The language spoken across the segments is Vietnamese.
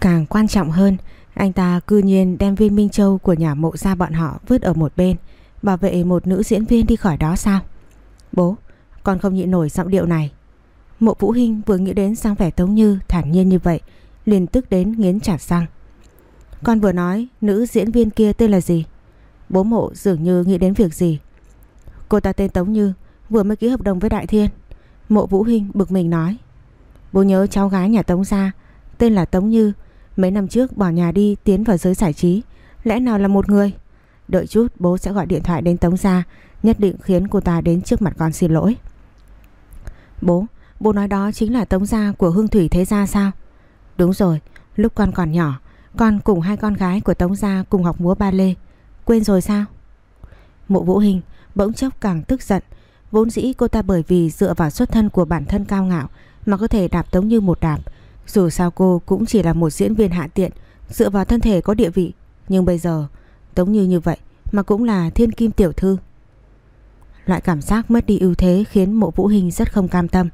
Càng quan trọng hơn, anh ta cư nhiên đem viên Minh Châu của nhà mộ ra bọn họ vứt ở một bên, bảo vệ một nữ diễn viên đi khỏi đó sao? Bố, con không nhịn nổi giọng điệu này. Mộ Vũ Hinh vừa nghĩ đến sang vẻ Tống Như thản nhiên như vậy, liền tức đến nghiến chặt răng. Con vừa nói nữ diễn viên kia tên là gì? Bố mộ dường như nghĩ đến việc gì. Cô ta tên Tống Như, vừa mới ký hợp đồng với Đại Thiên. Mộ Vũ Hinh bực mình nói. Bố nhớ cháu gái nhà Tống gia, tên là Tống Như, mấy năm trước bỏ nhà đi tiến vào giới giải trí, lẽ nào là một người? Đợi chút bố sẽ gọi điện thoại đến Tống gia, nhất định khiến cô ta đến trước mặt con xin lỗi. Bố, bố nói đó chính là Tống gia của Hương Thủy Thế Gia sao? Đúng rồi, lúc con còn nhỏ, con cùng hai con gái của Tống gia cùng học múa ba lê. Quên rồi sao? Mộ Vũ Hình bỗng chốc càng tức giận. Vốn dĩ cô ta bởi vì dựa vào xuất thân của bản thân cao ngạo mà có thể đạp Tống Như một đạp. Dù sao cô cũng chỉ là một diễn viên hạ tiện, dựa vào thân thể có địa vị. Nhưng bây giờ, Tống Như như vậy mà cũng là thiên kim tiểu thư. Loại cảm giác mất đi ưu thế khiến mộ vũ hình rất không cam tâm.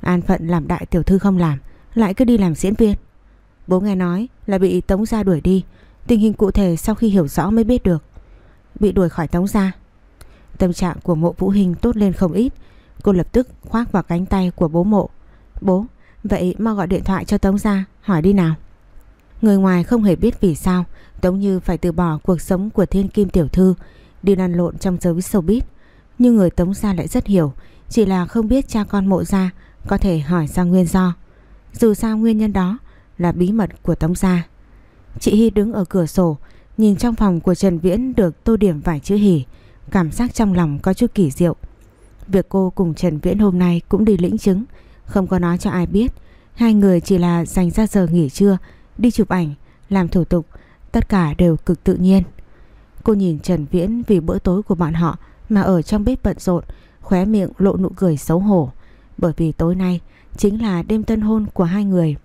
An phận làm đại tiểu thư không làm, lại cứ đi làm diễn viên. Bố nghe nói là bị Tống Gia đuổi đi Tình hình cụ thể sau khi hiểu rõ mới biết được Bị đuổi khỏi Tống Gia Tâm trạng của mộ Vũ Hình tốt lên không ít Cô lập tức khoác vào cánh tay của bố mộ Bố, vậy mau gọi điện thoại cho Tống Gia Hỏi đi nào Người ngoài không hề biết vì sao Tống Như phải từ bỏ cuộc sống của thiên kim tiểu thư Đi lăn lộn trong giới showbiz Nhưng người Tống Gia lại rất hiểu Chỉ là không biết cha con mộ gia Có thể hỏi ra nguyên do Dù sao nguyên nhân đó là bí mật của Tống Gia. Chị Hy đứng ở cửa sổ, nhìn trong phòng của Trần Viễn được tô điểm vài chữ hỉ, cảm giác trong lòng có chút kỳ diệu. Việc cô cùng Trần Viễn hôm nay cũng đi lĩnh chứng, không có nói cho ai biết. Hai người chỉ là dành ra giờ nghỉ trưa, đi chụp ảnh, làm thủ tục, tất cả đều cực tự nhiên. Cô nhìn Trần Viễn vì bữa tối của bọn họ mà ở trong bếp bận rộn, khóe miệng lộ nụ cười xấu hổ. Bởi vì tối nay chính là đêm tân hôn của hai người.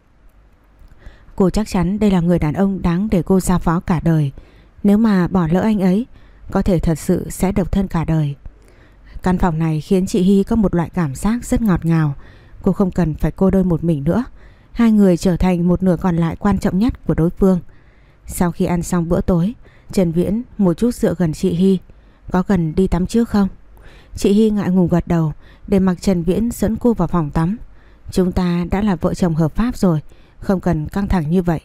Cô chắc chắn đây là người đàn ông đáng để cô giao phó cả đời. Nếu mà bỏ lỡ anh ấy, có thể thật sự sẽ độc thân cả đời. Căn phòng này khiến chị Hy có một loại cảm giác rất ngọt ngào. Cô không cần phải cô đơn một mình nữa. Hai người trở thành một nửa còn lại quan trọng nhất của đối phương. Sau khi ăn xong bữa tối, Trần Viễn một chút dựa gần chị Hy. Có cần đi tắm trước không? Chị Hy ngại ngùng gật đầu để mặc Trần Viễn dẫn cô vào phòng tắm. Chúng ta đã là vợ chồng hợp pháp rồi. Không cần căng thẳng như vậy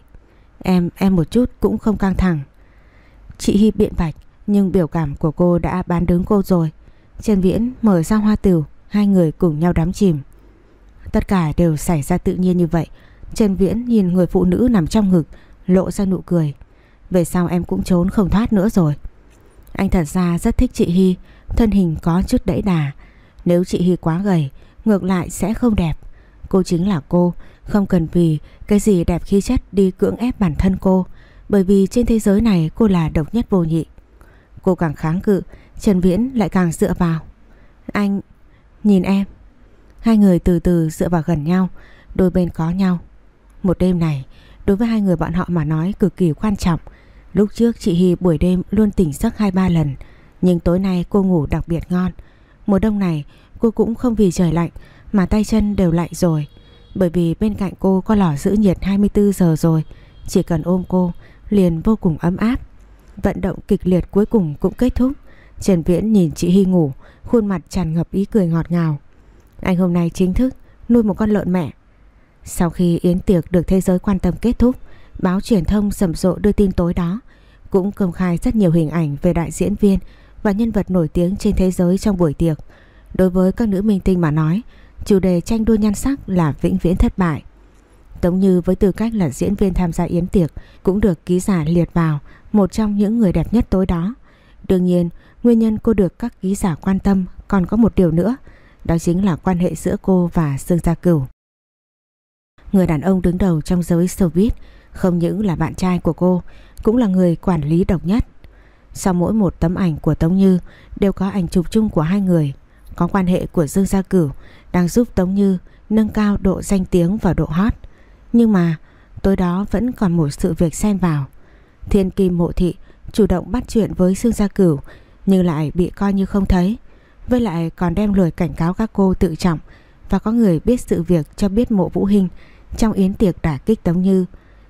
Em, em một chút cũng không căng thẳng Chị Hy biện bạch Nhưng biểu cảm của cô đã bán đứng cô rồi Trần Viễn mở ra hoa tửu Hai người cùng nhau đắm chìm Tất cả đều xảy ra tự nhiên như vậy. Trần Viễn nhìn người phụ nữ nằm trong ngực, Lộ ra nụ cười. Về sau em cũng trốn không thoát nữa rồi. Anh thật ra rất thích chị Hy, Thân hình có chút đẫy đà. Nếu chị Hy quá gầy, Ngược lại sẽ không đẹp. Cô chính là cô, Không cần vì cái gì đẹp khí chất đi cưỡng ép bản thân cô, Bởi vì trên thế giới này cô là độc nhất vô nhị. Cô càng kháng cự, Trần Viễn lại càng dựa vào. Anh, Nhìn em. Hai người từ từ dựa vào gần nhau, Đôi bên có nhau. Một đêm này, Đối với hai người bọn họ mà nói cực kỳ quan trọng. Lúc trước chị Hy buổi đêm luôn tỉnh giấc hai ba lần, Nhưng tối nay cô ngủ đặc biệt ngon. Mùa đông này, cô cũng không vì trời lạnh Mà tay chân đều lạnh rồi. Bởi vì bên cạnh cô có lò giữ nhiệt 24 giờ rồi, Chỉ cần ôm cô liền vô cùng ấm áp. Vận động kịch liệt cuối cùng cũng kết thúc. Trần Viễn nhìn chị Hy ngủ, Khuôn mặt tràn ngập ý cười ngọt ngào. Anh hôm nay chính thức nuôi một con lợn mẹ Sau khi yến tiệc được thế giới quan tâm kết thúc Báo truyền thông rầm rộ đưa tin tối đó Cũng công khai rất nhiều hình ảnh về đại diễn viên Và nhân vật nổi tiếng trên thế giới trong buổi tiệc Đối với các nữ minh tinh mà nói Chủ đề tranh đua nhan sắc là vĩnh viễn thất bại. Tống Như với tư cách là diễn viên tham gia yến tiệc cũng được ký giả liệt vào một trong những người đẹp nhất tối đó. Đương nhiên, nguyên nhân cô được các ký giả quan tâm còn có một điều nữa, đó chính là quan hệ giữa cô và Dương Gia Cửu. Người đàn ông đứng đầu trong giới showbiz không những là bạn trai của cô, cũng là người quản lý độc nhất. Sau mỗi một tấm ảnh của Tống Như đều có ảnh chụp chung của hai người, có quan hệ của Dương Gia Cửu đang giúp Tống Như nâng cao độ danh tiếng và độ hot. Nhưng mà tối đó vẫn còn một sự việc xen vào. Thiên Kim Mộ Thị chủ động bắt chuyện với Dương Gia Cửu nhưng lại bị coi như không thấy. Với lại còn đem lời cảnh cáo các cô tự trọng và có người biết sự việc cho biết mộ Vũ Hình trong yến tiệc đả kích Tống Như.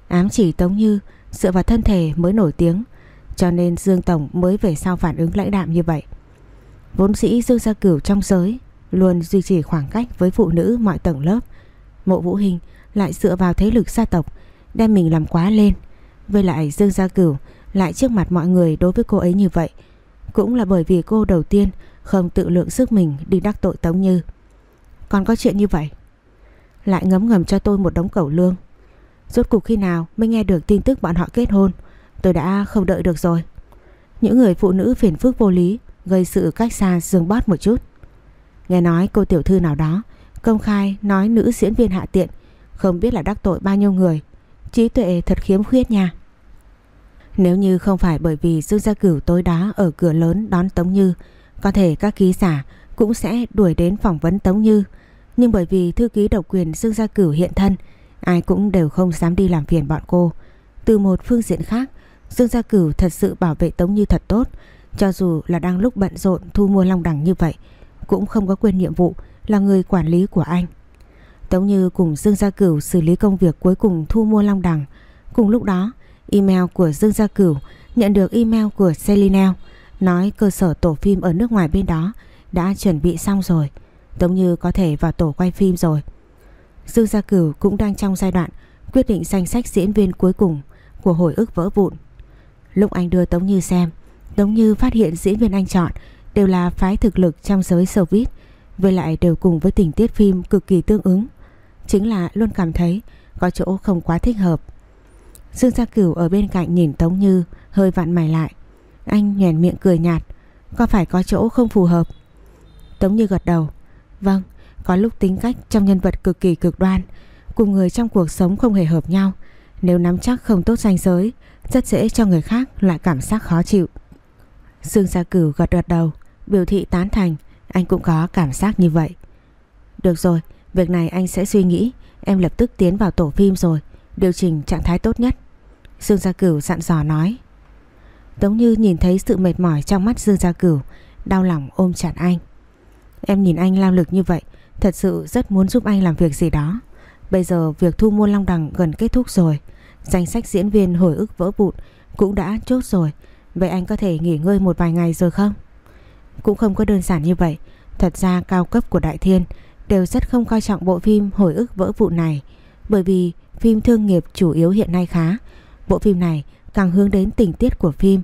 Ám chỉ Tống Như, dựa vào thân thể mới nổi tiếng, cho nên Dương Tổng mới về sau phản ứng lãnh đạm như vậy. Vốn sĩ Dương Gia Cửu trong giới luôn duy trì khoảng cách với phụ nữ mọi tầng lớp. Mộ Vũ Hình lại dựa vào thế lực gia tộc, đem mình làm quá lên. Với lại Dương Gia Cửu lại trước mặt mọi người đối với cô ấy như vậy cũng là bởi vì cô đầu tiên không tự lượng sức mình đi đắc tội Tống Như. Còn có chuyện như vậy. Lại ngấm ngầm cho tôi một đống cẩu lương. Rốt cuộc khi nào mới nghe được tin tức bọn họ kết hôn, Tôi đã không đợi được rồi Những người phụ nữ phiền phức vô lý, Gây sự cách xa dương bót một chút Nghe nói cô tiểu thư nào đó, Công khai nói nữ diễn viên hạ tiện Không biết là đắc tội bao nhiêu người, Trí tuệ thật khiếm khuyết nha Nếu như không phải bởi vì Dương Gia Cửu tối đá ở cửa lớn đón Tống Như có thể các ký giả cũng sẽ đuổi đến phỏng vấn Tống Như. Nhưng bởi vì thư ký độc quyền Dương Gia Cửu hiện thân, Ai cũng đều không dám đi làm phiền bọn cô. Từ một phương diện khác, Dương Gia Cửu thật sự bảo vệ Tống Như thật tốt. Cho dù là đang lúc bận rộn thu mua long đẳng như vậy, Cũng không có quên nhiệm vụ là người quản lý của anh. Tống Như cùng Dương Gia Cửu xử lý công việc cuối cùng thu mua long đẳng Cùng lúc đó, email của Dương Gia Cửu nhận được email của Selinel. Nói cơ sở tổ phim ở nước ngoài bên đó đã chuẩn bị xong rồi Tống Như có thể vào tổ quay phim rồi. Dương Gia Cửu cũng đang trong giai đoạn quyết định danh sách diễn viên cuối cùng của hồi ức vỡ vụn. Lúc anh đưa Tống Như xem, Tống Như phát hiện diễn viên anh chọn Đều là phái thực lực trong giới showbiz Với lại đều cùng với tình tiết phim cực kỳ tương ứng. Chính là luôn cảm thấy Có chỗ không quá thích hợp. Dương Gia Cửu ở bên cạnh nhìn Tống Như Hơi vặn mày lại. Anh nhoèn miệng cười nhạt Có phải có chỗ không phù hợp Tống Như gật đầu Vâng có lúc tính cách trong nhân vật cực kỳ cực đoan Cùng người trong cuộc sống không hề hợp nhau Nếu nắm chắc không tốt danh giới rất dễ cho người khác lại cảm giác khó chịu. Dương Gia Cửu gật gật đầu, biểu thị tán thành, anh cũng có cảm giác như vậy. Được rồi, việc này anh sẽ suy nghĩ, em lập tức tiến vào tổ phim rồi, điều chỉnh trạng thái tốt nhất. Dương Gia Cửu dặn dò nói. Tống Như nhìn thấy sự mệt mỏi trong mắt Dương Gia Cửu, đau lòng ôm chặt anh. Em nhìn anh lao lực như vậy, thật sự rất muốn giúp anh làm việc gì đó. Bây giờ việc thu mua long đằng gần kết thúc rồi, Danh sách diễn viên hồi ức vỡ vụn cũng đã chốt rồi. Vậy anh có thể nghỉ ngơi một vài ngày rồi không? Cũng không có đơn giản như vậy. Thật ra cao cấp của Đại Thiên đều rất không coi trọng bộ phim hồi ức vỡ vụn này. Bởi vì phim thương nghiệp chủ yếu hiện nay khá. Bộ phim này càng hướng đến tình tiết của phim,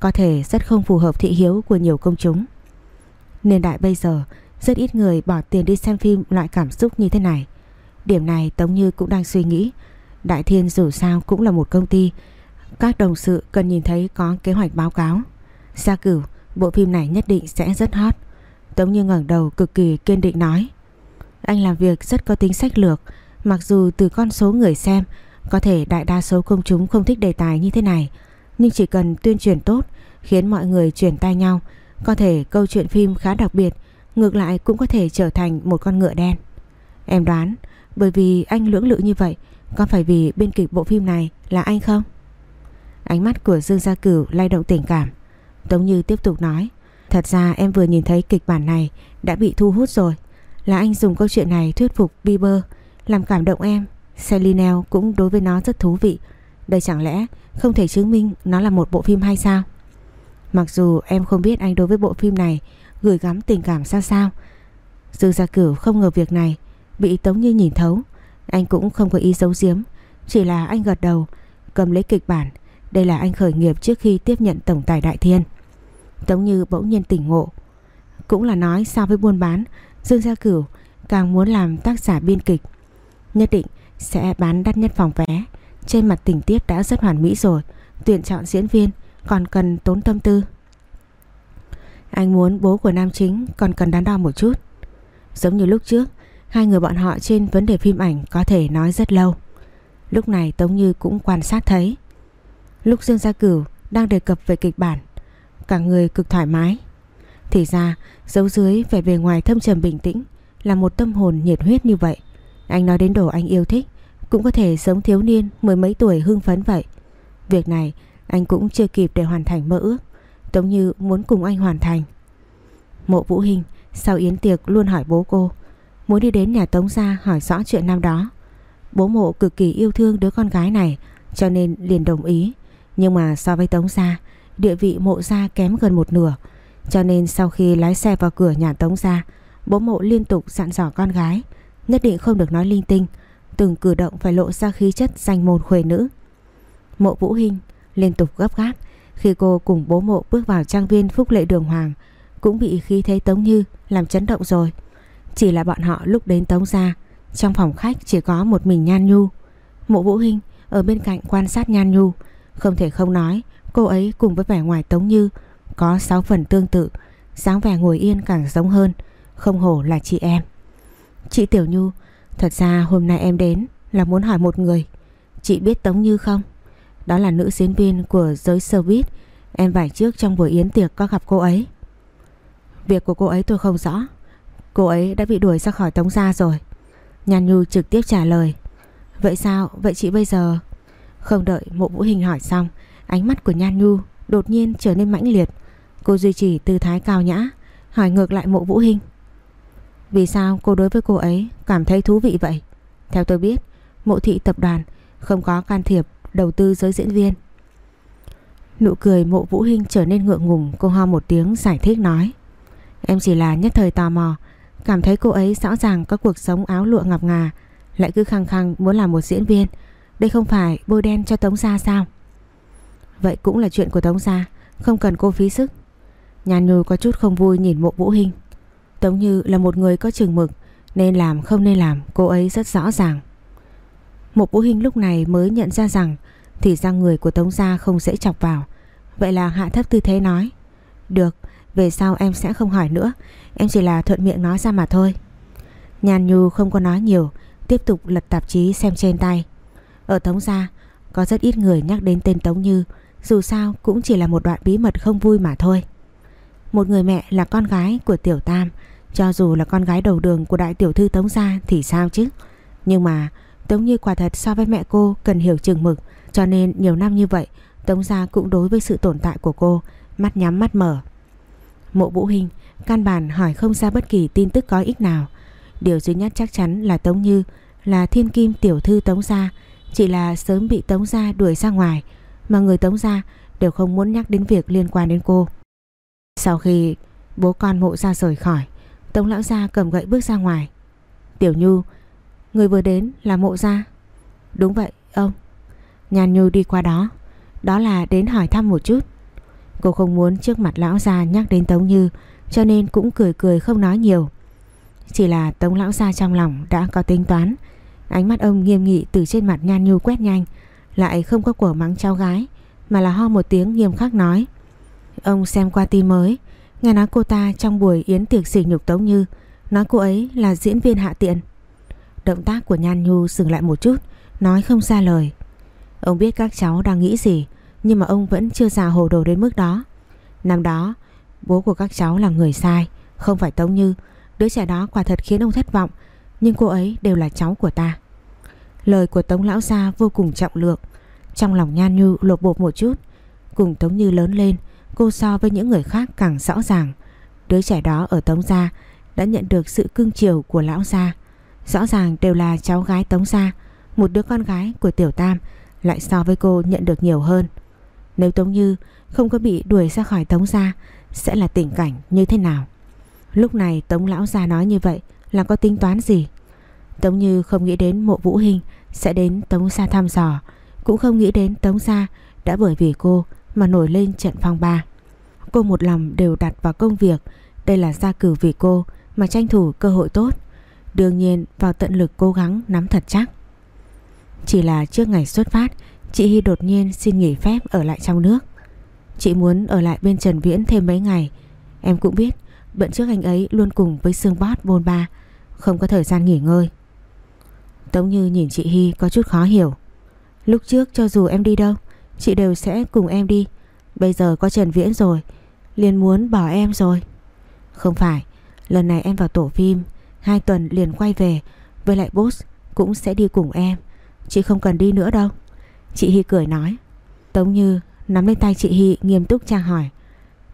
có thể rất không phù hợp thị hiếu của nhiều công chúng. Nên đại bây giờ, rất ít người bỏ tiền đi xem phim loại cảm xúc như thế này. Điểm này Tống Như cũng đang suy nghĩ. Đại Thiên dù sao cũng là một công ty. Các đồng sự cần nhìn thấy có kế hoạch báo cáo. Gia cửu, Bộ phim này nhất định sẽ rất hot. Tống Như ngẩng đầu cực kỳ kiên định nói. Anh làm việc rất có tính sách lược. Mặc dù từ con số người xem có thể đại đa số công chúng không thích đề tài như thế này, Nhưng chỉ cần tuyên truyền tốt, Khiến mọi người chuyển tay nhau, Có thể câu chuyện phim khá đặc biệt, Ngược lại cũng có thể trở thành một con ngựa đen. Em đoán, Bởi vì anh lưỡng lự như vậy, có phải vì biên kịch bộ phim này là anh không? Ánh mắt của Dương Gia Cửu lay động tình cảm. Tống Như tiếp tục nói, Thật ra em vừa nhìn thấy kịch bản này Đã bị thu hút rồi. Là anh dùng câu chuyện này thuyết phục Bieber, Làm cảm động em. Selinel cũng đối với nó rất thú vị. Đây chẳng lẽ không thể chứng minh Nó là một bộ phim hay sao? Mặc dù em không biết anh đối với bộ phim này Gửi gắm tình cảm ra sao, Dương Gia Cửu không ngờ việc này Bị Tống Như nhìn thấu. Anh cũng không có ý giấu giếm, Chỉ là anh gật đầu, Cầm lấy kịch bản. Đây là anh khởi nghiệp trước khi tiếp nhận tổng tài Đại Thiên. Tống Như bỗng nhiên tỉnh ngộ. Cũng là nói so với buôn bán, Dương Gia Cửu càng muốn làm tác giả biên kịch. Nhất định sẽ bán đắt nhất phòng vé Trên mặt tình tiết đã rất hoàn mỹ rồi Tuyển chọn diễn viên Còn cần tốn tâm tư Anh muốn bố của nam chính Còn cần đắn đo một chút Giống như lúc trước Hai người bọn họ trên vấn đề phim ảnh có thể nói rất lâu. Lúc này Tống Như cũng quan sát thấy. Lúc Dương Gia Cửu đang đề cập về kịch bản, cả người cực thoải mái. Thì ra, dấu dưới vẻ bề ngoài thâm trầm bình tĩnh là một tâm hồn nhiệt huyết như vậy. Anh nói đến đồ anh yêu thích, cũng có thể giống thiếu niên mười mấy tuổi hưng phấn vậy. Việc này anh cũng chưa kịp để hoàn thành mơ ước. Tống Như muốn cùng anh hoàn thành. Mộ Vũ Hình sau yến tiệc luôn hỏi bố cô Muốn đi đến nhà Tống Gia hỏi rõ chuyện năm đó Bố mộ cực kỳ yêu thương đứa con gái này cho nên liền đồng ý. Nhưng mà so với Tống Gia, địa vị mộ gia kém gần một nửa. Cho nên sau khi lái xe vào cửa nhà Tống Gia, bố mộ liên tục dặn dò con gái, nhất định không được nói linh tinh, từng cử động phải lộ ra khí chất danh môn khuê nữ. Mộ Vũ Hinh liên tục gấp gáp khi cô cùng bố mộ bước vào trang viên Phúc Lệ Đường Hoàng cũng bị khí thế Tống Như làm chấn động rồi. Chỉ là bọn họ lúc đến Tống gia, trong phòng khách chỉ có một mình Nhan Nhu. Mộ Vũ Hinh ở bên cạnh quan sát Nhan Nhu, không thể không nói cô ấy cùng với vẻ ngoài Tống Như có 6 phần tương tự, dáng vẻ ngồi yên càng giống hơn, không hổ là chị em. Chị Tiểu Nhu, thật ra hôm nay em đến là muốn hỏi một người. Chị biết Tống Như không? Đó là nữ diễn viên của giới showbiz. Em vài trước trong buổi yến tiệc có gặp cô ấy. Việc của cô ấy tôi không rõ. Cô ấy đã bị đuổi ra khỏi Tống Gia rồi. Nhan Nhu trực tiếp trả lời. Vậy sao? Vậy chị bây giờ? Không đợi mộ vũ hình hỏi xong, Ánh mắt của Nhan Nhu đột nhiên trở nên mãnh liệt. Cô duy trì tư thái cao nhã, Hỏi ngược lại mộ vũ hình. Vì sao cô đối với cô ấy Cảm thấy thú vị vậy Theo tôi biết Mộ thị tập đoàn không có can thiệp đầu tư giới diễn viên. Nụ cười mộ vũ hình trở nên ngượng ngùng cô ho một tiếng giải thích nói. Em chỉ là nhất thời tò mò, cảm thấy cô ấy rõ ràng có cuộc sống áo lụa ngọc ngà, lại cứ khăng khăng muốn làm một diễn viên. Đây không phải bôi đen cho Tống Gia sao? Vậy cũng là chuyện của Tống Gia, không cần cô phí sức. Nhàn Nhu có chút không vui nhìn mộ vũ hình. Tống Như là một người có chừng mực, nên làm không nên làm cô ấy rất rõ ràng. Một Vũ hình lúc này mới nhận ra rằng thì ra người của Tống Gia không dễ chọc vào. Vậy là hạ thấp tư thế nói. Được, về sau em sẽ không hỏi nữa. Em chỉ là thuận miệng nói ra mà thôi. Nhàn Nhu không có nói nhiều, tiếp tục lật tạp chí xem trên tay. Ở Tống Gia, có rất ít người nhắc đến tên Tống Như, dù sao cũng chỉ là một đoạn bí mật không vui mà thôi. Một người mẹ là con gái của Tiểu Tam, cho dù là con gái đầu đường của đại tiểu thư Tống Gia thì sao chứ? Nhưng mà, Tống Như quả thật so với mẹ cô cần hiểu chừng mực, cho nên nhiều năm như vậy, Tống Gia cũng đối với sự tồn tại của cô, mắt nhắm mắt mở. Mộ Vũ Hình căn bản hỏi không ra bất kỳ tin tức có ích nào. Điều duy nhất chắc chắn là Tống Như là thiên kim tiểu thư Tống Gia, chỉ là sớm bị Tống Gia đuổi ra ngoài mà người Tống Gia đều không muốn nhắc đến việc liên quan đến cô. Sau khi bố con mộ ra rời khỏi Tống Lão Gia cầm gậy bước ra ngoài. Tiểu Nhu, Người vừa đến là mộ gia. Đúng vậy, ông. Nhàn Nhu đi qua đó. Đó là đến hỏi thăm một chút. Cô không muốn trước mặt lão gia nhắc đến Tống Như, Cho nên cũng cười cười không nói nhiều. Chỉ là Tống lão gia trong lòng đã có tính toán. Ánh mắt ông nghiêm nghị từ trên mặt Nhan Nhu quét nhanh, Lại không có của mắng cháu gái, Mà là ho một tiếng nghiêm khắc nói. Ông xem qua tin mới Nghe nói cô ta trong buổi yến tiệc sỉ nhục Tống Như, Nói cô ấy là diễn viên hạ tiện. Động tác của Nhan Nhu dừng lại một chút, Nói không ra lời. Ông biết các cháu đang nghĩ gì, Nhưng mà ông vẫn chưa già hồ đồ đến mức đó. Năm đó, Bố của các cháu là người sai, Không phải Tống Như. Đứa trẻ đó quả thật khiến ông thất vọng, Nhưng cô ấy đều là cháu của ta. Lời của Tống Lão Gia vô cùng trọng lượng. Trong lòng Nhan Nhu lột bột một chút, Cùng Tống Như lớn lên Cô so với những người khác càng rõ ràng. Đứa trẻ đó ở Tống Gia Đã nhận được sự cưng chiều của Lão Gia. Rõ ràng đều là cháu gái Tống Gia. Một đứa con gái của Tiểu Tam Lại so với cô nhận được nhiều hơn. Nếu Tống Như không có bị đuổi ra khỏi Tống Gia, Sẽ là tình cảnh như thế nào? Lúc này Tống Lão Gia nói như vậy Là có tính toán gì? Tống Như không nghĩ đến mộ vũ hình Sẽ đến Tống Gia thăm dò, Cũng không nghĩ đến Tống Gia Đã bởi vì cô mà nổi lên trận phong ba. Cô một lòng đều đặt vào công việc, Đây là gia cử vì cô Mà tranh thủ cơ hội tốt. Đương nhiên, vào tận lực cố gắng nắm thật chắc. Chỉ là trước ngày xuất phát, Chị Hy đột nhiên xin nghỉ phép ở lại trong nước. Chị muốn ở lại bên Trần Viễn thêm mấy ngày. Em cũng biết, Bận trước anh ấy luôn cùng với xương bót, bôn ba, Không có thời gian nghỉ ngơi. Tống Như nhìn chị Hy có chút khó hiểu. Lúc trước cho dù em đi đâu Chị đều sẽ cùng em đi. Bây giờ có Trần Viễn rồi, liền muốn bỏ em rồi. Không phải, Lần này em vào tổ phim, Hai tuần liền quay về, Với lại boss cũng sẽ đi cùng em. Chị không cần đi nữa đâu. Chị Hy cười nói. Tống Như nắm lên tay chị Hy nghiêm túc tra hỏi.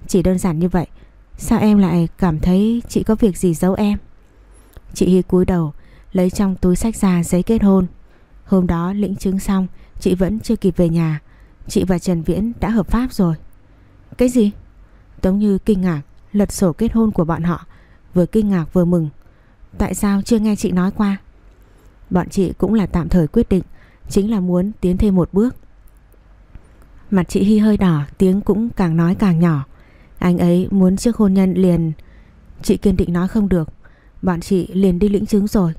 Chỉ đơn giản như vậy, Sao em lại cảm thấy chị có việc gì giấu em? Chị Hy cúi đầu, Lấy trong túi sách ra giấy kết hôn. Hôm đó lĩnh chứng xong, Chị vẫn chưa kịp về nhà. Chị và Trần Viễn đã hợp pháp rồi. Cái gì? Tống Như kinh ngạc, Lật sổ kết hôn của bọn họ, Vừa kinh ngạc vừa mừng. Tại sao chưa nghe chị nói qua? Bọn chị cũng là tạm thời quyết định, Chính là muốn tiến thêm một bước. Mặt chị Hy hơi đỏ, Tiếng cũng càng nói càng nhỏ. Anh ấy muốn trước hôn nhân liền. Chị kiên định nói không được. Bọn chị liền đi lĩnh chứng rồi.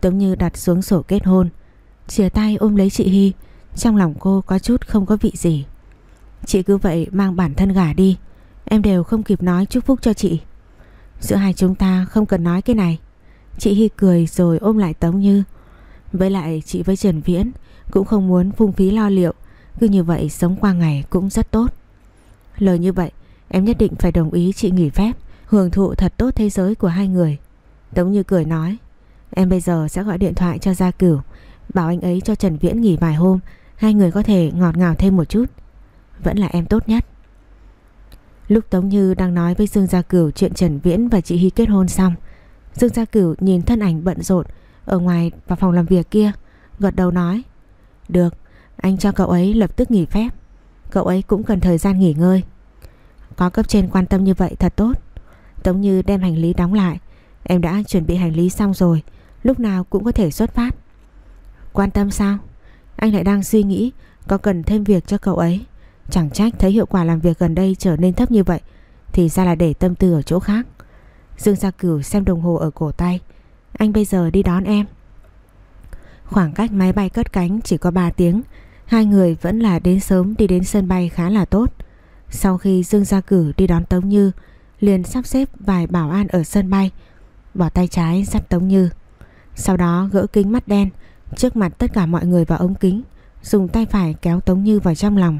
Tống Như đặt xuống sổ kết hôn. Chia tay ôm lấy chị Hy trong lòng cô có chút không có vị gì. Chị cứ vậy mang bản thân gả đi. Em đều không kịp nói chúc phúc cho chị. Giữa hai chúng ta không cần nói cái này. Chị Hy cười rồi ôm lại Tống Như. Với lại chị với Trần Viễn Cũng không muốn phung phí lo liệu. Cứ như vậy sống qua ngày cũng rất tốt. Lời như vậy, Em nhất định phải đồng ý chị nghỉ phép, Hưởng thụ thật tốt thế giới của hai người. Tống Như cười nói, Em bây giờ sẽ gọi điện thoại cho Gia Cửu, Bảo anh ấy cho Trần Viễn nghỉ vài hôm Hai người có thể ngọt ngào thêm một chút. Vẫn là em tốt nhất. Lúc Tống Như đang nói với Dương Gia Cửu Chuyện Trần Viễn và chị Hy kết hôn xong, Dương Gia Cửu nhìn thân ảnh bận rộn Ở ngoài và phòng làm việc kia, Gật đầu nói, Được, anh cho cậu ấy lập tức nghỉ phép. Cậu ấy cũng cần thời gian nghỉ ngơi. Có cấp trên quan tâm như vậy thật tốt. Tống Như đem hành lý đóng lại, Em đã chuẩn bị hành lý xong rồi, Lúc nào cũng có thể xuất phát. Quan tâm sao? Anh lại đang suy nghĩ, Có cần thêm việc cho cậu ấy? Chẳng trách thấy hiệu quả làm việc gần đây trở nên thấp như vậy, Thì ra là để tâm tư ở chỗ khác. Dương Gia Cửu xem đồng hồ ở cổ tay. Anh bây giờ đi đón em. Khoảng cách máy bay cất cánh chỉ có 3 tiếng. Hai người vẫn là đến sớm, đi đến sân bay khá là tốt. Sau khi Dương Gia Cử đi đón Tống Như, liền sắp xếp vài bảo an ở sân bay. Bỏ tay trái dắt Tống Như. Sau đó gỡ kính mắt đen Trước mặt tất cả mọi người và ống kính, Dùng tay phải kéo Tống Như vào trong lòng,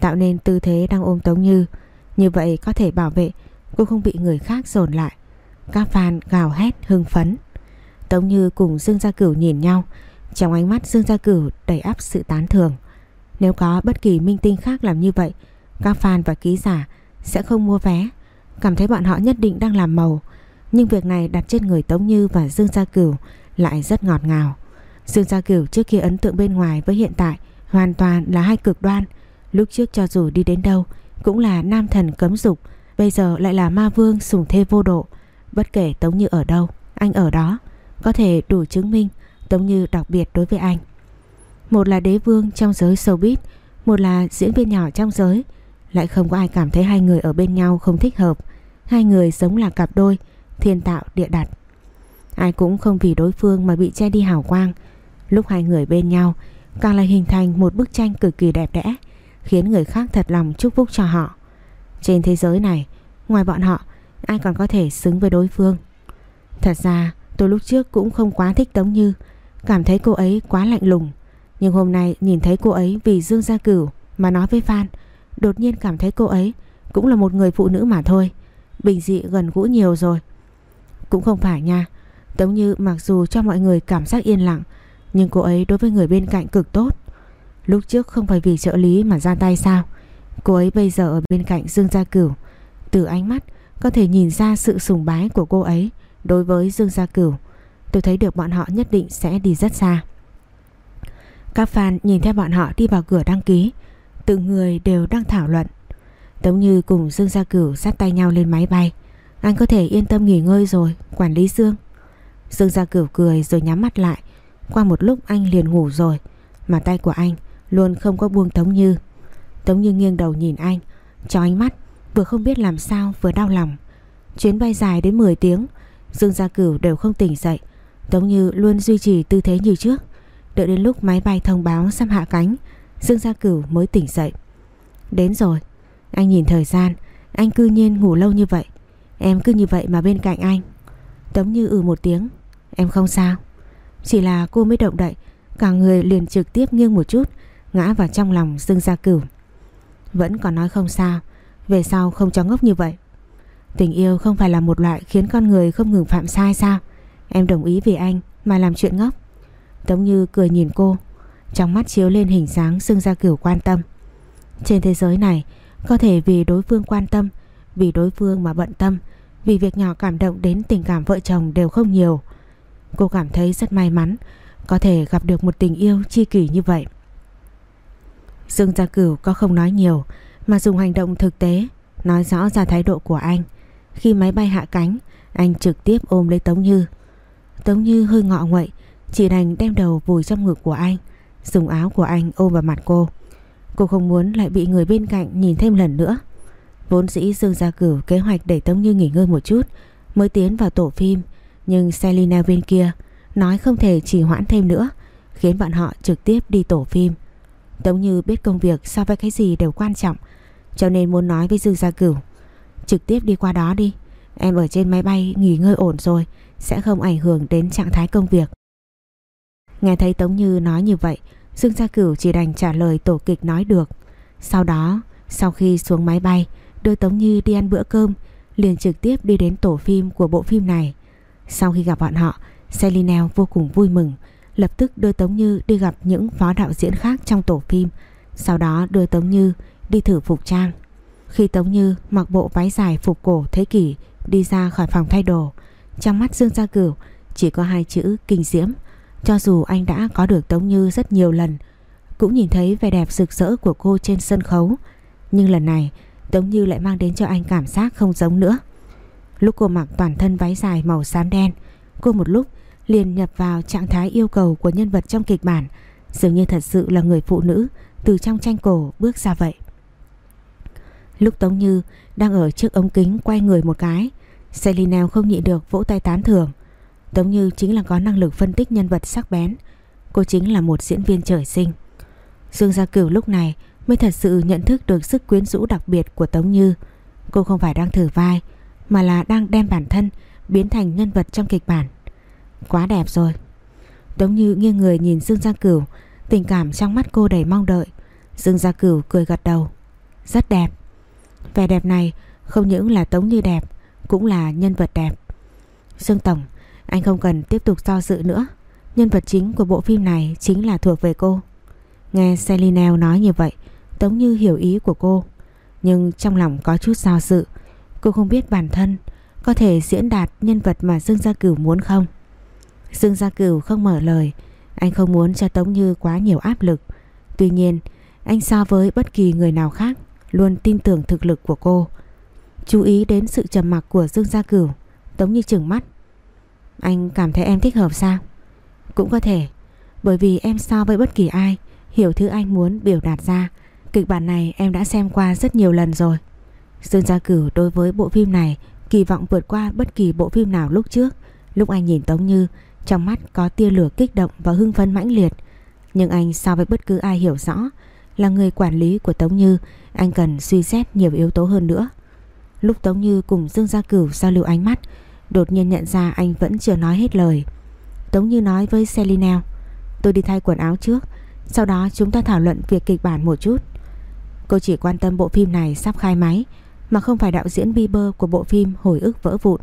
Tạo nên tư thế đang ôm Tống Như. Như vậy có thể bảo vệ, Cô không bị người khác dồn lại. Các fan gào hét, hưng phấn. Tống Như cùng Dương Gia Cửu nhìn nhau, Trong ánh mắt Dương Gia Cửu đầy áp sự tán thưởng. Nếu có bất kỳ minh tinh khác làm như vậy, Các fan và ký giả sẽ không mua vé. Cảm thấy bọn họ nhất định đang làm màu, Nhưng việc này đặt trên người Tống Như và Dương Gia Cửu Lại rất ngọt ngào. Dương Gia Cửu trước kia ấn tượng bên ngoài với hiện tại Hoàn toàn là hai cực đoan. Lúc trước cho dù đi đến đâu Cũng là nam thần cấm dục, Bây giờ lại là ma vương sủng thê vô độ. Bất kể Tống Như ở đâu, Anh ở đó, Có thể đủ chứng minh Tống Như đặc biệt đối với anh. Một là đế vương trong giới showbiz, Một là diễn viên nhỏ trong giới. Lại không có ai cảm thấy hai người ở bên nhau không thích hợp. Hai người giống là cặp đôi, Thiên tạo địa đặt. Ai cũng không vì đối phương mà bị che đi hào quang. Lúc hai người bên nhau, Càng là hình thành một bức tranh cực kỳ đẹp đẽ, Khiến người khác thật lòng chúc phúc cho họ. Trên thế giới này, Ngoài bọn họ, Ai còn có thể xứng với đối phương? Thật ra, tôi lúc trước cũng không quá thích Tống Như, Cảm thấy cô ấy quá lạnh lùng. Nhưng hôm nay nhìn thấy cô ấy vì Dương Gia Cửu Mà nói với Phan, Đột nhiên cảm thấy cô ấy Cũng là một người phụ nữ mà thôi, Bình dị gần gũi nhiều rồi. Cũng không phải nha, Tống Như mặc dù cho mọi người cảm giác yên lặng nhưng cô ấy đối với người bên cạnh cực tốt. Lúc trước không phải vì trợ lý mà ra tay sao? Cô ấy bây giờ ở bên cạnh Dương Gia Cửu. Từ ánh mắt, có thể nhìn ra sự sùng bái của cô ấy Đối với Dương Gia Cửu. Tôi thấy được bọn họ nhất định sẽ đi rất xa. Các fan nhìn theo bọn họ đi vào cửa đăng ký. Từng người đều đang thảo luận. Tống Như cùng Dương Gia Cửu sát tay nhau lên máy bay. Anh có thể yên tâm nghỉ ngơi rồi, Quản lý Dương. Dương Gia Cửu cười rồi nhắm mắt lại qua một lúc anh liền ngủ rồi, Mà tay của anh luôn không có buông Tống Như. Tống Như nghiêng đầu nhìn anh, Cho ánh mắt vừa không biết làm sao vừa đau lòng. Chuyến bay dài đến 10 tiếng, Dương Gia Cửu đều không tỉnh dậy. Tống Như luôn duy trì tư thế như trước. Đợi đến lúc máy bay thông báo sắp hạ cánh, Dương Gia Cửu mới tỉnh dậy. Đến rồi, Anh nhìn thời gian, Anh cư nhiên ngủ lâu như vậy. Em cứ như vậy mà bên cạnh anh. Tống Như ừ một tiếng, Em không sao. Chỉ là cô mới động đậy, Cả người liền trực tiếp nghiêng một chút, Ngã vào trong lòng Dương Gia Cửu. Vẫn còn nói không sao, Về sau không cho ngốc như vậy. Tình yêu không phải là một loại khiến con người không ngừng phạm sai sao? Em đồng ý vì anh mà làm chuyện ngốc. Tống Như cười nhìn cô, Trong mắt chiếu lên hình dáng Dương Gia Cửu quan tâm. Trên thế giới này, Có thể vì đối phương quan tâm, Vì đối phương mà bận tâm, Vì việc nhỏ cảm động đến tình cảm vợ chồng đều không nhiều. Cô cảm thấy rất may mắn có thể gặp được một tình yêu chi kỷ như vậy. Dương Gia Cửu có không nói nhiều mà dùng hành động thực tế nói rõ ra thái độ của anh. Khi máy bay hạ cánh, anh trực tiếp ôm lấy Tống Như. Tống Như hơi ngọ nguậy, chỉ đành đem đầu vùi trong ngực của anh, dùng áo của anh ôm vào mặt cô. Cô không muốn lại bị người bên cạnh nhìn thêm lần nữa. Vốn dĩ Dương Gia Cửu kế hoạch để Tống Như nghỉ ngơi một chút mới tiến vào tổ phim, nhưng Selina bên kia nói không thể trì hoãn thêm nữa, khiến bọn họ trực tiếp đi tổ phim. Tống Như biết công việc so với cái gì đều quan trọng, cho nên muốn nói với Dương Gia Cửu, trực tiếp đi qua đó đi, em ở trên máy bay nghỉ ngơi ổn rồi, sẽ không ảnh hưởng đến trạng thái công việc. Nghe thấy Tống Như nói như vậy, Dương Gia Cửu chỉ đành trả lời tổ kịch nói được. Sau đó, sau khi xuống máy bay, đưa Tống Như đi ăn bữa cơm, liền trực tiếp đi đến tổ phim của bộ phim này. Sau khi gặp bọn họ, Selinel vô cùng vui mừng, lập tức đưa Tống Như đi gặp những phó đạo diễn khác trong tổ phim, sau đó đưa Tống Như đi thử phục trang. Khi Tống Như mặc bộ váy dài phục cổ thế kỷ đi ra khỏi phòng thay đồ, trong mắt Dương Gia Cửu chỉ có hai chữ kinh diễm. Cho dù anh đã có được Tống Như rất nhiều lần, cũng nhìn thấy vẻ đẹp rực rỡ của cô trên sân khấu, nhưng lần này Tống Như lại mang đến cho anh cảm giác không giống nữa. Lúc cô mặc toàn thân váy dài màu xám đen, cô một lúc liền nhập vào trạng thái yêu cầu của nhân vật trong kịch bản, dường như thật sự là người phụ nữ từ trong tranh cổ bước ra vậy. Lúc Tống Như đang ở trước ống kính quay người một cái, Selina không nhịn được vỗ tay tán thưởng. Tống Như chính là có năng lực phân tích nhân vật sắc bén, cô chính là một diễn viên trời sinh. Dương Gia Cửu lúc này mới thật sự nhận thức được sức quyến rũ đặc biệt của Tống Như. Cô không phải đang thử vai, mà là đang đem bản thân biến thành nhân vật trong kịch bản. Quá đẹp rồi. Tống Như nghiêng người nhìn Dương Gia Cửu, tình cảm trong mắt cô đầy mong đợi. Dương Gia Cửu cười gật đầu. Rất đẹp. Vẻ đẹp này không những là Tống Như đẹp, cũng là nhân vật đẹp. Dương Tổng, anh không cần tiếp tục do dự nữa. Nhân vật chính của bộ phim này chính là thuộc về cô. Nghe Selinel nói như vậy, Tống Như hiểu ý của cô. Nhưng trong lòng có chút do dự. Cô không biết bản thân có thể diễn đạt nhân vật mà Dương Gia Cửu muốn không. Dương Gia Cửu không mở lời. Anh không muốn cho Tống Như quá nhiều áp lực. Tuy nhiên, anh so với bất kỳ người nào khác luôn tin tưởng thực lực của cô. Chú ý đến sự trầm mặc của Dương Gia Cửu, Tống Như chừng mắt. Anh cảm thấy em thích hợp sao? Cũng có thể, bởi vì em so với bất kỳ ai hiểu thứ anh muốn biểu đạt ra. Kịch bản này em đã xem qua rất nhiều lần rồi. Dương Gia Cửu đối với bộ phim này kỳ vọng vượt qua bất kỳ bộ phim nào lúc trước. Lúc anh nhìn Tống Như, trong mắt có tia lửa kích động và hưng phấn mãnh liệt. Nhưng anh so với bất cứ ai hiểu rõ là người quản lý của Tống Như, anh cần suy xét nhiều yếu tố hơn nữa. Lúc Tống Như cùng Dương Gia Cửu giao lưu ánh mắt, đột nhiên nhận ra anh vẫn chưa nói hết lời. Tống Như nói với Selinel, tôi đi thay quần áo trước, sau đó chúng ta thảo luận việc kịch bản một chút. Cô chỉ quan tâm bộ phim này sắp khai máy, mà không phải đạo diễn Bieber của bộ phim Hồi ức vỡ vụn.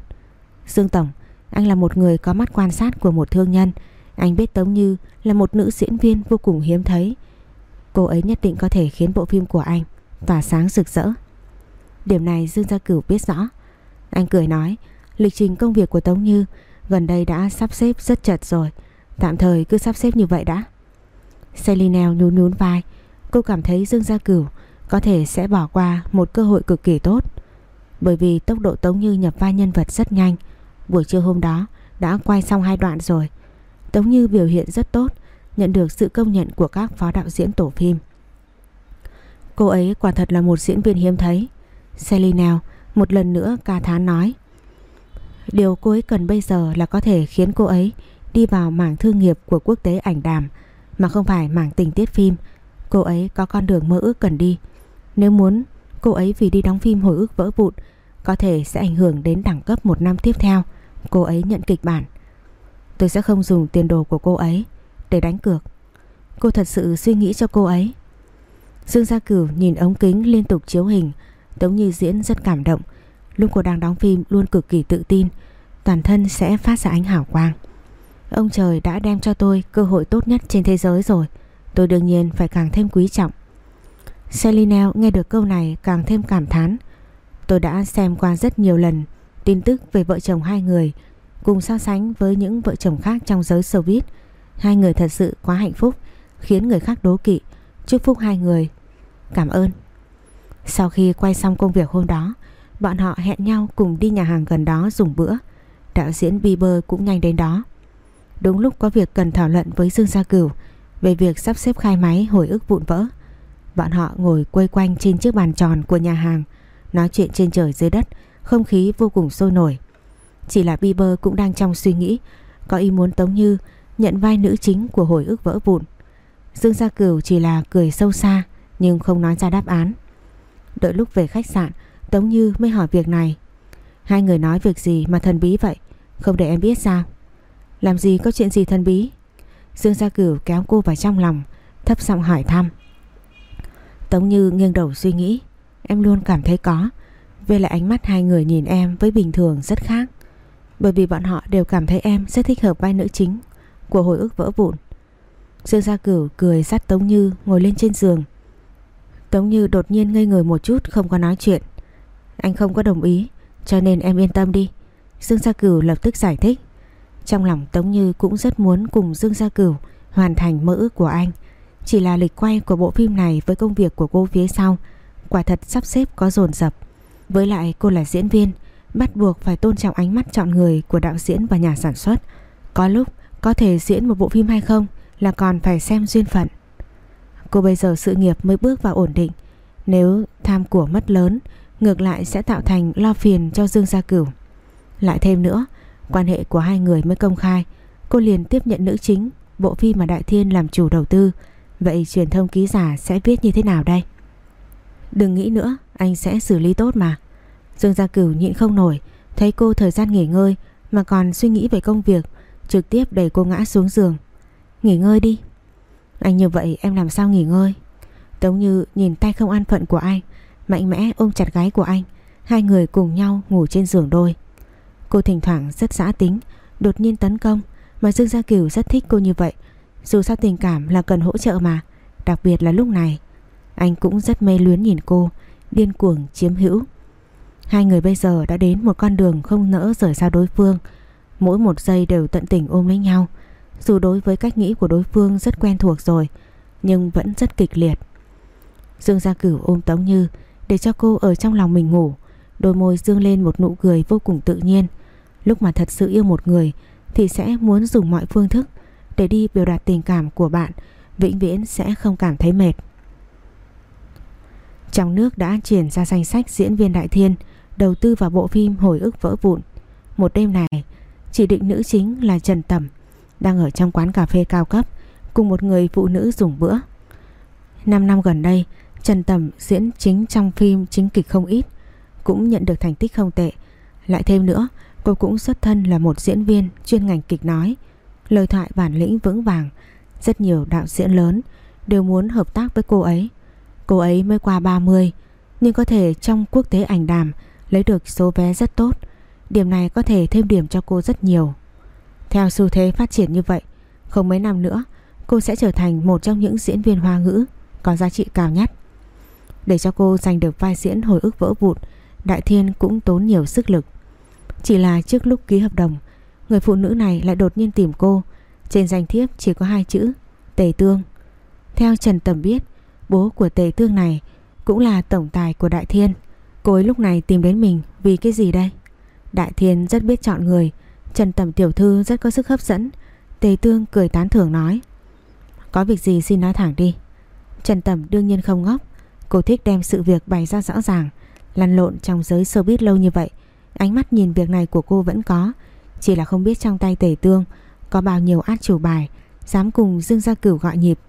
Dương Tổng, anh là một người có mắt quan sát của một thương nhân, anh biết Tống Như là một nữ diễn viên vô cùng hiếm thấy. Cô ấy nhất định có thể khiến bộ phim của anh tỏa sáng rực rỡ. Điểm này Dương Gia Cửu biết rõ. Anh cười nói, lịch trình công việc của Tống Như gần đây đã sắp xếp rất chật rồi. Tạm thời cứ sắp xếp như vậy đã. Selinel nhún nhún vai. Cô cảm thấy Dương Gia Cửu có thể sẽ bỏ qua một cơ hội cực kỳ tốt. Bởi vì tốc độ Tống Như nhập vai nhân vật rất nhanh. Buổi trưa hôm đó đã quay xong hai đoạn rồi. Tống Như biểu hiện rất tốt, nhận được sự công nhận của các phó đạo diễn tổ phim. Cô ấy quả thật là một diễn viên hiếm thấy. Selinel một lần nữa ca thán nói. Điều cô ấy cần bây giờ là có thể khiến cô ấy đi vào mảng thương nghiệp của quốc tế ảnh đàm mà không phải mảng tình tiết phim. Cô ấy có con đường mơ ước cần đi. Nếu muốn cô ấy vì đi đóng phim hồi ức vỡ vụn, có thể sẽ ảnh hưởng đến đẳng cấp một năm tiếp theo. Cô ấy nhận kịch bản. Tôi sẽ không dùng tiền đồ của cô ấy để đánh cược. Cô thật sự suy nghĩ cho cô ấy. Dương Gia Cửu nhìn ống kính liên tục chiếu hình Tống Như diễn rất cảm động Lúc cô đang đóng phim luôn cực kỳ tự tin, Toàn thân sẽ phát ra ánh hào quang Ông trời đã đem cho tôi cơ hội tốt nhất trên thế giới rồi Tôi đương nhiên phải càng thêm quý trọng Selina nghe được câu này càng thêm cảm thán. Tôi đã xem qua rất nhiều lần tin tức về vợ chồng hai người, cùng so sánh với những vợ chồng khác trong giới showbiz Hai người thật sự quá hạnh phúc, Khiến người khác đố kỵ, Chúc phúc hai người. Cảm ơn. Sau khi quay xong công việc hôm đó, Bọn họ hẹn nhau cùng đi nhà hàng gần đó dùng bữa. Đạo diễn Bieber cũng nhanh đến đó. Đúng lúc có việc cần thảo luận với Dương Gia Cửu Về việc sắp xếp khai máy hồi ức vụn vỡ. Bọn họ ngồi quây quanh trên chiếc bàn tròn của nhà hàng, Nói chuyện trên trời dưới đất, Không khí vô cùng sôi nổi. Chỉ là Bieber cũng đang trong suy nghĩ, Có ý muốn Tống Như nhận vai nữ chính của hồi ức vỡ vụn. Dương Gia Cửu chỉ là cười sâu xa, Nhưng không nói ra đáp án. Đợi lúc về khách sạn, Tống Như mới hỏi việc này. Hai người nói việc gì mà thần bí vậy? Không để em biết sao? Làm gì có chuyện gì thần bí? Dương Gia Cửu kéo cô vào trong lòng, Thấp giọng hỏi thăm. Tống Như nghiêng đầu suy nghĩ. Em luôn cảm thấy có. Về lại ánh mắt hai người nhìn em với bình thường rất khác. Bởi vì bọn họ đều cảm thấy em rất thích hợp vai nữ chính Của hồi ức vỡ vụn. Dương Gia Cửu cười dắt Tống Như ngồi lên trên giường. Tống Như đột nhiên ngây người một chút, không có nói chuyện. Anh không có đồng ý, Cho nên em yên tâm đi. Dương Gia Cửu lập tức giải thích. Trong lòng Tống Như cũng rất muốn cùng Dương Gia Cửu Hoàn thành mơ ước của anh. Chỉ là lịch quay của bộ phim này Với công việc của cô phía sau, Quả thật sắp xếp có dồn dập. Với lại cô là diễn viên, Bắt buộc phải tôn trọng ánh mắt chọn người Của đạo diễn và nhà sản xuất. Có lúc có thể diễn một bộ phim hay không Là còn phải xem duyên phận. Cô bây giờ sự nghiệp mới bước vào ổn định. Nếu tham của mất lớn, Ngược lại sẽ tạo thành lo phiền cho Dương Gia Cửu. Lại thêm nữa, Quan hệ của hai người mới công khai. Cô liền tiếp nhận nữ chính, Bộ phim mà Đại Thiên làm chủ đầu tư. Vậy truyền thông ký giả sẽ viết như thế nào đây? Đừng nghĩ nữa, Anh sẽ xử lý tốt mà. Dương Gia Cửu nhịn không nổi, Thấy cô thời gian nghỉ ngơi Mà còn suy nghĩ về công việc, Trực tiếp đẩy cô ngã xuống giường. Nghỉ ngơi đi. Anh như vậy em làm sao nghỉ ngơi? Tống như nhìn tay không an phận của anh, Mạnh mẽ ôm chặt gái của anh, Hai người cùng nhau ngủ trên giường đôi. Cô thỉnh thoảng rất giã tính, Đột nhiên tấn công, Mà Dương Gia Kiều rất thích cô như vậy dù sao tình cảm là cần hỗ trợ mà. Đặc biệt là lúc này, Anh cũng rất mê luyến nhìn cô, Điên cuồng chiếm hữu. Hai người bây giờ đã đến một con đường không nỡ rời xa đối phương. Mỗi một giây đều tận tình ôm lấy nhau. Dù đối với cách nghĩ của đối phương rất quen thuộc rồi, Nhưng vẫn rất kịch liệt. Dương Gia Cửu ôm Tống Như để cho cô ở trong lòng mình ngủ. Đôi môi dương lên một nụ cười vô cùng tự nhiên. Lúc mà thật sự yêu một người, thì sẽ muốn dùng mọi phương thức để đi biểu đạt tình cảm của bạn, vĩnh viễn sẽ không cảm thấy mệt. Trong nước đã chuyển ra danh sách diễn viên đại thiên đầu tư vào bộ phim Hồi ức vỡ vụn. Một đêm này, chỉ định nữ chính là Trần Tẩm đang ở trong quán cà phê cao cấp cùng một người phụ nữ dùng bữa. Năm năm gần đây, Trần Tầm diễn chính trong phim chính kịch không ít Cũng nhận được thành tích không tệ Lại thêm nữa Cô cũng xuất thân là một diễn viên chuyên ngành kịch nói Lời thoại bản lĩnh vững vàng. Rất nhiều đạo diễn lớn Đều muốn hợp tác với cô ấy. Cô ấy mới qua 30 Nhưng có thể trong quốc tế ảnh đàm Lấy được số vé rất tốt. Điểm này có thể thêm điểm cho cô rất nhiều. Theo xu thế phát triển như vậy, Không mấy năm nữa, Cô sẽ trở thành một trong những diễn viên hoa ngữ Có giá trị cao nhất. Để cho cô giành được vai diễn hồi ức vỡ vụn, Đại Thiên cũng tốn nhiều sức lực. Chỉ là trước lúc ký hợp đồng Người phụ nữ này lại đột nhiên tìm cô. Trên danh thiếp chỉ có hai chữ, Tề Tương. Theo Trần Tầm biết, Bố của Tề Tương này Cũng là tổng tài của Đại Thiên. Cô ấy lúc này tìm đến mình vì cái gì đây? Đại Thiên rất biết chọn người, Trần Tầm tiểu thư rất có sức hấp dẫn. Tề Tương cười tán thưởng nói, Có việc gì xin nói thẳng đi. Trần Tầm đương nhiên không ngốc. Cô thích đem sự việc bày ra rõ ràng, Lăn lộn trong giới showbiz lâu như vậy. Ánh mắt nhìn việc này của cô vẫn có chỉ là không biết trong tay tể tương Có bao nhiêu át chủ bài Dám cùng Dương Gia Cửu gọi nhịp.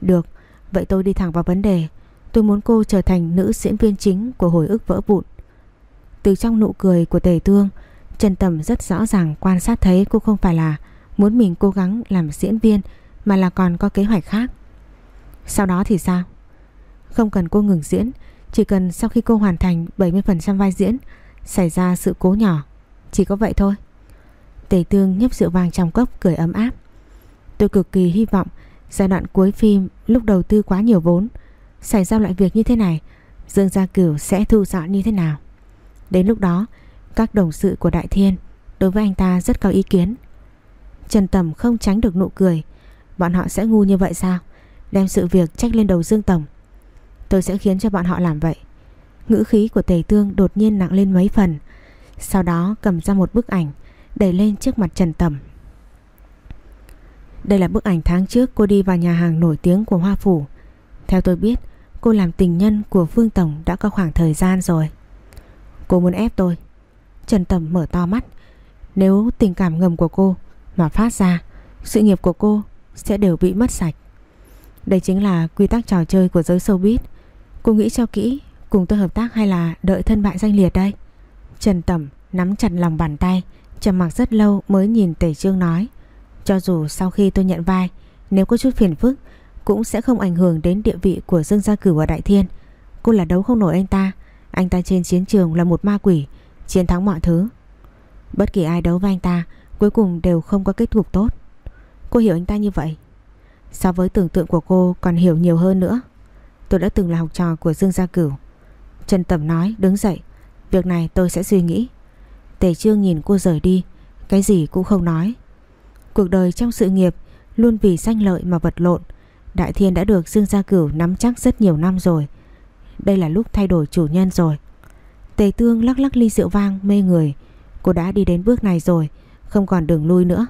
Được, vậy tôi đi thẳng vào vấn đề. Tôi muốn cô trở thành nữ diễn viên chính Của hồi ức vỡ vụn. Từ trong nụ cười của tề tương Trần Tầm rất rõ ràng quan sát thấy cô không phải là Muốn mình cố gắng làm diễn viên Mà là còn có kế hoạch khác. Sau đó thì sao? Không cần cô ngừng diễn Chỉ cần sau khi cô hoàn thành 70% vai diễn Xảy ra sự cố nhỏ Chỉ có vậy thôi. Tề tương nhấp rượu vàng trong cốc cười ấm áp. Tôi cực kỳ hy vọng Giai đoạn cuối phim lúc đầu tư quá nhiều vốn, Xảy ra loại việc như thế này, Dương Gia Cửu sẽ thu dọn như thế nào? Đến lúc đó, Các đồng sự của Đại Thiên Đối với anh ta rất có ý kiến. Trần Tầm không tránh được nụ cười, Bọn họ sẽ ngu như vậy sao? Đem sự việc trách lên đầu Dương Tổng. Tôi sẽ khiến cho bọn họ làm vậy. Ngữ khí của Tề Tương đột nhiên nặng lên mấy phần. Sau đó cầm ra một bức ảnh Đẩy lên trước mặt Trần Tầm. Đây là bức ảnh tháng trước cô đi vào nhà hàng nổi tiếng của Hoa Phủ. Theo tôi biết, Cô làm tình nhân của Phương Tổng đã có khoảng thời gian rồi. Cô muốn ép tôi. Trần Tầm mở to mắt. Nếu tình cảm ngầm của cô mà phát ra, Sự nghiệp của cô sẽ đều bị mất sạch. Đây chính là quy tắc trò chơi của giới showbiz. Cô nghĩ cho kỹ, Cùng tôi hợp tác hay là đợi thân bại danh liệt đây? Trần Tầm nắm chặt lòng bàn tay trầm mặc rất lâu mới nhìn Tề Trương nói. Cho dù sau khi tôi nhận vai, Nếu có chút phiền phức, Cũng sẽ không ảnh hưởng đến địa vị của Dương Gia Cửu ở Đại Thiên. Cô là đấu không nổi anh ta. Anh ta trên chiến trường là một ma quỷ, Chiến thắng mọi thứ. Bất kỳ ai đấu với anh ta, Cuối cùng đều không có kết cục tốt. Cô hiểu anh ta như vậy. So với tưởng tượng của cô còn hiểu nhiều hơn nữa. Tôi đã từng là học trò của Dương Gia Cửu. Trần Tẩm nói, đứng dậy. Việc này tôi sẽ suy nghĩ. Tề Trương nhìn cô rời đi, Cái gì cũng không nói. Cuộc đời trong sự nghiệp Luôn vì danh lợi mà vật lộn, Đại Thiên đã được Dương Gia Cửu nắm chắc rất nhiều năm rồi. Đây là lúc thay đổi chủ nhân rồi. Tề Tương lắc lắc ly rượu vang, mê người. Cô đã đi đến bước này rồi, Không còn đường lui nữa.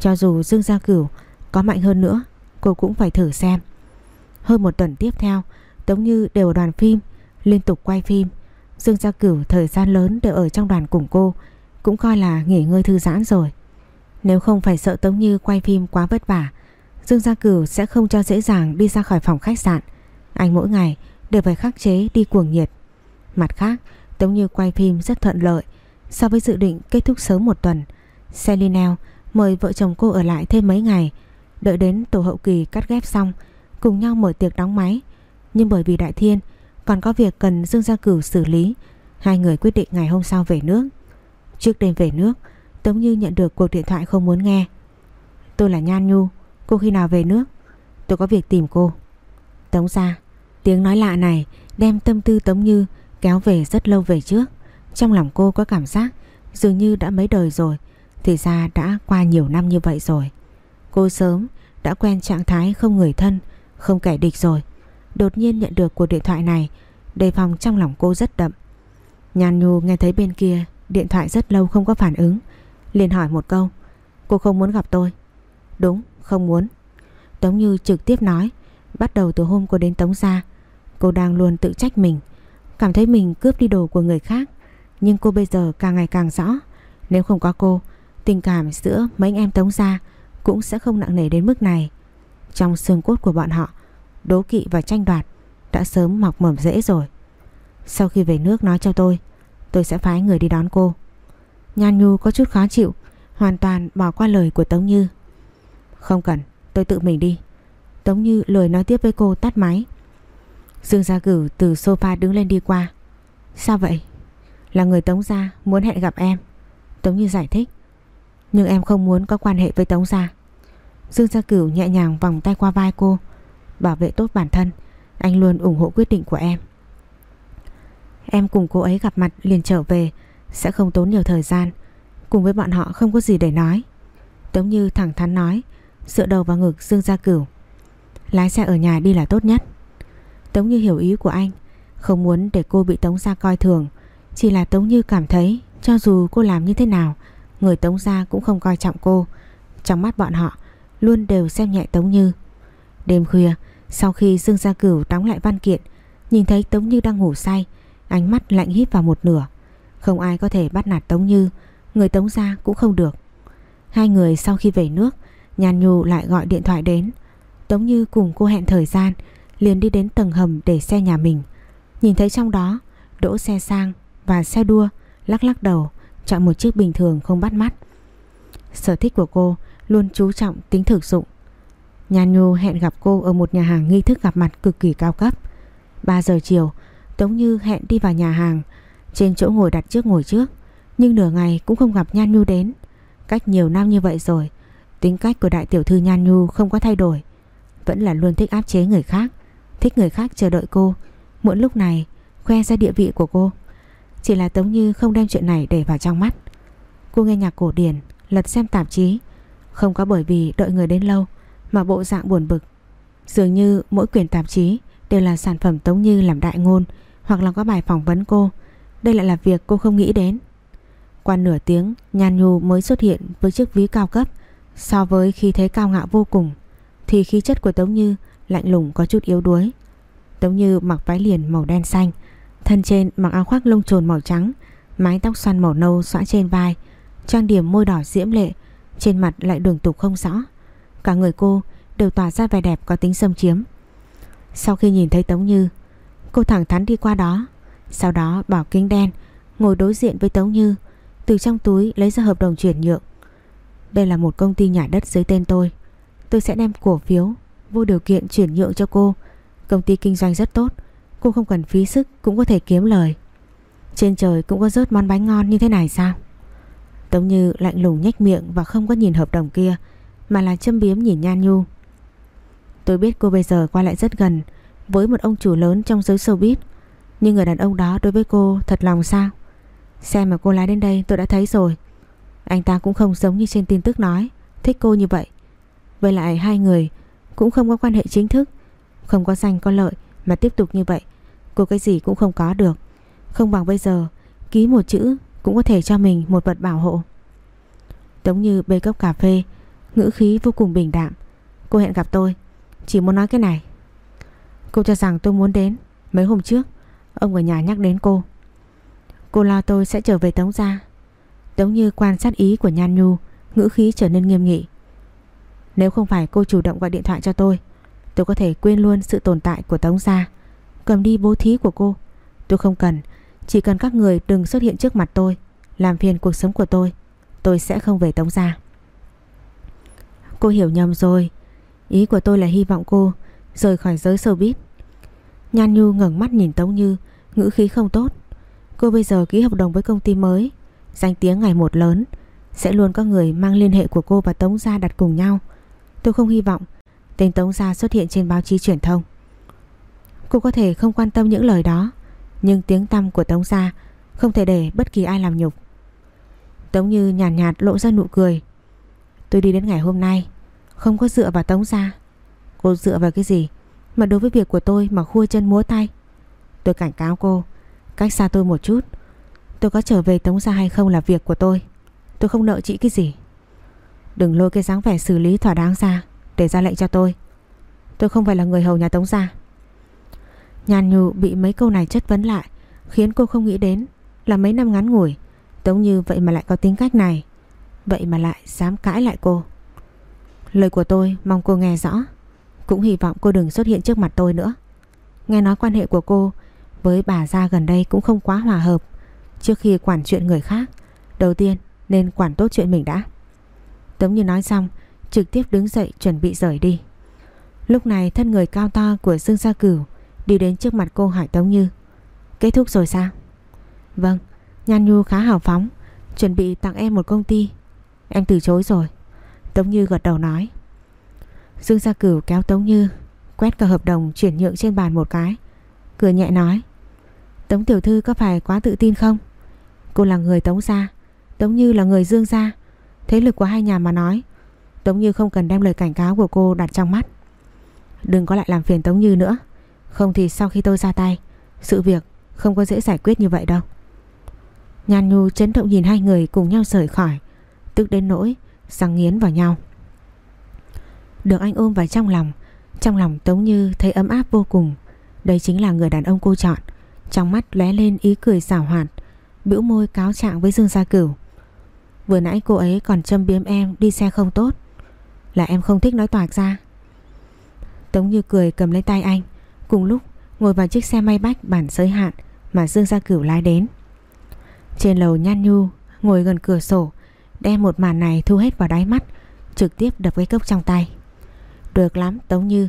Cho dù Dương Gia Cửu có mạnh hơn nữa, Cô cũng phải thử xem. Hơn một tuần tiếp theo Tống Như đều đoàn phim, Liên tục quay phim. Dương Gia Cửu thời gian lớn đều ở trong đoàn cùng cô, Cũng coi là nghỉ ngơi thư giãn rồi. Nếu không phải sợ Tống Như quay phim quá vất vả, Dương Gia Cửu sẽ không cho dễ dàng đi ra khỏi phòng khách sạn. Anh mỗi ngày đều phải khắc chế đi cuồng nhiệt. Mặt khác, Tống Như quay phim rất thuận lợi. So với dự định kết thúc sớm một tuần Selinel mời vợ chồng cô ở lại thêm mấy ngày. Đợi đến tổ hậu kỳ cắt ghép xong, Cùng nhau mở tiệc đóng máy. Nhưng bởi vì Đại Thiên còn có việc cần Dương Gia Cửu xử lý. Hai người quyết định ngày hôm sau về nước. Trước đêm về nước, Tống Như nhận được cuộc điện thoại không muốn nghe. Tôi là Nhan Nhu, Cô khi nào về nước? Tôi có việc tìm cô. Tống ra Tiếng nói lạ này đem tâm tư Tống Như kéo về rất lâu về trước. Trong lòng cô có cảm giác Dường như đã mấy đời rồi, Thì ra đã qua nhiều năm như vậy rồi. Cô sớm đã quen trạng thái không người thân, Không kẻ địch rồi. Đột nhiên nhận được cuộc điện thoại này. Đề phòng trong lòng cô rất đậm. Nhan Nhu nghe thấy bên kia, Điện thoại rất lâu không có phản ứng. Liền hỏi một câu, Cô không muốn gặp tôi? Đúng, không muốn. Tống Như trực tiếp nói, Bắt đầu từ hôm cô đến Tống Gia, Cô đang luôn tự trách mình, Cảm thấy mình cướp đi đồ của người khác. Nhưng cô bây giờ càng ngày càng rõ, Nếu không có cô, Tình cảm giữa mấy anh em Tống Gia Cũng sẽ không nặng nề đến mức này. Trong xương cốt của bọn họ Đố kỵ và tranh đoạt, Đã sớm mọc mầm rễ rồi. Sau khi về nước nói cho tôi Tôi sẽ phái người đi đón cô. Nhan Nhu có chút khó chịu, Hoàn toàn bỏ qua lời của Tống Như. Không cần, tôi tự mình đi. Tống Như lời nói tiếp với cô tắt máy. Dương Gia Cửu từ sofa đứng lên đi qua. Sao vậy? Là người Tống Gia muốn hẹn gặp em. Tống Như giải thích. Nhưng em không muốn có quan hệ với Tống Gia. Dương Gia Cửu nhẹ nhàng vòng tay qua vai cô. Bảo vệ tốt bản thân. Anh luôn ủng hộ quyết định của em. Em cùng cô ấy gặp mặt liền trở về, Sẽ không tốn nhiều thời gian. Cùng với bọn họ không có gì để nói. Tống Như thẳng thắn nói, Dựa đầu vào ngực Dương Gia Cửu. Lái xe ở nhà đi là tốt nhất. Tống Như hiểu ý của anh, Không muốn để cô bị Tống Gia coi thường. Chỉ là Tống Như cảm thấy, Cho dù cô làm như thế nào, Người Tống Gia cũng không coi trọng cô. Trong mắt bọn họ, Luôn đều xem nhẹ Tống Như. Đêm khuya sau khi Dương Gia Cửu đóng lại văn kiện, Nhìn thấy Tống Như đang ngủ say, Ánh mắt lạnh hít vào một nửa. Không ai có thể bắt nạt Tống Như, Người Tống Gia cũng không được. Hai người sau khi về nước, Nhàn Nhu lại gọi điện thoại đến. Tống Như cùng cô hẹn thời gian, liền đi đến tầng hầm để xe nhà mình. Nhìn thấy trong đó, Đỗ xe sang và xe đua, Lắc lắc đầu, Chọn một chiếc bình thường không bắt mắt. Sở thích của cô luôn chú trọng tính thực dụng. Nhan Nhu hẹn gặp cô ở một nhà hàng nghi thức gặp mặt cực kỳ cao cấp. 3 giờ chiều, Tống Như hẹn đi vào nhà hàng. Trên chỗ ngồi đặt trước ngồi trước, Nhưng nửa ngày cũng không gặp Nhan Nhu đến. Cách nhiều năm như vậy rồi, Tính cách của đại tiểu thư Nhan Nhu không có thay đổi. Vẫn là luôn thích áp chế người khác, Thích người khác chờ đợi cô. Muộn lúc này, khoe ra địa vị của cô. Chỉ là Tống Như không đem chuyện này để vào trong mắt. Cô nghe nhạc cổ điển, Lật xem tạp chí. Không có bởi vì đợi người đến lâu mà bộ dạng buồn bực. Dường như mỗi quyển tạp chí đều là sản phẩm Tống Như làm đại ngôn hoặc là có bài phỏng vấn cô. Đây lại là việc cô không nghĩ đến. Qua nửa tiếng, Nhan Nhu mới xuất hiện với chiếc ví cao cấp so với khi thế cao ngạo vô cùng thì khí chất của Tống Như lạnh lùng có chút yếu đuối. Tống Như mặc váy liền màu đen xanh, thân trên mặc áo khoác lông trồn màu trắng, mái tóc xoăn màu nâu xõa trên vai, trang điểm môi đỏ diễm lệ, trên mặt lại đường tục không rõ. Cả người cô đều tỏa ra vẻ đẹp có tính xâm chiếm. Sau khi nhìn thấy Tống Như, cô thẳng thắn đi qua đó, sau đó bỏ kính đen, ngồi đối diện với Tống Như, từ trong túi lấy ra hợp đồng chuyển nhượng. Đây là một công ty nhà đất dưới tên tôi. Tôi sẽ đem cổ phiếu vô điều kiện chuyển nhượng cho cô. Công ty kinh doanh rất tốt, cô không cần phí sức cũng có thể kiếm lời. Trên trời cũng có rớt món bánh ngon như thế này sao? Tống Như lạnh lùng nhếch miệng và không có nhìn hợp đồng kia, mà là châm biếm nhìn Nhan Nhu. Tôi biết cô bây giờ qua lại rất gần với một ông chủ lớn trong giới showbiz, nhưng người đàn ông đó đối với cô thật lòng sao? Xe mà cô lái đến đây tôi đã thấy rồi. Anh ta cũng không giống như trên tin tức nói, thích cô như vậy. Với lại hai người cũng không có quan hệ chính thức, không có danh có lợi mà tiếp tục như vậy, cô cái gì cũng không có được. Không bằng bây giờ ký một chữ cũng có thể cho mình một vật bảo hộ. giống như bê cốc cà phê, ngữ khí vô cùng bình đạm. Cô hẹn gặp tôi, chỉ muốn nói cái này. Cô cho rằng tôi muốn đến. Mấy hôm trước, ông ở nhà nhắc đến cô. Cô lo tôi sẽ trở về Tống ra. Tống như quan sát ý của Nhan Nhu, ngữ khí trở nên nghiêm nghị. Nếu không phải cô chủ động gọi điện thoại cho tôi, tôi có thể quên luôn sự tồn tại của Tống gia. Cầm đi bố thí của cô. Tôi không cần, chỉ cần các người đừng xuất hiện trước mặt tôi, làm phiền cuộc sống của tôi. Tôi sẽ không về Tống gia. Cô hiểu nhầm rồi. Ý của tôi là hy vọng cô rời khỏi giới showbiz. Nhan Nhu ngẩng mắt nhìn Tống Như, ngữ khí không tốt. Cô bây giờ ký hợp đồng với công ty mới, danh tiếng ngày một lớn, sẽ luôn có người mang liên hệ của cô và Tống Gia đặt cùng nhau. Tôi không hy vọng tên Tống Gia xuất hiện trên báo chí truyền thông. Cô có thể không quan tâm những lời đó, nhưng tiếng tăm của Tống Gia không thể để bất kỳ ai làm nhục. Tống Như nhàn nhạt, nhạt lộ ra nụ cười. Tôi đi đến ngày hôm nay, không có dựa vào Tống Gia. Cô dựa vào cái gì mà đối với việc của tôi mà khua chân múa tay? Tôi cảnh cáo cô, cách xa tôi một chút. Tôi có trở về Tống Gia hay không là việc của tôi. Tôi không nợ chị cái gì. Đừng lôi cái dáng vẻ xử lý thỏa đáng ra để ra lệnh cho tôi. Tôi không phải là người hầu nhà Tống Gia. Nhàn nhụ bị mấy câu này chất vấn lại khiến cô không nghĩ đến là mấy năm ngắn ngủi Tống Như vậy mà lại có tính cách này. Vậy mà lại dám cãi lại cô. Lời của tôi mong cô nghe rõ. Cũng hy vọng cô đừng xuất hiện trước mặt tôi nữa. Nghe nói quan hệ của cô Với bà Gia gần đây cũng không quá hòa hợp. Trước khi quản chuyện người khác, Đầu tiên nên quản tốt chuyện mình đã. Tống như nói xong, Trực tiếp đứng dậy chuẩn bị rời đi. Lúc này thân người cao to của Dương Gia Cửu Đi đến trước mặt cô hỏi Tống Như, Kết thúc rồi sao? Vâng Nhan Nhu khá hào phóng, Chuẩn bị tặng em một công ty. Em từ chối rồi. Tống Như gật đầu nói. Dương Gia Cửu kéo Tống Như, Quét cả hợp đồng chuyển nhượng trên bàn một cái. Cười nhẹ nói. Tống Tiểu Thư có phải quá tự tin không? Cô là người Tống Gia, Tống Như là người Dương Gia. Thế lực của hai nhà mà nói, Tống Như không cần đem lời cảnh cáo của cô đặt trong mắt. Đừng có lại làm phiền Tống Như nữa. Không thì sau khi tôi ra tay, Sự việc không có dễ giải quyết như vậy đâu. Nhan Nhu chấn động nhìn hai người cùng nhau rời khỏi. Tức đến nỗi Răng nghiến vào nhau. Được anh ôm vào trong lòng Trong lòng Tống Như thấy ấm áp vô cùng. Đây chính là người đàn ông cô chọn. Trong mắt lóe lên ý cười xảo hoạt, bĩu môi cáo trạng với Dương Gia Cửu. Vừa nãy cô ấy còn châm biếm em đi xe không tốt. Là em không thích nói toạc ra. Tống Như cười cầm lấy tay anh. Cùng lúc, ngồi vào chiếc xe may bách bản giới hạn Mà Dương Gia Cửu lái đến. Trên lầu Nhan Nhu Ngồi gần cửa sổ Đem một màn này thu hết vào đáy mắt, Trực tiếp đập cái cốc trong tay. Được lắm, Tống Như.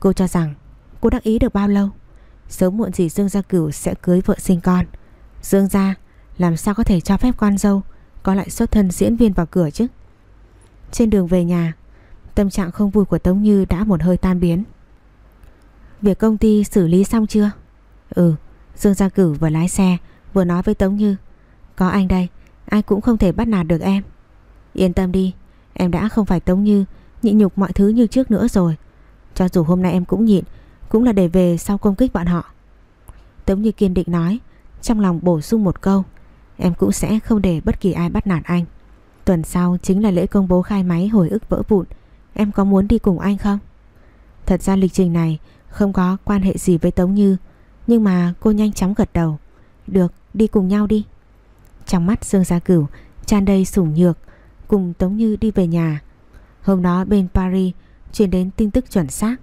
Cô cho rằng, cô đắc ý được bao lâu? Sớm muộn gì Dương Gia Cửu sẽ cưới vợ sinh con. Dương Gia, làm sao có thể cho phép con dâu Có lại xuất thân diễn viên vào cửa chứ? Trên đường về nhà, Tâm trạng không vui của Tống Như đã một hơi tan biến. Việc công ty xử lý xong chưa? Ừ Dương Gia Cửu vừa lái xe, Vừa nói với Tống Như. Có anh đây. Ai cũng không thể bắt nạt được em Yên tâm đi Em đã không phải Tống Như nhịn nhục mọi thứ như trước nữa rồi. Cho dù hôm nay em cũng nhịn, cũng là để về sau công kích bọn họ. Tống Như kiên định nói, trong lòng bổ sung một câu, em cũng sẽ không để bất kỳ ai bắt nạt anh. Tuần sau chính là lễ công bố khai máy hồi ức vỡ vụn, em có muốn đi cùng anh không? Thật ra lịch trình này không có quan hệ gì với Tống Như, nhưng mà cô nhanh chóng gật đầu. Được, đi cùng nhau đi. Trong mắt Dương Gia Cửu tràn đầy sủng nhược, cùng Tống Như đi về nhà. Hôm đó bên Paris truyền đến tin tức chuẩn xác.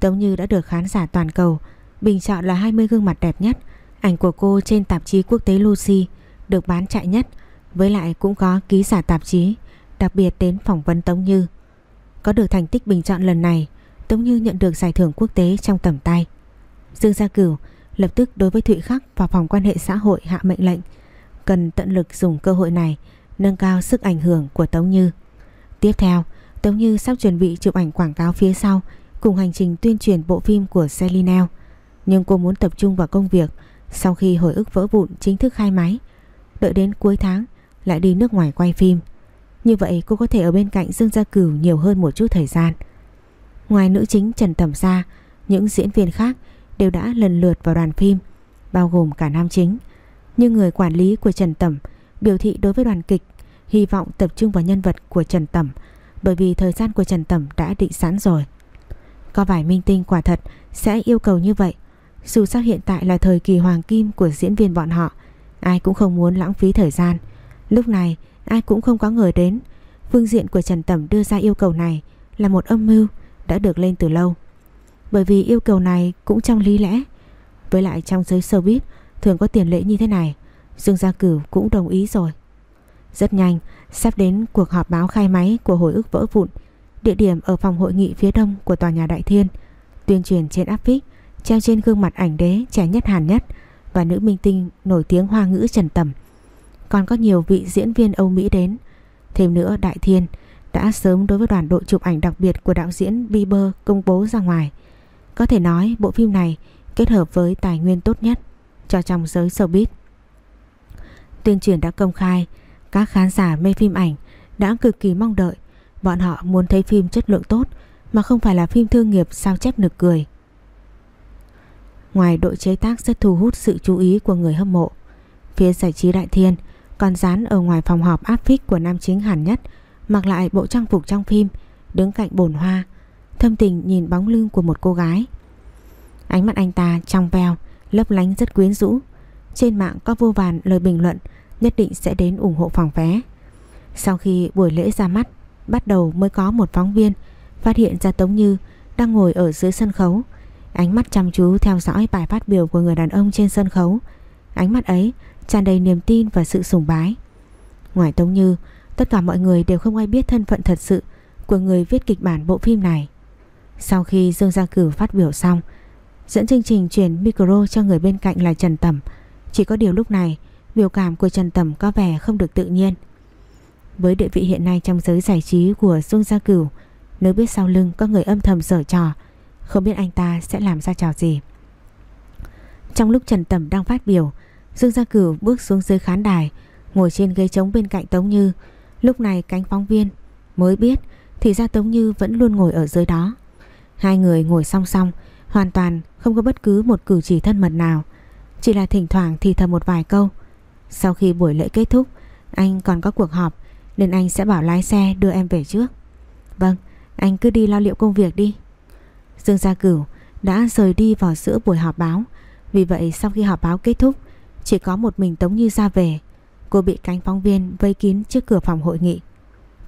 Tống Như đã được khán giả toàn cầu bình chọn là 20 gương mặt đẹp nhất. Ảnh của cô trên tạp chí quốc tế Lucy được bán chạy nhất. Với lại cũng có ký giả tạp chí đặc biệt đến phỏng vấn Tống Như. Có được thành tích bình chọn lần này, Tống Như nhận được giải thưởng quốc tế trong tầm tay. Dương Gia Cửu lập tức đối với Thụy Khắc và phòng quan hệ xã hội hạ mệnh lệnh cần tận lực dùng cơ hội này nâng cao sức ảnh hưởng của Tống Như. Tiếp theo, Tống Như sắp chuẩn bị chụp ảnh quảng cáo phía sau cùng hành trình tuyên truyền bộ phim của Selinel. Nhưng cô muốn tập trung vào công việc sau khi hồi ức vỡ vụn chính thức khai máy. Đợi đến cuối tháng lại đi nước ngoài quay phim. Như vậy cô có thể ở bên cạnh Dương Gia Cửu nhiều hơn một chút thời gian. Ngoài nữ chính Trần Tẩm ra, những diễn viên khác đều đã lần lượt vào đoàn phim, bao gồm cả nam chính. Nhưng người quản lý của Trần Tẩm biểu thị đối với đoàn kịch hy vọng tập trung vào nhân vật của Trần Tẩm bởi vì thời gian của Trần Tẩm đã định sẵn rồi. Có vài minh tinh quả thật sẽ yêu cầu như vậy. Dù sao hiện tại là thời kỳ hoàng kim của diễn viên bọn họ, ai cũng không muốn lãng phí thời gian. Lúc này ai cũng không có ngờ đến phương diện của Trần Tẩm đưa ra yêu cầu này là một âm mưu đã được lên từ lâu. Bởi vì yêu cầu này cũng trong lý lẽ. Với lại trong giới showbiz thường có tiền lệ như thế này, Dương Gia Cửu cũng đồng ý rồi. Rất nhanh, sắp đến cuộc họp báo khai máy của hồi ức vỡ vụn, địa điểm ở phòng hội nghị phía đông của tòa nhà Đại Thiên, tuyên truyền trên áp phích, treo trên gương mặt ảnh đế trẻ nhất hàn nhất và nữ minh tinh nổi tiếng hoa ngữ Trần Tầm. Còn có nhiều vị diễn viên Âu Mỹ đến. Thêm nữa Đại Thiên đã sớm đối với đoàn đội chụp ảnh đặc biệt của đạo diễn Bieber công bố ra ngoài. Có thể nói bộ phim này kết hợp với tài nguyên tốt nhất cho trong giới showbiz. Tuyên truyền đã công khai, các khán giả mê phim ảnh đã cực kỳ mong đợi. Bọn họ muốn thấy phim chất lượng tốt mà không phải là phim thương nghiệp sao chép nực cười. Ngoài đội chế tác rất thu hút sự chú ý của người hâm mộ, phía giải trí Đại Thiên còn dán ở ngoài phòng họp áp phích của nam chính Hàn Nhất mặc lại bộ trang phục trong phim đứng cạnh bồn hoa thâm tình nhìn bóng lưng của một cô gái. Ánh mắt anh ta trong veo, lấp lánh rất quyến rũ. Trên mạng có vô vàn lời bình luận nhất định sẽ đến ủng hộ phòng vé. Sau khi buổi lễ ra mắt, bắt đầu mới có một phóng viên phát hiện ra Tống Như đang ngồi ở dưới sân khấu. Ánh mắt chăm chú theo dõi bài phát biểu của người đàn ông trên sân khấu. Ánh mắt ấy tràn đầy niềm tin và sự sùng bái. Ngoài Tống Như, tất cả mọi người đều không ai biết thân phận thật sự của người viết kịch bản bộ phim này. Sau khi Dương Gia Cử phát biểu xong, dẫn chương trình chuyển micro cho người bên cạnh là Trần Tẩm. Chỉ có điều lúc này, biểu cảm của Trần Tẩm có vẻ không được tự nhiên. Với địa vị hiện nay trong giới giải trí của Dương Gia Cửu, nếu biết sau lưng có người âm thầm dở trò, không biết anh ta sẽ làm ra trò gì. Trong lúc Trần Tẩm đang phát biểu, Dương Gia Cửu bước xuống dưới khán đài, ngồi trên ghế trống bên cạnh Tống Như. Lúc này cánh phóng viên mới biết thì ra Tống Như vẫn luôn ngồi ở dưới đó. Hai người ngồi song song, hoàn toàn không có bất cứ một cử chỉ thân mật nào. Chỉ là thỉnh thoảng thì thầm một vài câu. Sau khi buổi lễ kết thúc, anh còn có cuộc họp nên anh sẽ bảo lái xe đưa em về trước. Vâng, anh cứ đi lo liệu công việc đi. Dương Gia Cửu đã rời đi vào giữa buổi họp báo. Vì vậy sau khi họp báo kết thúc, chỉ có một mình Tống Như ra về. Cô bị cánh phóng viên vây kín trước cửa phòng hội nghị.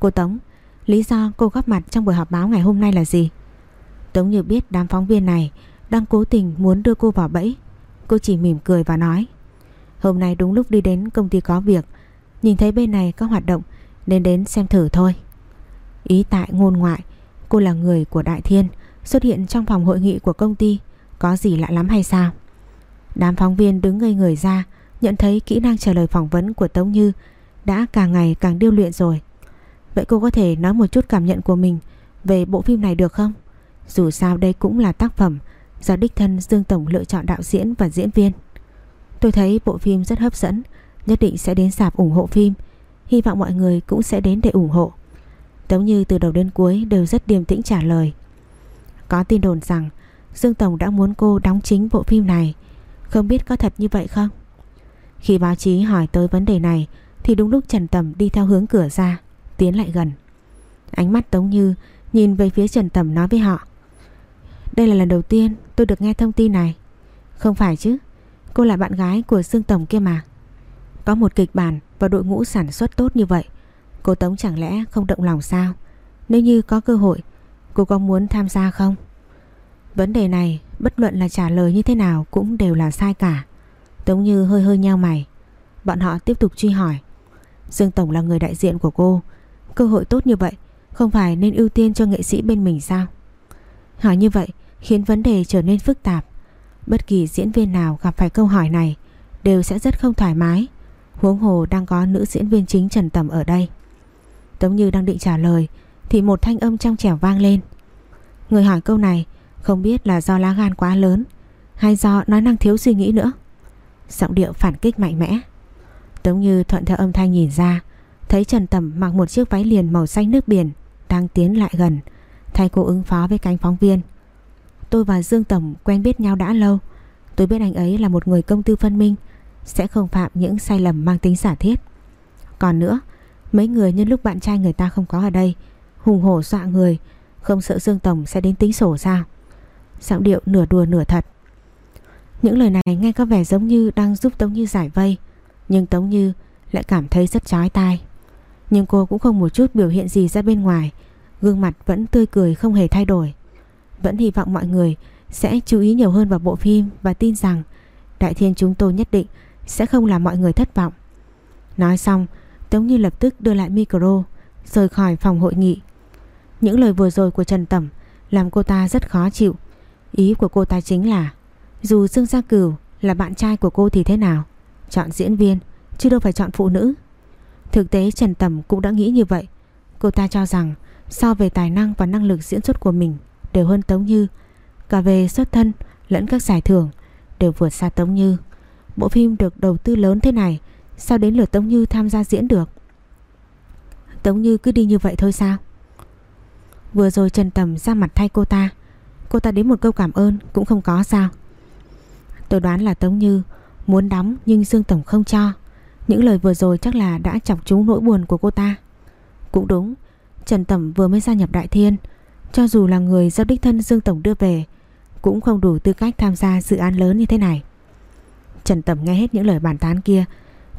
Cô Tống, lý do cô góp mặt trong buổi họp báo ngày hôm nay là gì? Tống Như biết đám phóng viên này đang cố tình muốn đưa cô vào bẫy. Cô chỉ mỉm cười và nói, Hôm nay đúng lúc đi đến công ty có việc. Nhìn thấy bên này có hoạt động, Nên đến xem thử thôi. Ý tại ngôn ngoại, Cô là người của Đại Thiên, Xuất hiện trong phòng hội nghị của công ty, Có gì lạ lắm hay sao? Đám phóng viên đứng ngây người ra, Nhận thấy kỹ năng trả lời phỏng vấn của Tống Như Đã càng ngày càng điêu luyện rồi. Vậy cô có thể nói một chút cảm nhận của mình Về bộ phim này được không? Dù sao đây cũng là tác phẩm Do đích thân Dương Tổng lựa chọn đạo diễn và diễn viên. Tôi thấy bộ phim rất hấp dẫn, Nhất định sẽ đến sạp ủng hộ phim. Hy vọng mọi người cũng sẽ đến để ủng hộ. Tống Như từ đầu đến cuối đều rất điềm tĩnh trả lời. Có tin đồn rằng Dương Tổng đã muốn cô đóng chính bộ phim này. Không biết có thật như vậy không? Khi báo chí hỏi tới vấn đề này, Thì đúng lúc Trần Tầm đi theo hướng cửa ra, Tiến lại gần. Ánh mắt Tống Như nhìn về phía Trần Tầm nói với họ. Đây là lần đầu tiên tôi được nghe thông tin này. Không phải chứ, Cô là bạn gái của Dương Tổng kia mà. Có một kịch bản và đội ngũ sản xuất tốt như vậy, Cô Tống chẳng lẽ không động lòng sao? Nếu như có cơ hội, Cô có muốn tham gia không? Vấn đề này, bất luận là trả lời như thế nào Cũng đều là sai cả. Tống Như hơi hơi nheo mày. Bọn họ tiếp tục truy hỏi. Dương Tổng là người đại diện của cô. Cơ hội tốt như vậy Không phải nên ưu tiên cho nghệ sĩ bên mình sao? Hỏi như vậy Khiến vấn đề trở nên phức tạp. Bất kỳ diễn viên nào gặp phải câu hỏi này Đều sẽ rất không thoải mái. Huống hồ đang có nữ diễn viên chính Trần Tầm ở đây. Tống Như đang định trả lời Thì một thanh âm trong trẻo vang lên. Người hỏi câu này Không biết là do lá gan quá lớn Hay do nói năng thiếu suy nghĩ nữa. Giọng điệu phản kích mạnh mẽ. Tống Như thuận theo âm thanh nhìn ra, Thấy Trần Tầm mặc một chiếc váy liền màu xanh nước biển Đang tiến lại gần, Thay cô ứng phó với cánh phóng viên. Tôi và Dương Tổng quen biết nhau đã lâu. Tôi biết anh ấy là một người công tư phân minh, Sẽ không phạm những sai lầm mang tính giả thiết. Còn nữa, Mấy người nhân lúc bạn trai người ta không có ở đây, Hùng hổ dọa người, Không sợ Dương Tổng sẽ đến tính sổ sao Giọng điệu nửa đùa nửa thật. Những lời này nghe có vẻ giống như Đang giúp Tống Như giải vây, Nhưng Tống Như lại cảm thấy rất chói tai. Nhưng cô cũng không một chút biểu hiện gì ra bên ngoài, Gương mặt vẫn tươi cười không hề thay đổi. Vẫn hy vọng mọi người Sẽ chú ý nhiều hơn vào bộ phim Và tin rằng Đại Thiên chúng tôi nhất định Sẽ không làm mọi người thất vọng. Nói xong, Tống Như lập tức đưa lại micro, Rời khỏi phòng hội nghị. Những lời vừa rồi của Trần Tẩm Làm cô ta rất khó chịu. Ý của cô ta chính là, Dù Dương Gia Cửu là bạn trai của cô thì thế nào? Chọn diễn viên, Chứ đâu phải chọn phụ nữ. Thực tế Trần Tẩm cũng đã nghĩ như vậy. Cô ta cho rằng, So về tài năng và năng lực diễn xuất của mình Đều hơn Tống Như. Cả về xuất thân lẫn các giải thưởng Đều vượt xa Tống Như. Bộ phim được đầu tư lớn thế này, Sao đến lượt Tống Như tham gia diễn được? Tống Như cứ đi như vậy thôi sao? Vừa rồi Trần Tầm ra mặt thay cô ta. Cô ta đến một câu cảm ơn Cũng không có sao. Tôi đoán là Tống Như muốn đóng Nhưng Dương Tổng không cho. Những lời vừa rồi chắc là đã chọc trúng nỗi buồn của cô ta. Cũng đúng, Trần Tầm vừa mới gia nhập Đại Thiên. Cho dù là người do đích thân Dương Tổng đưa về, Cũng không đủ tư cách tham gia dự án lớn như thế này. Trần Tầm nghe hết những lời bàn tán kia,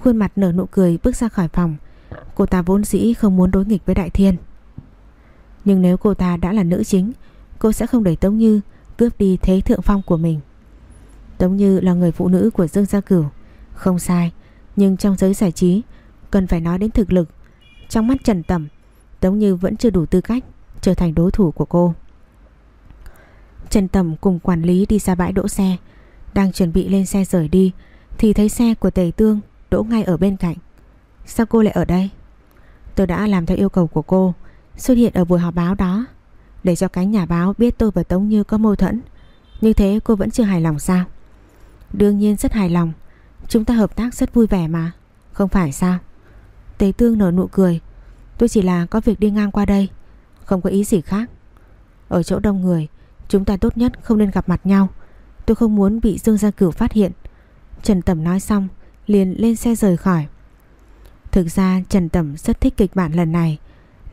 Khuôn mặt nở nụ cười bước ra khỏi phòng. Cô ta vốn dĩ không muốn đối nghịch với Đại Thiên. Nhưng nếu cô ta đã là nữ chính, Cô sẽ không để Tống Như Cướp đi thế thượng phong của mình. Tống Như là người phụ nữ của Dương Gia Cửu. Không sai, Nhưng trong giới giải trí, Cần phải nói đến thực lực. Trong mắt Trần Tầm Tống Như vẫn chưa đủ tư cách. Trở thành đối thủ của cô. Trần Tầm cùng quản lý đi ra bãi đỗ xe. Đang chuẩn bị lên xe rời đi, Thì thấy xe của Tề Tương đỗ ngay ở bên cạnh. Sao cô lại ở đây? Tôi đã làm theo yêu cầu của cô, Xuất hiện ở buổi họp báo đó. Để cho cánh nhà báo biết tôi và Tống Như có mâu thuẫn. Như thế cô vẫn chưa hài lòng sao? Đương nhiên rất hài lòng. Chúng ta hợp tác rất vui vẻ mà. Không phải sao? Tề Tương nở nụ cười. Tôi chỉ là có việc đi ngang qua đây. Không có ý gì khác Ở chỗ đông người Chúng ta tốt nhất không nên gặp mặt nhau Tôi không muốn bị Dương Gia Cửu phát hiện Trần Tẩm nói xong liền lên xe rời khỏi. Thực ra Trần Tẩm rất thích kịch bản lần này.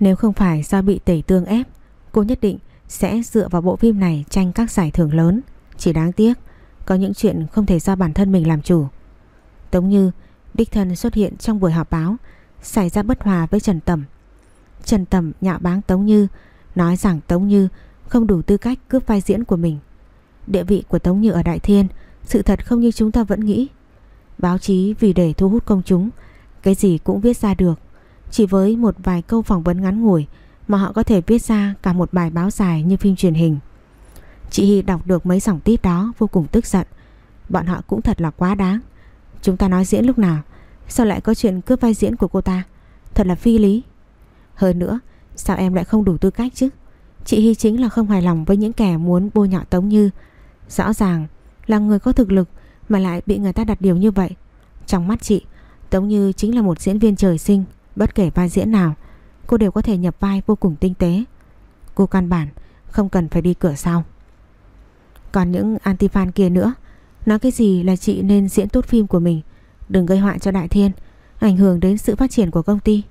Nếu không phải do bị tẩy tương ép, cô nhất định sẽ dựa vào bộ phim này tranh các giải thưởng lớn. Chỉ đáng tiếc, có những chuyện không thể do bản thân mình làm chủ. Tống Như, đích thân xuất hiện trong buổi họp báo, xảy ra bất hòa với Trần Tẩm. Trần Tầm nhạo báng Tống Như, nói rằng Tống Như không đủ tư cách cướp vai diễn của mình. Địa vị của Tống Như ở Đại Thiên, sự thật không như chúng ta vẫn nghĩ. Báo chí vì để thu hút công chúng Cái gì cũng viết ra được. Chỉ với một vài câu phỏng vấn ngắn ngủi Mà họ có thể viết ra cả một bài báo dài như phim truyền hình. Chị Hy đọc được mấy dòng tít đó vô cùng tức giận. Bọn họ cũng thật là quá đáng. Chúng ta nói diễn lúc nào Sao lại có chuyện cướp vai diễn của cô ta? Thật là phi lý. Hơn nữa sao em lại không đủ tư cách chứ Chị Hy chính là không hài lòng với những kẻ muốn bôi nhọ Tống Như Rõ ràng là người có thực lực mà lại bị người ta đặt điều như vậy Trong mắt chị Tống Như chính là một diễn viên trời sinh Bất kể vai diễn nào cô đều có thể nhập vai vô cùng tinh tế. Cô căn bản không cần phải đi cửa sau. Còn những anti-fan kia nữa, nói cái gì là chị nên diễn tốt phim của mình, đừng gây họa cho Đại Thiên, ảnh hưởng đến sự phát triển của công ty.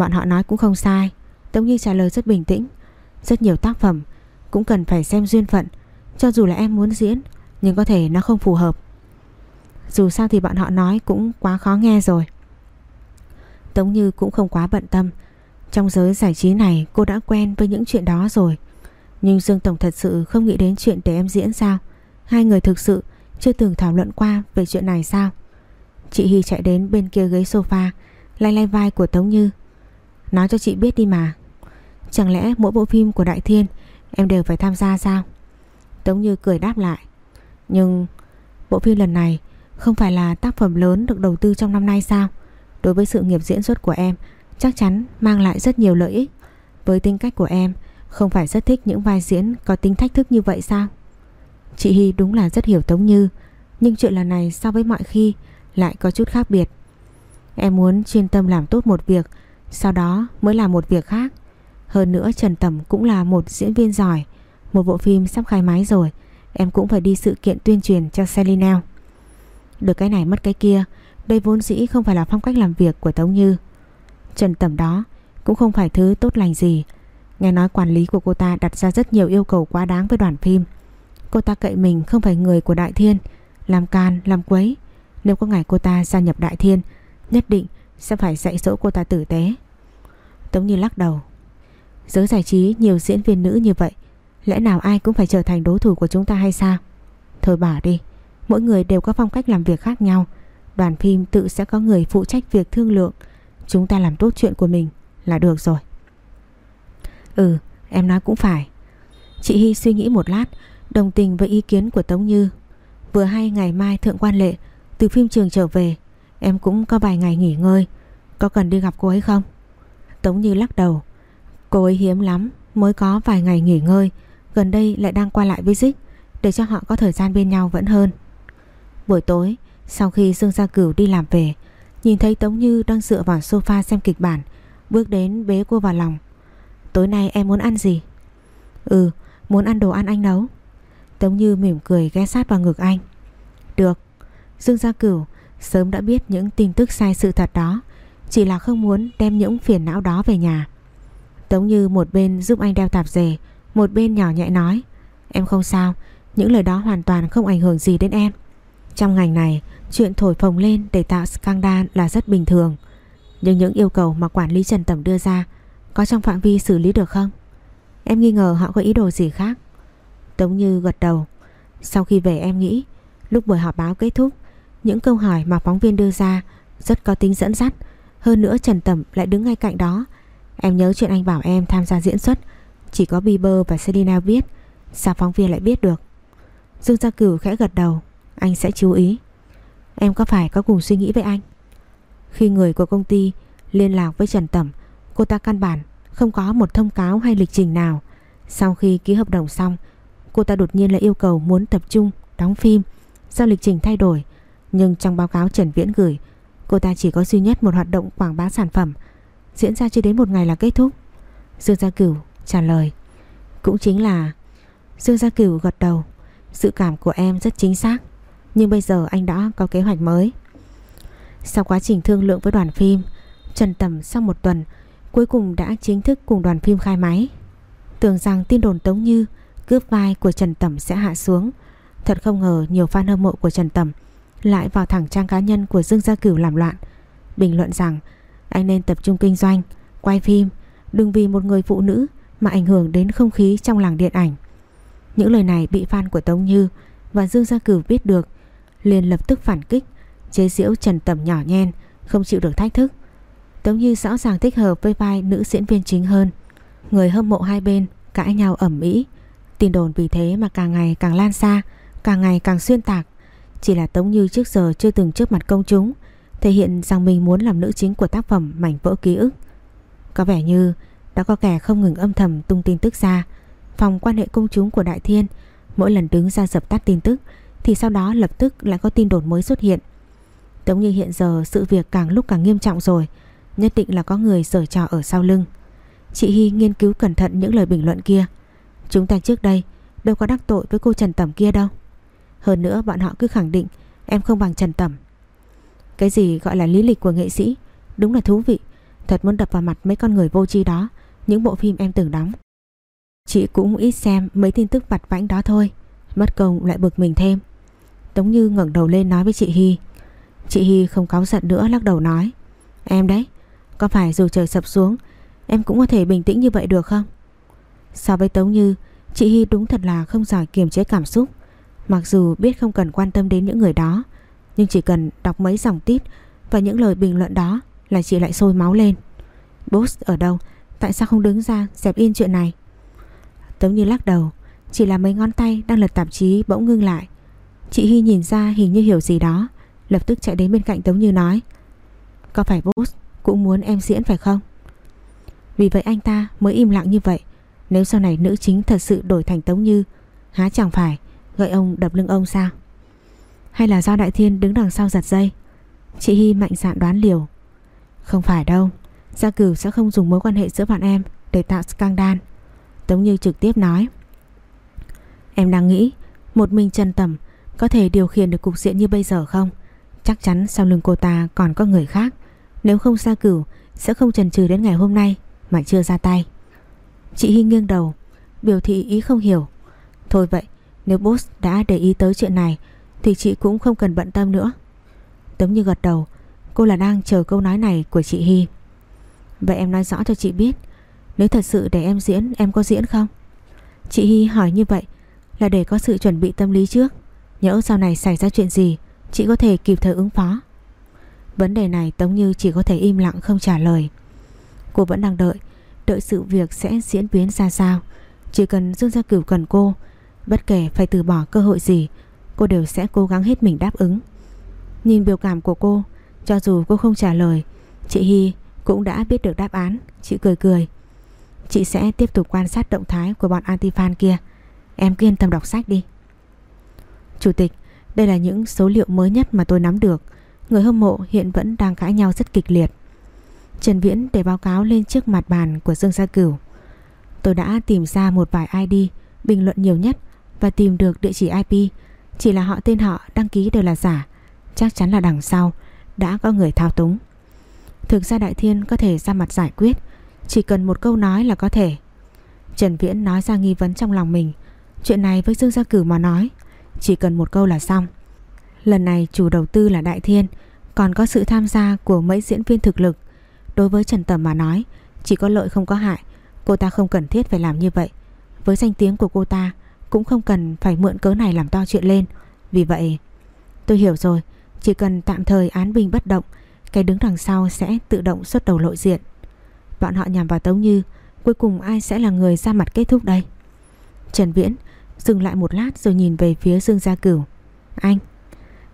Bọn họ nói cũng không sai, Tống Như trả lời rất bình tĩnh. Rất nhiều tác phẩm cũng cần phải xem duyên phận, cho dù là em muốn diễn, nhưng có thể nó không phù hợp. Dù sao thì bọn họ nói cũng quá khó nghe rồi. Tống Như cũng không quá bận tâm. Trong giới giải trí này cô đã quen với những chuyện đó rồi. Nhưng Dương Tổng thật sự không nghĩ đến chuyện để em diễn sao? Hai người thực sự chưa từng thảo luận qua về chuyện này sao? Chị Hy chạy đến bên kia ghế sofa, lay lay vai của Tống Như. Nói cho chị biết đi mà. Chẳng lẽ mỗi bộ phim của Đại Thiên, em đều phải tham gia sao? Tống Như cười đáp lại. Nhưng bộ phim lần này không phải là tác phẩm lớn được đầu tư trong năm nay sao? Đối với sự nghiệp diễn xuất của em, chắc chắn mang lại rất nhiều lợi ích. Với tính cách của em, không phải rất thích những vai diễn có tính thách thức như vậy sao? Chị Hy đúng là rất hiểu Tống Như, Nhưng chuyện lần này so với mọi khi Lại có chút khác biệt Em muốn chuyên tâm làm tốt một việc sau đó mới làm một việc khác. Hơn nữa Trần Tẩm cũng là một diễn viên giỏi Một bộ phim sắp khai máy rồi Em cũng phải đi sự kiện tuyên truyền cho Selinel Được cái này mất cái kia Đây vốn dĩ không phải là phong cách làm việc của Tống Như. Trần Tẩm đó Cũng không phải thứ tốt lành gì. Nghe nói quản lý của cô ta đặt ra rất nhiều yêu cầu quá đáng với đoàn phim. Cô ta cậy mình không phải người của Đại Thiên Làm can, làm quấy. Nếu có ngày cô ta gia nhập Đại Thiên Nhất định sẽ phải dạy dỗ cô ta tử tế. Tống Như lắc đầu. Giới giải trí, nhiều diễn viên nữ như vậy, Lẽ nào ai cũng phải trở thành đối thủ của chúng ta hay sao? Thôi bỏ đi, Mỗi người đều có phong cách làm việc khác nhau. Đoàn phim tự sẽ có người phụ trách việc thương lượng. Chúng ta làm tốt chuyện của mình Là được rồi. Ừ em nói cũng phải. Chị Hy suy nghĩ một lát, Đồng tình với ý kiến của Tống Như. Vừa hay ngày mai Thượng Quan Lệ, Từ phim trường trở về Em cũng có vài ngày nghỉ ngơi. Có cần đi gặp cô ấy không? Tống Như lắc đầu. Cô ấy hiếm lắm, mới có vài ngày nghỉ ngơi. Gần đây lại đang qua lại với Dích Để cho họ có thời gian bên nhau vẫn hơn. Buổi tối, Sau khi Dương Gia Cửu đi làm về, Nhìn thấy Tống Như đang dựa vào sofa xem kịch bản, Bước đến bế cô vào lòng. Tối nay em muốn ăn gì? Ừ muốn ăn đồ ăn anh nấu. Tống Như mỉm cười ghé sát vào ngực anh. Được. Dương Gia Cửu sớm đã biết những tin tức sai sự thật đó, Chỉ là không muốn đem những phiền não đó về nhà. Tống Như một bên giúp anh đeo tạp dề, Một bên nhỏ nhẹ nói, Em không sao, Những lời đó hoàn toàn không ảnh hưởng gì đến em. Trong ngành này, Chuyện thổi phồng lên để tạo scandal là rất bình thường. Nhưng những yêu cầu mà quản lý Trần Tẩm đưa ra, Có trong phạm vi xử lý được không? Em nghi ngờ họ có ý đồ gì khác. Tống Như gật đầu, Sau khi về em nghĩ, Lúc buổi họp báo kết thúc những câu hỏi mà phóng viên đưa ra Rất có tính dẫn dắt. Hơn nữa Trần Tẩm lại đứng ngay cạnh đó. Em nhớ chuyện anh bảo em tham gia diễn xuất. Chỉ có Bieber và Selena biết. Sao phóng viên lại biết được? Dương Gia Cửu khẽ gật đầu. Anh sẽ chú ý. Em có phải có cùng suy nghĩ với anh? Khi người của công ty liên lạc với Trần Tẩm, Cô ta căn bản không có một thông cáo hay lịch trình nào. Sau khi ký hợp đồng xong, Cô ta đột nhiên lại yêu cầu muốn tập trung Đóng phim. Do lịch trình thay đổi nhưng trong báo cáo Trần Viễn gửi, Cô ta chỉ có duy nhất một hoạt động quảng bá sản phẩm. Diễn ra chưa đến một ngày là kết thúc. Dương Gia Cửu trả lời, Cũng chính là Dương Gia Cửu gật đầu Sự cảm của em rất chính xác, Nhưng bây giờ anh đã có kế hoạch mới. Sau quá trình thương lượng với đoàn phim, Trần Tầm sau một tuần Cuối cùng đã chính thức cùng đoàn phim khai máy. Tưởng rằng tin đồn Tống Như, Cướp vai của Trần Tầm sẽ hạ xuống. Thật không ngờ nhiều fan hâm mộ của Trần Tầm lại vào thẳng trang cá nhân của Dương Gia Cửu làm loạn. Bình luận rằng, Anh nên tập trung kinh doanh, Quay phim, Đừng vì một người phụ nữ Mà ảnh hưởng đến không khí trong làng điện ảnh. Những lời này bị fan của Tống Như Và Dương Gia Cửu biết được, liền lập tức phản kích, Chế giễu Trần Tầm nhỏ nhen, Không chịu được thách thức. Tống Như rõ ràng thích hợp với vai nữ diễn viên chính hơn, Người hâm mộ hai bên cãi nhau ẩm mỹ Tin đồn vì thế mà càng ngày càng lan xa, Càng ngày càng xuyên tạc. Chỉ là Tống Như trước giờ chưa từng trước mặt công chúng, Thể hiện rằng mình muốn làm nữ chính của tác phẩm Mảnh vỡ ký ức. Có vẻ như đã có kẻ không ngừng âm thầm tung tin tức ra. Phòng quan hệ công chúng của Đại Thiên, Mỗi lần đứng ra dập tắt tin tức, Thì sau đó lập tức lại có tin đồn mới xuất hiện. Tống Như hiện giờ sự việc càng lúc càng nghiêm trọng rồi, Nhất định là có người giở trò ở sau lưng. Chị Hy nghiên cứu cẩn thận những lời bình luận kia. Chúng ta trước đây Đâu có đắc tội với cô Trần Tẩm kia đâu. Hơn nữa bọn họ cứ khẳng định, Em không bằng Trần Tẩm Cái gì gọi là lý lịch của nghệ sĩ? Đúng là thú vị. Thật muốn đập vào mặt mấy con người vô tri đó, Những bộ phim em từng đóng. Chị cũng ít xem mấy tin tức vặt vãnh đó thôi. Mất công lại bực mình thêm. Tống Như ngẩng đầu lên nói với chị Hy Chị Hy không cáu giận nữa, lắc đầu nói. Em đấy, Có phải dù trời sập xuống, Em cũng có thể bình tĩnh như vậy được không? So với Tống Như, Chị Hy đúng thật là không giỏi kiềm chế cảm xúc. Mặc dù biết không cần quan tâm đến những người đó, Nhưng chỉ cần đọc mấy dòng tít Và những lời bình luận đó Là chị lại sôi máu lên. Boss ở đâu? Tại sao không đứng ra dẹp yên chuyện này? Tống Như lắc đầu, Chỉ là mấy ngón tay đang lật tạp chí bỗng ngưng lại. Chị Hy nhìn ra hình như hiểu gì đó, Lập tức chạy đến bên cạnh Tống Như nói, Có phải boss cũng muốn em diễn phải không? Vì vậy anh ta mới im lặng như vậy, Nếu sau này nữ chính thật sự đổi thành Tống Như, Há chẳng phải Gợi ông đập lưng ông sao? Hay là do Đại Thiên đứng đằng sau giật dây? Chị Hy mạnh dạn đoán liều. Không phải đâu, Gia cửu sẽ không dùng mối quan hệ giữa bọn em Để tạo scandal. Tống Như trực tiếp nói. Em đang nghĩ, Một mình Trần Tầm Có thể điều khiển được cục diện như bây giờ không? Chắc chắn sau lưng cô ta còn có người khác. Nếu không Gia cửu Sẽ không chần chừ đến ngày hôm nay Mà chưa ra tay. Chị Hy nghiêng đầu, Biểu thị ý không hiểu. Thôi vậy nếu boss đã để ý tới chuyện này, Thì chị cũng không cần bận tâm nữa. Tống như gật đầu. Cô là đang chờ câu nói này của chị Hy Vậy em nói rõ cho chị biết, Nếu thật sự để em diễn, Em có diễn không? Chị Hy hỏi như vậy Là để có sự chuẩn bị tâm lý trước. Nhỡ sau này xảy ra chuyện gì, Chị có thể kịp thời ứng phó. Vấn đề này Tống Như chỉ có thể im lặng không trả lời. Cô vẫn đang đợi Đợi sự việc sẽ diễn biến ra sao. Chỉ cần Dương Gia Cửu cần cô Bất kể phải từ bỏ cơ hội gì, Cô đều sẽ cố gắng hết mình đáp ứng. Nhìn biểu cảm của cô, Cho dù cô không trả lời, Chị Hy cũng đã biết được đáp án. Chị cười cười. Chị sẽ tiếp tục quan sát động thái của bọn anti-fan kia. Em cứ yên tâm đọc sách đi. Chủ tịch, Đây là những số liệu mới nhất mà tôi nắm được. Người hâm mộ hiện vẫn đang cãi nhau rất kịch liệt. Trần Viễn để báo cáo lên trước mặt bàn của Dương Gia Cửu. Tôi đã tìm ra một vài ID Bình luận nhiều nhất và tìm được địa chỉ IP Chỉ là họ tên họ, đăng ký đều là giả. Chắc chắn là đằng sau Đã có người thao túng. Thực ra Đại Thiên có thể ra mặt giải quyết. Chỉ cần một câu nói là có thể. Trần Viễn nói ra nghi vấn trong lòng mình. Chuyện này với Dương Gia Cử mà nói, Chỉ cần một câu là xong. Lần này chủ đầu tư là Đại Thiên, Còn có sự tham gia của mấy diễn viên thực lực. Đối với Trần Tầm mà nói, Chỉ có lợi không có hại. Cô ta không cần thiết phải làm như vậy. Với danh tiếng của cô ta cũng không cần phải mượn cớ này làm to chuyện lên. Vì vậy, Tôi hiểu rồi, Chỉ cần tạm thời án binh bất động, Cái đứng đằng sau sẽ tự động xuất đầu lộ diện. Bọn họ nhằm vào Tống Như, Cuối cùng ai sẽ là người ra mặt kết thúc đây? Trần Viễn Dừng lại một lát rồi nhìn về phía Dương Gia Cửu. Anh,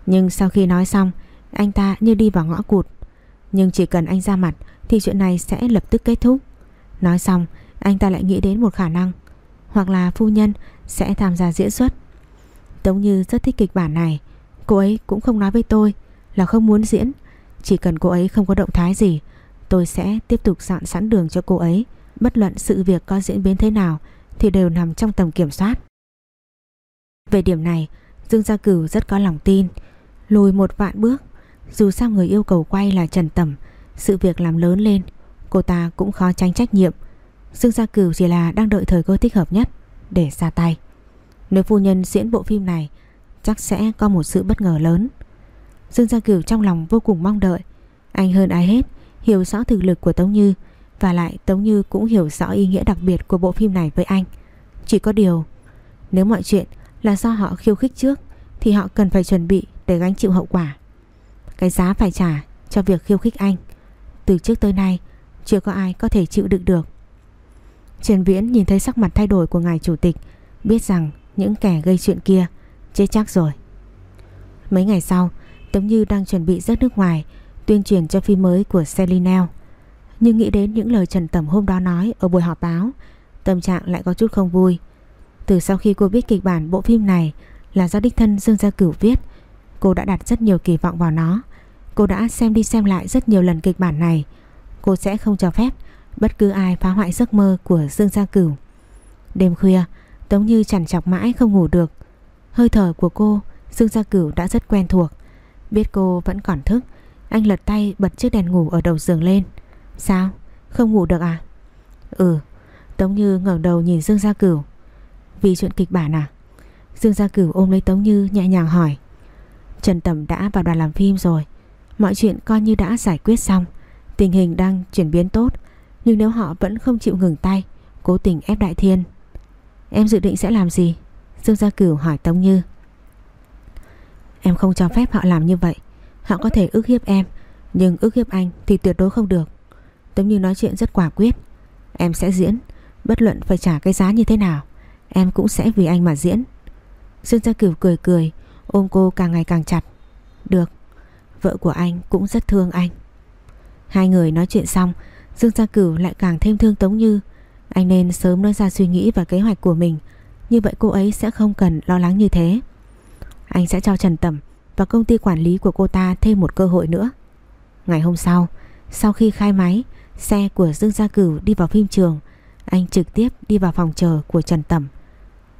Nhưng sau khi nói xong, Anh ta như đi vào ngõ cụt. Nhưng chỉ cần anh ra mặt Thì chuyện này sẽ lập tức kết thúc. Nói xong, anh ta lại nghĩ đến một khả năng, Hoặc là phu nhân sẽ tham gia diễn xuất. Tống Như rất thích kịch bản này, cô ấy cũng không nói với tôi là không muốn diễn, chỉ cần cô ấy không có động thái gì, tôi sẽ tiếp tục dọn sẵn đường cho cô ấy, bất luận sự việc có diễn biến thế nào thì đều nằm trong tầm kiểm soát. Về điểm này, Dương Gia Cửu rất có lòng tin, lùi một vạn bước, dù sao người yêu cầu quay là Trần Tẩm, sự việc làm lớn lên, cô ta cũng khó tránh trách nhiệm. Dương Gia Cửu chỉ là đang đợi thời cơ thích hợp nhất để ra tay. Nếu phu nhân diễn bộ phim này chắc sẽ có một sự bất ngờ lớn. Dương Gia Cửu trong lòng vô cùng mong đợi. Anh hơn ai hết hiểu rõ thực lực của Tống Như và lại Tống Như cũng hiểu rõ ý nghĩa đặc biệt của bộ phim này với anh. Chỉ có điều, nếu mọi chuyện là do họ khiêu khích trước thì họ cần phải chuẩn bị để gánh chịu hậu quả. Cái giá phải trả cho việc khiêu khích anh từ trước tới nay, chưa có ai có thể chịu đựng được. Trần Viễn nhìn thấy sắc mặt thay đổi của ngài chủ tịch, Biết rằng những kẻ gây chuyện kia Chết chắc rồi. Mấy ngày sau, Tống Như đang chuẩn bị rất nước ngoài, Tuyên truyền cho phim mới của Selinel. Nhưng nghĩ đến những lời Trần Tẩm hôm đó nói Ở buổi họp báo, Tâm trạng lại có chút không vui. Từ sau khi cô biết kịch bản bộ phim này Là do đích thân Dương Gia Cửu viết, Cô đã đặt rất nhiều kỳ vọng vào nó. Cô đã xem đi xem lại rất nhiều lần kịch bản này. Cô sẽ không cho phép bất cứ ai phá hoại giấc mơ của Dương Gia Cửu. Đêm khuya, Tống Như chằn chọc mãi không ngủ được. Hơi thở của cô, Dương Gia Cửu đã rất quen thuộc. Biết cô vẫn còn thức, anh lật tay bật chiếc đèn ngủ ở đầu giường lên. Sao? Không ngủ được à? Ừ. Tống Như ngẩng đầu nhìn Dương Gia Cửu. Vì chuyện kịch bản à? Dương Gia Cửu ôm lấy Tống Như nhẹ nhàng hỏi. Trần Tầm đã vào đoàn làm phim rồi. Mọi chuyện coi như đã giải quyết xong. Tình hình đang chuyển biến tốt. Nhưng nếu họ vẫn không chịu ngừng tay, cố tình ép Đại Thiên. Em dự định sẽ làm gì? Dương Gia Cửu hỏi Tống Như. Em không cho phép họ làm như vậy. Họ có thể ức hiếp em, nhưng ức hiếp anh thì tuyệt đối không được. Tống Như nói chuyện rất quả quyết. Em sẽ diễn, bất luận phải trả cái giá như thế nào, em cũng sẽ vì anh mà diễn. Dương Gia Cửu cười cười, ôm cô càng ngày càng chặt. Được, vợ của anh cũng rất thương anh. Hai người nói chuyện xong, Dương Gia Cửu lại càng thêm thương Tống Như. Anh nên sớm nói ra suy nghĩ và kế hoạch của mình, như vậy cô ấy sẽ không cần lo lắng như thế. Anh sẽ cho Trần Tầm và công ty quản lý của cô ta thêm một cơ hội nữa. Ngày hôm sau, sau khi khai máy, xe của Dương Gia Cửu đi vào phim trường, anh trực tiếp đi vào phòng chờ của Trần Tầm.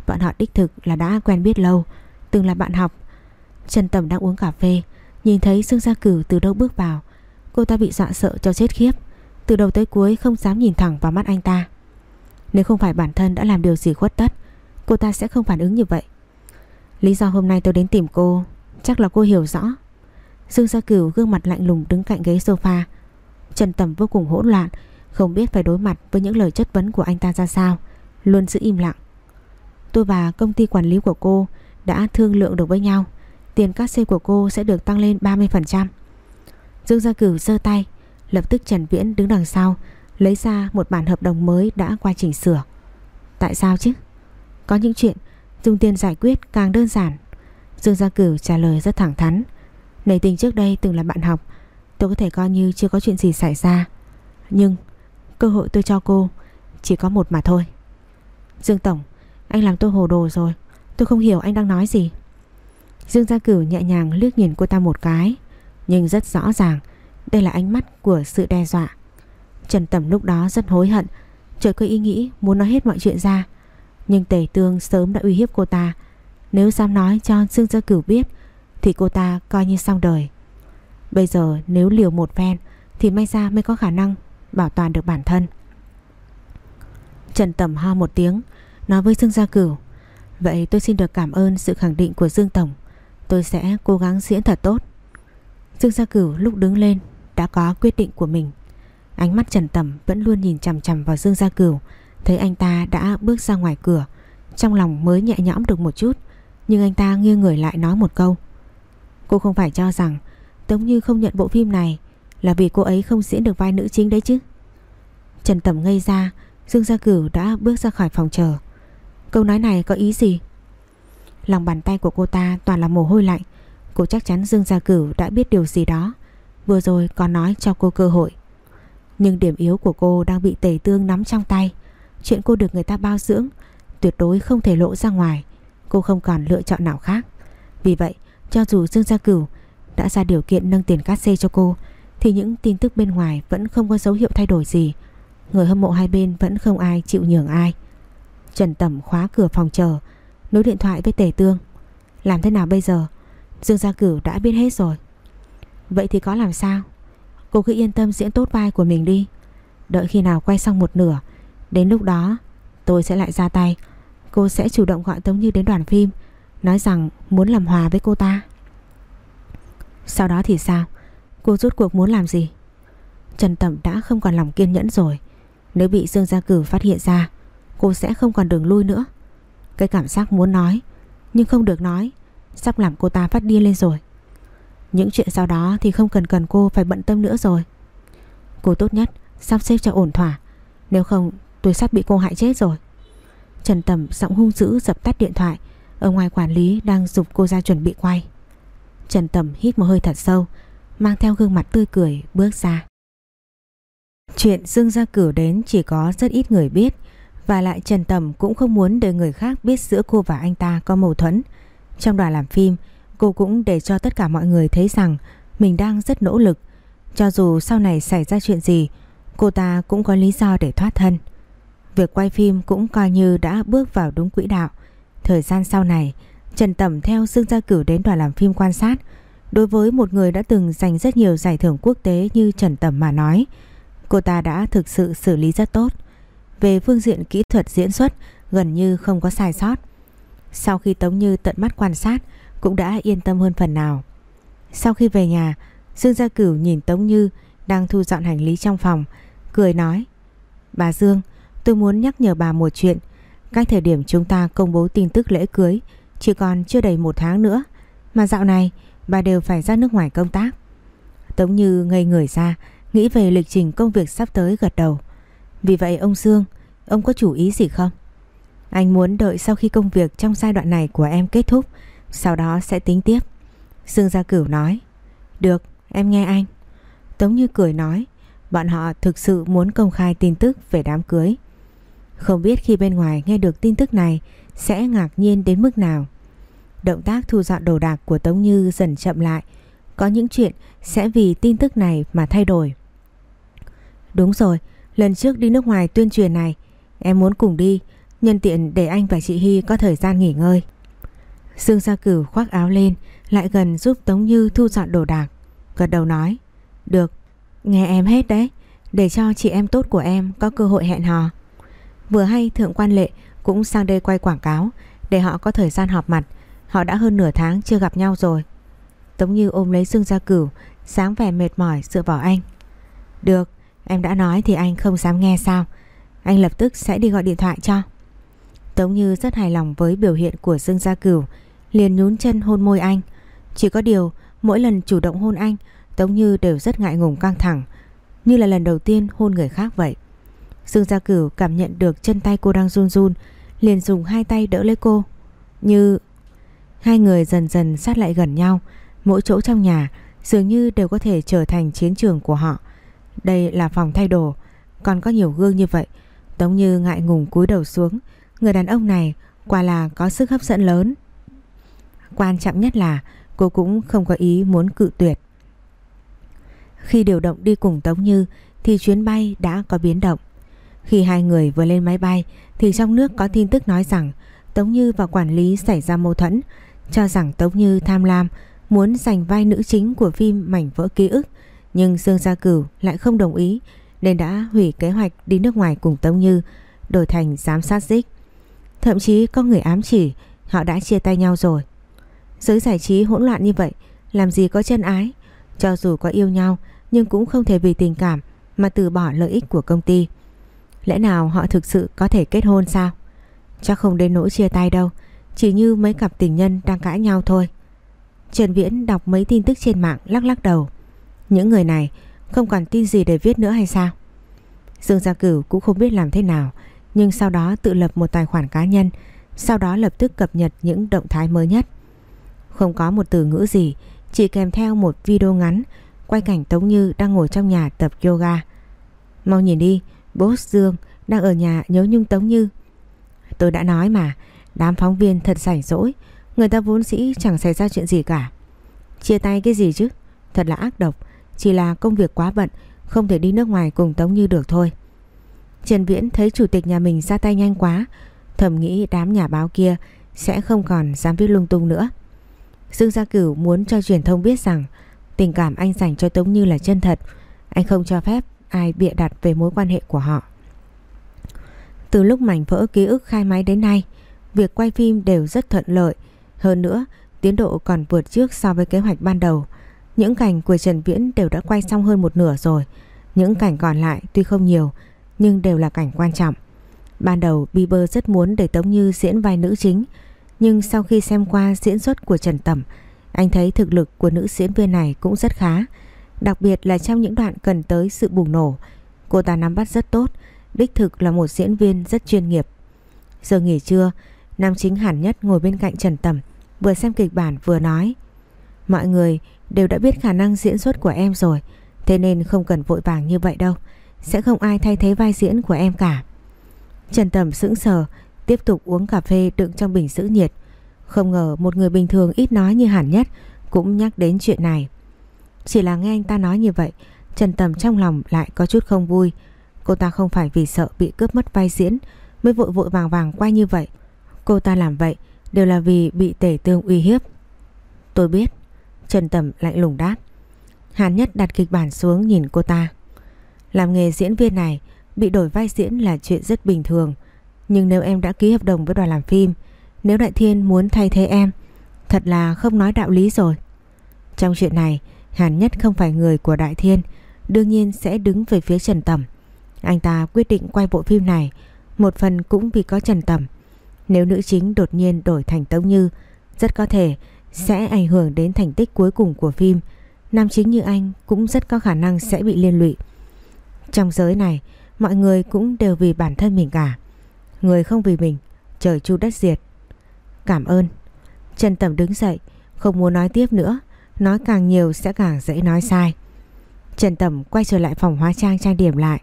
Bọn họ đích thực là đã quen biết lâu, từng là bạn học. Trần Tầm đang uống cà phê, nhìn thấy Dương Gia Cửu từ đâu bước vào. Cô ta bị dọa sợ cho chết khiếp, từ đầu tới cuối không dám nhìn thẳng vào mắt anh ta. Nếu không phải bản thân đã làm điều gì khuất tất, cô ta sẽ không phản ứng như vậy. Lý do hôm nay tôi đến tìm cô Chắc là cô hiểu rõ Dương Gia Cửu gương mặt lạnh lùng đứng cạnh ghế sofa Trần Tầm vô cùng hỗn loạn Không biết phải đối mặt với những lời chất vấn của anh ta ra sao Luôn giữ im lặng Tôi và công ty quản lý của cô Đã thương lượng được với nhau Tiền cát xê của cô sẽ được tăng lên 30% Dương Gia Cửu giơ tay Lập tức Trần Viễn đứng đằng sau, Lấy ra một bản hợp đồng mới đã qua chỉnh sửa. Tại sao chứ? Có những chuyện Dùng tiền giải quyết càng đơn giản. Dương Gia Cửu trả lời rất thẳng thắn. Nảy tình trước đây từng là bạn học, Tôi có thể coi như chưa có chuyện gì xảy ra. Nhưng cơ hội tôi cho cô Chỉ có một mà thôi. Dương Tổng, Anh làm tôi hồ đồ rồi, Tôi không hiểu anh đang nói gì. Dương Gia Cửu nhẹ nhàng liếc nhìn cô ta một cái, Nhưng rất rõ ràng đây là ánh mắt của sự đe dọa. Trần Tầm lúc đó rất hối hận trời có ý nghĩ muốn nói hết mọi chuyện ra. Nhưng Tề Tương sớm đã uy hiếp cô ta. Nếu dám nói cho Dương Gia Cửu biết, Thì cô ta coi như xong đời. Bây giờ nếu liều một phen, Thì may ra mới có khả năng Bảo toàn được bản thân. Trần Tầm ho một tiếng, Nói với Dương Gia Cửu, Vậy tôi xin được cảm ơn sự khẳng định của Dương Tổng. Tôi sẽ cố gắng diễn thật tốt. Dương Gia Cửu lúc đứng lên đã có quyết định của mình. Ánh mắt Trần Tầm vẫn luôn nhìn chằm chằm vào Dương Gia Cửu, Thấy anh ta đã bước ra ngoài cửa, Trong lòng mới nhẹ nhõm được một chút, Nhưng anh ta nghiêng người lại nói một câu. Cô không phải cho rằng Tống Như không nhận bộ phim này, Là vì cô ấy không diễn được vai nữ chính đấy chứ? Trần Tầm ngây ra, Dương Gia Cửu đã bước ra khỏi phòng chờ. Câu nói này có ý gì? Lòng bàn tay của cô ta toàn là mồ hôi lạnh, Cô chắc chắn Dương Gia Cửu đã biết điều gì đó. Vừa rồi còn nói cho cô cơ hội. Nhưng điểm yếu của cô đang bị tề tương nắm trong tay. Chuyện cô được người ta bao dưỡng Tuyệt đối không thể lộ ra ngoài. Cô không còn lựa chọn nào khác. Vì vậy, cho dù Dương Gia Cửu Đã ra điều kiện nâng tiền cát xê cho cô, Thì những tin tức bên ngoài Vẫn không có dấu hiệu thay đổi gì. Người hâm mộ hai bên vẫn không ai chịu nhường ai. Trần Tẩm khóa cửa phòng chờ, Nối điện thoại với Tề Tương. Làm thế nào bây giờ? Dương Gia Cửu đã biết hết rồi. Vậy thì có làm sao? Cô cứ yên tâm diễn tốt vai của mình đi. Đợi khi nào quay xong một nửa, Đến lúc đó, tôi sẽ lại ra tay. Cô sẽ chủ động gọi Tống Như đến đoàn phim, Nói rằng muốn làm hòa với cô ta. Sau đó thì sao? Cô rút cuộc muốn làm gì? Trần Tẩm đã không còn lòng kiên nhẫn rồi. Nếu bị Dương Gia Cử phát hiện ra, Cô sẽ không còn đường lui nữa. Cái cảm giác muốn nói, Nhưng không được nói, Sắp làm cô ta phát điên lên rồi. Những chuyện sau đó thì không cần cần cô phải bận tâm nữa rồi. Cô tốt nhất, Sắp xếp cho ổn thỏa. Nếu không, Tôi sắp bị cô hại chết rồi. Trần Tầm giọng hung dữ dập tắt điện thoại. Ở ngoài quản lý đang dục cô ra chuẩn bị quay. Trần Tầm hít một hơi thật sâu, Mang theo gương mặt tươi cười, bước ra. Chuyện Dương Gia Cửu đến chỉ có rất ít người biết, Và lại Trần Tầm cũng không muốn để người khác biết giữa cô và anh ta có mâu thuẫn. Trong đoàn làm phim Cô cũng để cho tất cả mọi người thấy rằng Mình đang rất nỗ lực Cho dù sau này xảy ra chuyện gì Cô ta cũng có lý do để thoát thân. Việc quay phim cũng coi như đã bước vào đúng quỹ đạo. Thời gian sau này, Trần Tẩm theo Dương Gia Cửu đến đoàn làm phim quan sát. Đối với một người đã từng giành rất nhiều giải thưởng quốc tế như Trần Tẩm mà nói, cô ta đã thực sự xử lý rất tốt. Về phương diện kỹ thuật diễn xuất, gần như không có sai sót. Sau khi Tống Như tận mắt quan sát, cũng đã yên tâm hơn phần nào. Sau khi về nhà, Dương Gia Cửu nhìn Tống Như đang thu dọn hành lý trong phòng, cười nói Bà Dương, tôi muốn nhắc nhở bà một chuyện. Cách thời điểm chúng ta công bố tin tức lễ cưới chỉ còn chưa đầy một tháng nữa. Mà dạo này bà đều phải ra nước ngoài công tác. Tống Như ngây người ra, nghĩ về lịch trình công việc sắp tới gật đầu. Vì vậy ông Dương, ông có chủ ý gì không? Anh muốn đợi sau khi công việc trong giai đoạn này của em kết thúc, sau đó sẽ tính tiếp. Dương Gia Cửu nói, được, em nghe anh. Tống Như cười nói, bọn họ thực sự muốn công khai tin tức về đám cưới. Không biết khi bên ngoài nghe được tin tức này sẽ ngạc nhiên đến mức nào. Động tác thu dọn đồ đạc của Tống Như dần chậm lại. Có những chuyện sẽ vì tin tức này mà thay đổi. Đúng rồi, lần trước đi nước ngoài tuyên truyền này, em muốn cùng đi, nhân tiện để anh và chị Hy có thời gian nghỉ ngơi. Dương Gia Cửu khoác áo lên, lại gần giúp Tống Như thu dọn đồ đạc. Gật đầu nói, được, nghe em hết đấy, để cho chị em tốt của em có cơ hội hẹn hò. Vừa hay Thượng quan Lệ cũng sang đây quay quảng cáo để họ có thời gian họp mặt. Họ đã hơn nửa tháng chưa gặp nhau rồi. Tống Như ôm lấy Dương Gia Cửu, sáng vẻ mệt mỏi dựa vào anh. Được, em đã nói thì anh không dám nghe sao. Anh lập tức sẽ đi gọi điện thoại cho. Tống Như rất hài lòng với biểu hiện của Dương Gia Cửu, liền nhún chân hôn môi anh. Chỉ có điều, mỗi lần chủ động hôn anh, Tống Như đều rất ngại ngùng căng thẳng, như là lần đầu tiên hôn người khác vậy. Dương Gia Cửu cảm nhận được chân tay cô đang run run, liền dùng hai tay đỡ lấy cô. Như hai người dần dần sát lại gần nhau, mỗi chỗ trong nhà dường như đều có thể trở thành chiến trường của họ. Đây là phòng thay đồ, còn có nhiều gương như vậy. Tống Như ngại ngùng cúi đầu xuống, người đàn ông này quả là có sức hấp dẫn lớn. Quan trọng nhất là cô cũng không có ý muốn cự tuyệt. Khi điều động đi cùng Tống Như thì chuyến bay đã có biến động. Khi hai người vừa lên máy bay thì trong nước có tin tức nói rằng Tống Như và quản lý xảy ra mâu thuẫn, cho rằng Tống Như tham lam muốn giành vai nữ chính của phim Mảnh vỡ ký ức, nhưng Dương Gia Cửu lại không đồng ý nên đã hủy kế hoạch đi nước ngoài cùng Tống Như, đổi thành giám sát dích. Thậm chí có người ám chỉ họ đã chia tay nhau rồi. Giới giải trí hỗn loạn như vậy, làm gì có chân ái, cho dù có yêu nhau nhưng cũng không thể vì tình cảm mà từ bỏ lợi ích của công ty. Lẽ nào họ thực sự có thể kết hôn sao? Chắc không đến nỗi chia tay đâu Chỉ như mấy cặp tình nhân đang cãi nhau thôi Trần Viễn đọc mấy tin tức trên mạng lắc lắc đầu Những người này không còn tin gì để viết nữa hay sao? Dương Gia Cửu cũng không biết làm thế nào Nhưng sau đó tự lập một tài khoản cá nhân Sau đó lập tức cập nhật những động thái mới nhất không có một từ ngữ gì, Chỉ kèm theo một video ngắn, Quay cảnh Tống Như đang ngồi trong nhà tập yoga. Mau nhìn đi, Boss Dương đang ở nhà nhớ nhung Tống Như. Tôi đã nói mà, Đám phóng viên thật rảnh rỗi, Người ta vốn dĩ chẳng xảy ra chuyện gì cả. Chia tay cái gì chứ? Thật là ác độc, Chỉ là công việc quá bận, Không thể đi nước ngoài cùng Tống Như được thôi. Trần Viễn thấy chủ tịch nhà mình ra tay nhanh quá, Thầm nghĩ đám nhà báo kia Sẽ không còn dám viết lung tung nữa. Dương Gia Cửu muốn cho truyền thông biết rằng Tình cảm anh dành cho Tống Như là chân thật Anh không cho phép ai bịa đặt về mối quan hệ của họ từ lúc mảnh vỡ ký ức khai máy đến nay, việc quay phim đều rất thuận lợi. Hơn nữa, tiến độ còn vượt trước so với kế hoạch ban đầu. Những cảnh của Trần Viễn đều đã quay xong hơn một nửa rồi. Những cảnh còn lại tuy không nhiều, nhưng đều là cảnh quan trọng. Ban đầu Bieber rất muốn để Tống Như diễn vai nữ chính, nhưng sau khi xem qua diễn xuất của Trần Tẩm, anh thấy thực lực của nữ diễn viên này cũng rất khá. Đặc biệt là trong những đoạn cần tới sự bùng nổ, cô ta nắm bắt rất tốt, Đích thực là một diễn viên rất chuyên nghiệp. Giờ nghỉ trưa Nam chính hẳn nhất ngồi bên cạnh Trần Tầm Vừa xem kịch bản vừa nói. Mọi người đều đã biết khả năng diễn xuất của em rồi Thế nên không cần vội vàng như vậy đâu. Sẽ không ai thay thế vai diễn của em cả. Trần Tầm sững sờ Tiếp tục uống cà phê đựng trong bình giữ nhiệt Không ngờ một người bình thường ít nói như hẳn nhất Cũng nhắc đến chuyện này Chỉ là nghe anh ta nói như vậy, Trần Tầm trong lòng lại có chút không vui. Cô ta không phải vì sợ bị cướp mất vai diễn mới vội vội vàng vàng quay như vậy. Cô ta làm vậy đều là vì bị tể tương uy hiếp. Tôi biết. Trần Tầm lạnh lùng đáp. Hàn Nhất đặt kịch bản xuống nhìn cô ta. Làm nghề diễn viên này, bị đổi vai diễn là chuyện rất bình thường. Nhưng nếu em đã ký hợp đồng với đoàn làm phim, nếu Đại Thiên muốn thay thế em, thật là không nói đạo lý rồi. Trong chuyện này, Hàn Nhất không phải người của Đại Thiên, đương nhiên sẽ đứng về phía Trần Tầm. Anh ta quyết định quay bộ phim này, một phần cũng vì có Trần Tầm. Nếu nữ chính đột nhiên đổi thành Tống Như, rất có thể sẽ ảnh hưởng đến thành tích cuối cùng của phim. Nam chính như anh cũng rất có khả năng sẽ bị liên lụy. Trong giới này, mọi người cũng đều vì bản thân mình cả. Người không vì mình, trời chu đất diệt. Cảm ơn. Trần Tầm đứng dậy, không muốn nói tiếp nữa. Nói càng nhiều sẽ càng dễ nói sai. Trần Tầm quay trở lại phòng hóa trang trang điểm lại.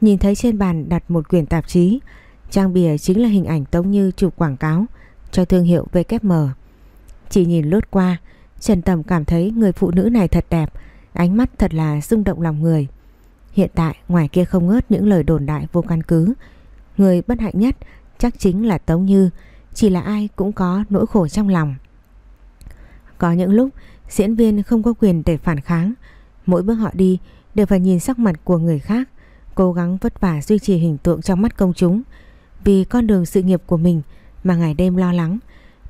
Nhìn thấy trên bàn đặt một quyển tạp chí. Trang bìa chính là hình ảnh Tống Như chụp quảng cáo cho thương hiệu VKM. Chỉ nhìn lướt qua, Trần Tầm cảm thấy người phụ nữ này thật đẹp, ánh mắt thật là rung động lòng người. Hiện tại ngoài kia không ngớt những lời đồn đại vô căn cứ. Người bất hạnh nhất chắc chính là Tống Như, chỉ là ai cũng có nỗi khổ trong lòng. Có những lúc diễn viên không có quyền để phản kháng, mỗi bước họ đi đều phải nhìn sắc mặt của người khác, cố gắng vất vả duy trì hình tượng trong mắt công chúng. Vì con đường sự nghiệp của mình mà ngày đêm lo lắng,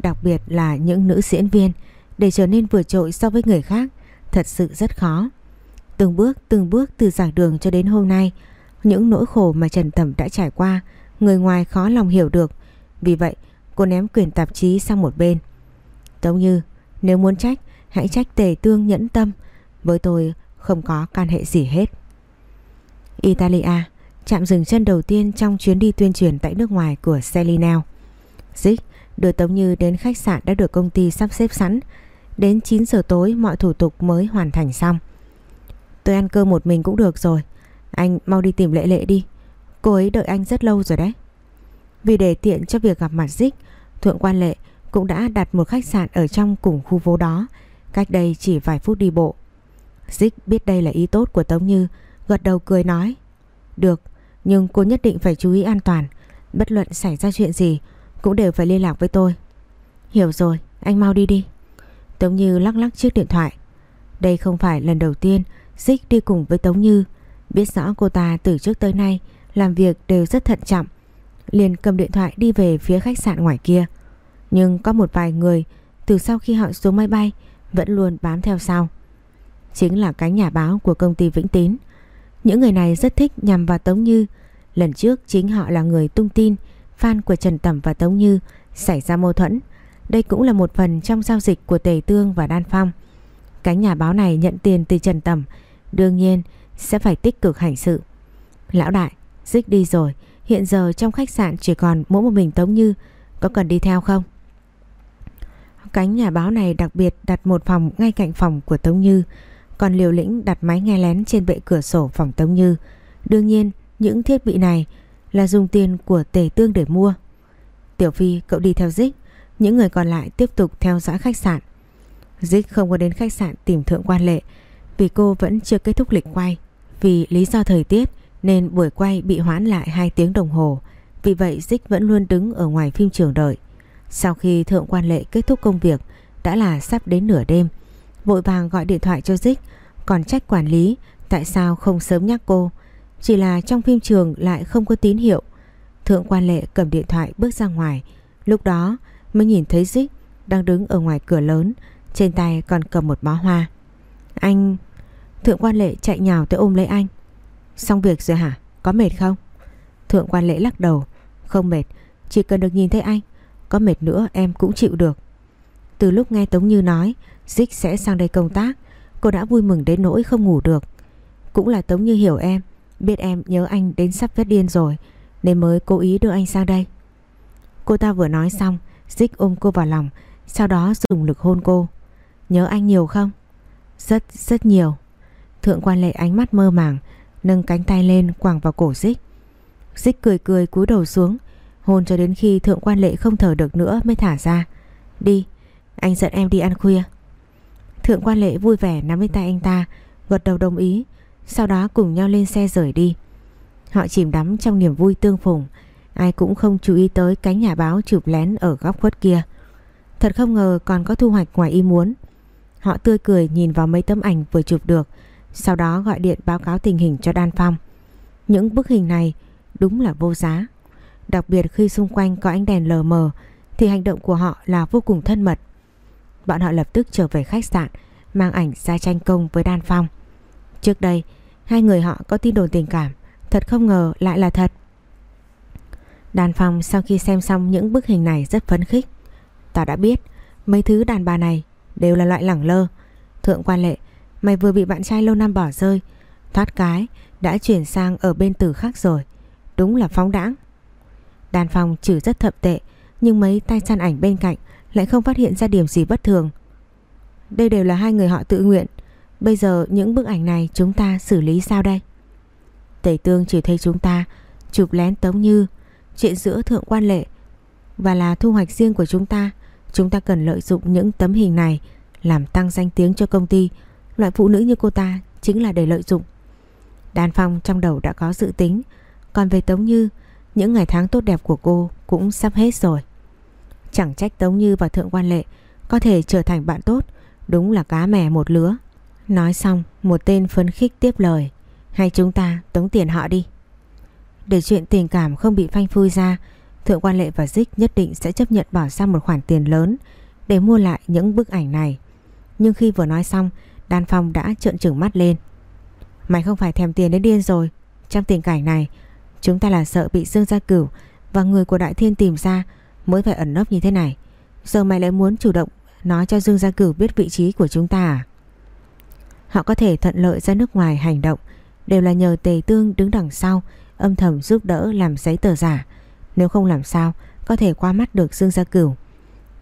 đặc biệt là những nữ diễn viên để trở nên vượt trội so với người khác, thật sự rất khó. Từng bước từng bước từ giảng đường cho đến hôm nay những nỗi khổ mà Trần Tẩm đã trải qua, Người ngoài khó lòng hiểu được. Vì vậy, cô ném quyền tạp chí sang một bên. Tống Như, Nếu muốn trách, hãy trách tề tương nhẫn tâm. Với tôi, không có can hệ gì hết. Italia, Chạm dừng chân đầu tiên trong chuyến đi tuyên truyền tại nước ngoài của Selinel Dích đưa Tống Như đến khách sạn đã được công ty sắp xếp sẵn. Đến 9 giờ tối, mọi thủ tục mới hoàn thành xong. Tôi ăn cơm một mình cũng được rồi. Anh mau đi tìm lệ lệ đi. Cô ấy đợi anh rất lâu rồi đấy. Vì để tiện cho việc gặp mặt Dích Thượng quan lệ cũng đã đặt một khách sạn Ở trong cùng khu phố đó. Cách đây chỉ vài phút đi bộ. Dích biết đây là ý tốt của Tống Như, Gật đầu cười nói, Được, nhưng cô nhất định phải chú ý an toàn. Bất luận xảy ra chuyện gì Cũng đều phải liên lạc với tôi. Hiểu rồi, anh mau đi đi. Tống Như lắc lắc chiếc điện thoại. Đây không phải lần đầu tiên Dích đi cùng với Tống Như. Biết rõ cô ta từ trước tới nay Làm việc đều rất thận trọng, Liền cầm điện thoại đi về phía khách sạn ngoài kia. Nhưng có một vài người, Từ sau khi họ xuống máy bay, Vẫn luôn bám theo sau. Chính là cánh nhà báo của công ty Vĩnh Tín. Những người này rất thích nhằm vào Tống Như. Lần trước chính họ là người tung tin, Fan của Trần Tẩm và Tống Như Xảy ra mâu thuẫn. Đây cũng là một phần trong giao dịch của Tề Tương và Đan Phong. Cánh nhà báo này nhận tiền từ Trần Tẩm. Đương nhiên sẽ phải tích cực hành sự. Lão đại Dích đi rồi, Hiện giờ trong khách sạn chỉ còn mỗi một mình Tống Như, Có cần đi theo không? Cánh nhà báo này đặc biệt đặt một phòng ngay cạnh phòng của Tống Như, Còn Liều Lĩnh đặt máy nghe lén trên bệ cửa sổ phòng Tống Như. Đương nhiên, những thiết bị này là dùng tiền của tề tương để mua. Tiểu Phi, cậu đi theo Dích Những người còn lại tiếp tục theo dõi khách sạn. Dích không có đến khách sạn tìm thượng quan lệ, vì cô vẫn chưa kết thúc lịch quay. Vì lý do thời tiết Nên buổi quay bị hoãn lại 2 tiếng đồng hồ. Vì vậy, Dích vẫn luôn đứng ở ngoài phim trường đợi. Sau khi thượng quan lệ kết thúc công việc, Đã là sắp đến nửa đêm, Vội vàng gọi điện thoại cho Dích, Còn trách quản lý Tại sao không sớm nhắc cô. Chỉ là trong phim trường lại không có tín hiệu. Thượng quan lệ cầm điện thoại bước ra ngoài. Lúc đó, mới nhìn thấy Dích Đang đứng ở ngoài cửa lớn, Trên tay còn cầm một bó hoa. Anh Thượng quan lệ chạy nhào tới ôm lấy anh. Xong việc rồi hả? Có mệt không? Thượng quan lệ lắc đầu. Không mệt, chỉ cần được nhìn thấy anh. Có mệt nữa em cũng chịu được. Từ lúc nghe Tống Như nói Dích sẽ sang đây công tác. Cô đã vui mừng đến nỗi không ngủ được. Cũng là Tống Như hiểu em Biết em nhớ anh đến sắp phát điên rồi Nên mới cố ý đưa anh sang đây. Cô ta vừa nói xong Dích ôm cô vào lòng Sau đó dùng lực hôn cô. Nhớ anh nhiều không? Rất rất nhiều. Thượng quan lệ ánh mắt mơ màng, Nâng cánh tay lên quàng vào cổ Dích Dích cười cười cúi đầu xuống, Hôn cho đến khi thượng quan lệ không thở được nữa Mới thả ra. Đi, anh dẫn em đi ăn khuya. Thượng quan lệ vui vẻ nắm lấy tay anh ta, Gật đầu đồng ý, Sau đó cùng nhau lên xe rời đi. Họ chìm đắm trong niềm vui tương phùng, Ai cũng không chú ý tới cánh nhà báo chụp lén ở góc khuất kia. Thật không ngờ còn có thu hoạch ngoài ý muốn. Họ tươi cười nhìn vào mấy tấm ảnh vừa chụp được sau đó gọi điện báo cáo tình hình cho Đan Phong. Những bức hình này đúng là vô giá. Đặc biệt khi xung quanh có ánh đèn lờ mờ, Thì hành động của họ là vô cùng thân mật. Bọn họ lập tức trở về khách sạn, Mang ảnh ra tranh công với Đan Phong. Trước đây, Hai người họ có tin đồn tình cảm, Thật không ngờ lại là thật. Đàn Phong sau khi xem xong những bức hình này rất phấn khích. Ta đã biết, Mấy thứ đàn bà này đều là loại lẳng lơ. Thượng quan lệ Mày vừa bị bạn trai lâu năm bỏ rơi Thoát cái đã chuyển sang ở bên tử khác rồi Đúng là phóng đãng Đàn phòng chửi rất thậm tệ Nhưng mấy tay săn ảnh bên cạnh Lại không phát hiện ra điểm gì bất thường Đây đều là hai người họ tự nguyện Bây giờ những bức ảnh này chúng ta xử lý sao đây? Tẩy tương chỉ thấy chúng ta chụp lén Tống Như, chuyện giữa Thượng Quan Lệ và là thu hoạch riêng của chúng ta. Chúng ta cần lợi dụng những tấm hình này làm tăng danh tiếng cho công ty. Loại phụ nữ như cô ta chính là để lợi dụng. Đan Phong trong đầu đã có dự tính. Còn về Tống Như, những ngày tháng tốt đẹp của cô cũng sắp hết rồi. Chẳng trách Tống Như và Thượng Quan Lệ có thể trở thành bạn tốt. Đúng là cá mè một lứa. Nói xong, một tên phấn khích tiếp lời. Hay chúng ta tống tiền họ đi. Để chuyện tình cảm không bị phanh phui ra, Thượng quan lệ và Dích nhất định sẽ chấp nhận bỏ ra một khoản tiền lớn để mua lại những bức ảnh này. Nhưng khi vừa nói xong, Đan Phong đã trợn trừng mắt lên. Mày không phải thèm tiền đến điên rồi. Trong tình cảnh này, chúng ta là sợ bị Dương Gia Cửu và người của Đại Thiên tìm ra mới phải ẩn nấp như thế này. Giờ mày lại muốn chủ động nói cho Dương Gia Cửu biết vị trí của chúng ta à? Họ có thể thuận lợi ra nước ngoài hành động đều là nhờ Tề Tương đứng đằng sau âm thầm giúp đỡ làm giấy tờ giả. Nếu không làm sao có thể qua mắt được Dương Gia Cửu.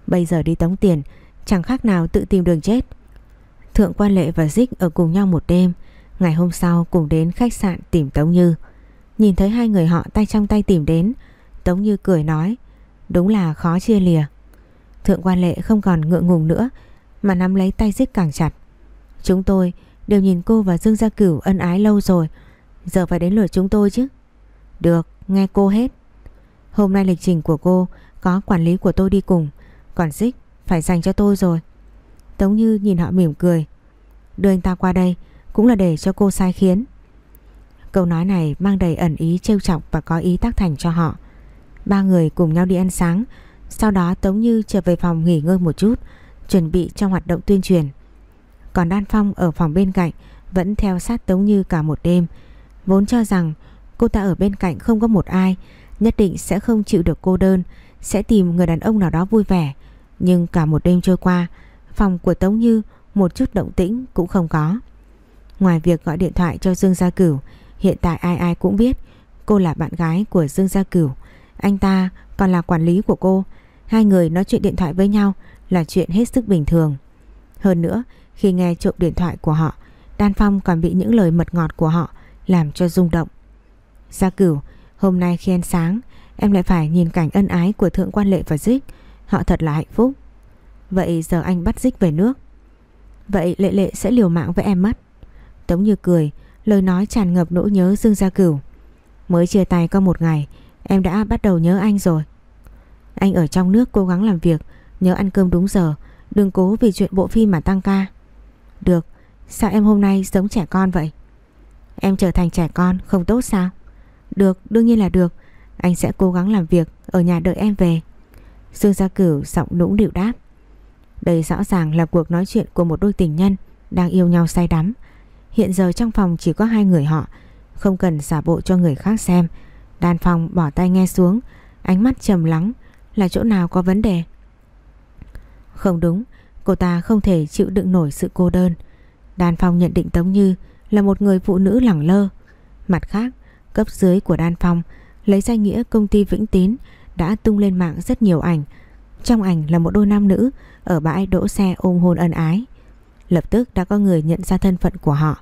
Bây giờ đi tống tiền chẳng khác nào tự tìm đường chết. Thượng quan lệ và Dích ở cùng nhau một đêm. Ngày hôm sau cùng đến khách sạn tìm Tống Như. Nhìn thấy hai người họ tay trong tay tìm đến. Tống Như cười nói đúng là khó chia lìa. Thượng quan lệ không còn ngượng ngùng nữa mà nắm lấy tay Dích càng chặt. Chúng tôi đều nhìn cô và Dương Gia Cửu ân ái lâu rồi Giờ phải đến lượt chúng tôi chứ Được, nghe cô hết Hôm nay lịch trình của cô Có quản lý của tôi đi cùng Còn Dích phải dành cho tôi rồi Tống Như nhìn họ mỉm cười. Đưa anh ta qua đây Cũng là để cho cô sai khiến. Câu nói này mang đầy ẩn ý trêu chọc Và có ý tác thành cho họ. Ba người cùng nhau đi ăn sáng, Sau đó Tống Như trở về phòng nghỉ ngơi một chút, Chuẩn bị cho hoạt động tuyên truyền. Còn Đan Phong ở phòng bên cạnh Vẫn theo sát Tống Như cả một đêm, Vốn cho rằng cô ta ở bên cạnh không có một ai, Nhất định sẽ không chịu được cô đơn, Sẽ tìm người đàn ông nào đó vui vẻ. Nhưng cả một đêm trôi qua Phòng của Tống Như Một chút động tĩnh cũng không có. Ngoài việc gọi điện thoại cho Dương Gia Cửu, Hiện tại ai ai cũng biết Cô là bạn gái của Dương Gia Cửu. Anh ta còn là quản lý của cô. Hai người nói chuyện điện thoại với nhau Là chuyện hết sức bình thường. Hơn nữa, khi nghe trộm điện thoại của họ, Đan Phong còn bị những lời mật ngọt của họ Làm cho rung động. Gia cửu, Hôm nay khi ăn sáng, Em lại phải nhìn cảnh ân ái của Thượng quan Lệ và Dích. Họ thật là hạnh phúc. Vậy giờ anh bắt Dích về nước Vậy Lệ Lệ sẽ liều mạng với em mất Tống như cười Lời nói tràn ngập nỗi nhớ Dương Gia Cửu Mới chia tay có một ngày Em đã bắt đầu nhớ anh rồi Anh ở trong nước cố gắng làm việc Nhớ ăn cơm đúng giờ Đừng cố vì chuyện bộ phim mà tăng ca được, sao em hôm nay giống trẻ con vậy? Em trở thành trẻ con không tốt sao? Được, đương nhiên là được. Anh sẽ cố gắng làm việc ở nhà đợi em về. Dương Gia Cửu giọng nũng điệu đáp. Đây rõ ràng là cuộc nói chuyện của một đôi tình nhân đang yêu nhau say đắm. Hiện giờ trong phòng chỉ có hai người họ, không cần giả bộ cho người khác xem. Đàn phòng bỏ tay nghe xuống, ánh mắt trầm lắng, là chỗ nào có vấn đề? Không đúng, Cô ta không thể chịu đựng nổi sự cô đơn Đan Phong nhận định Tống Như là một người phụ nữ lẳng lơ Mặt khác, cấp dưới của Đan Phong lấy danh nghĩa công ty Vĩnh Tín đã tung lên mạng rất nhiều ảnh. Trong ảnh là một đôi nam nữ ở bãi đỗ xe ôm hôn ân ái. Lập tức đã có người nhận ra thân phận của họ.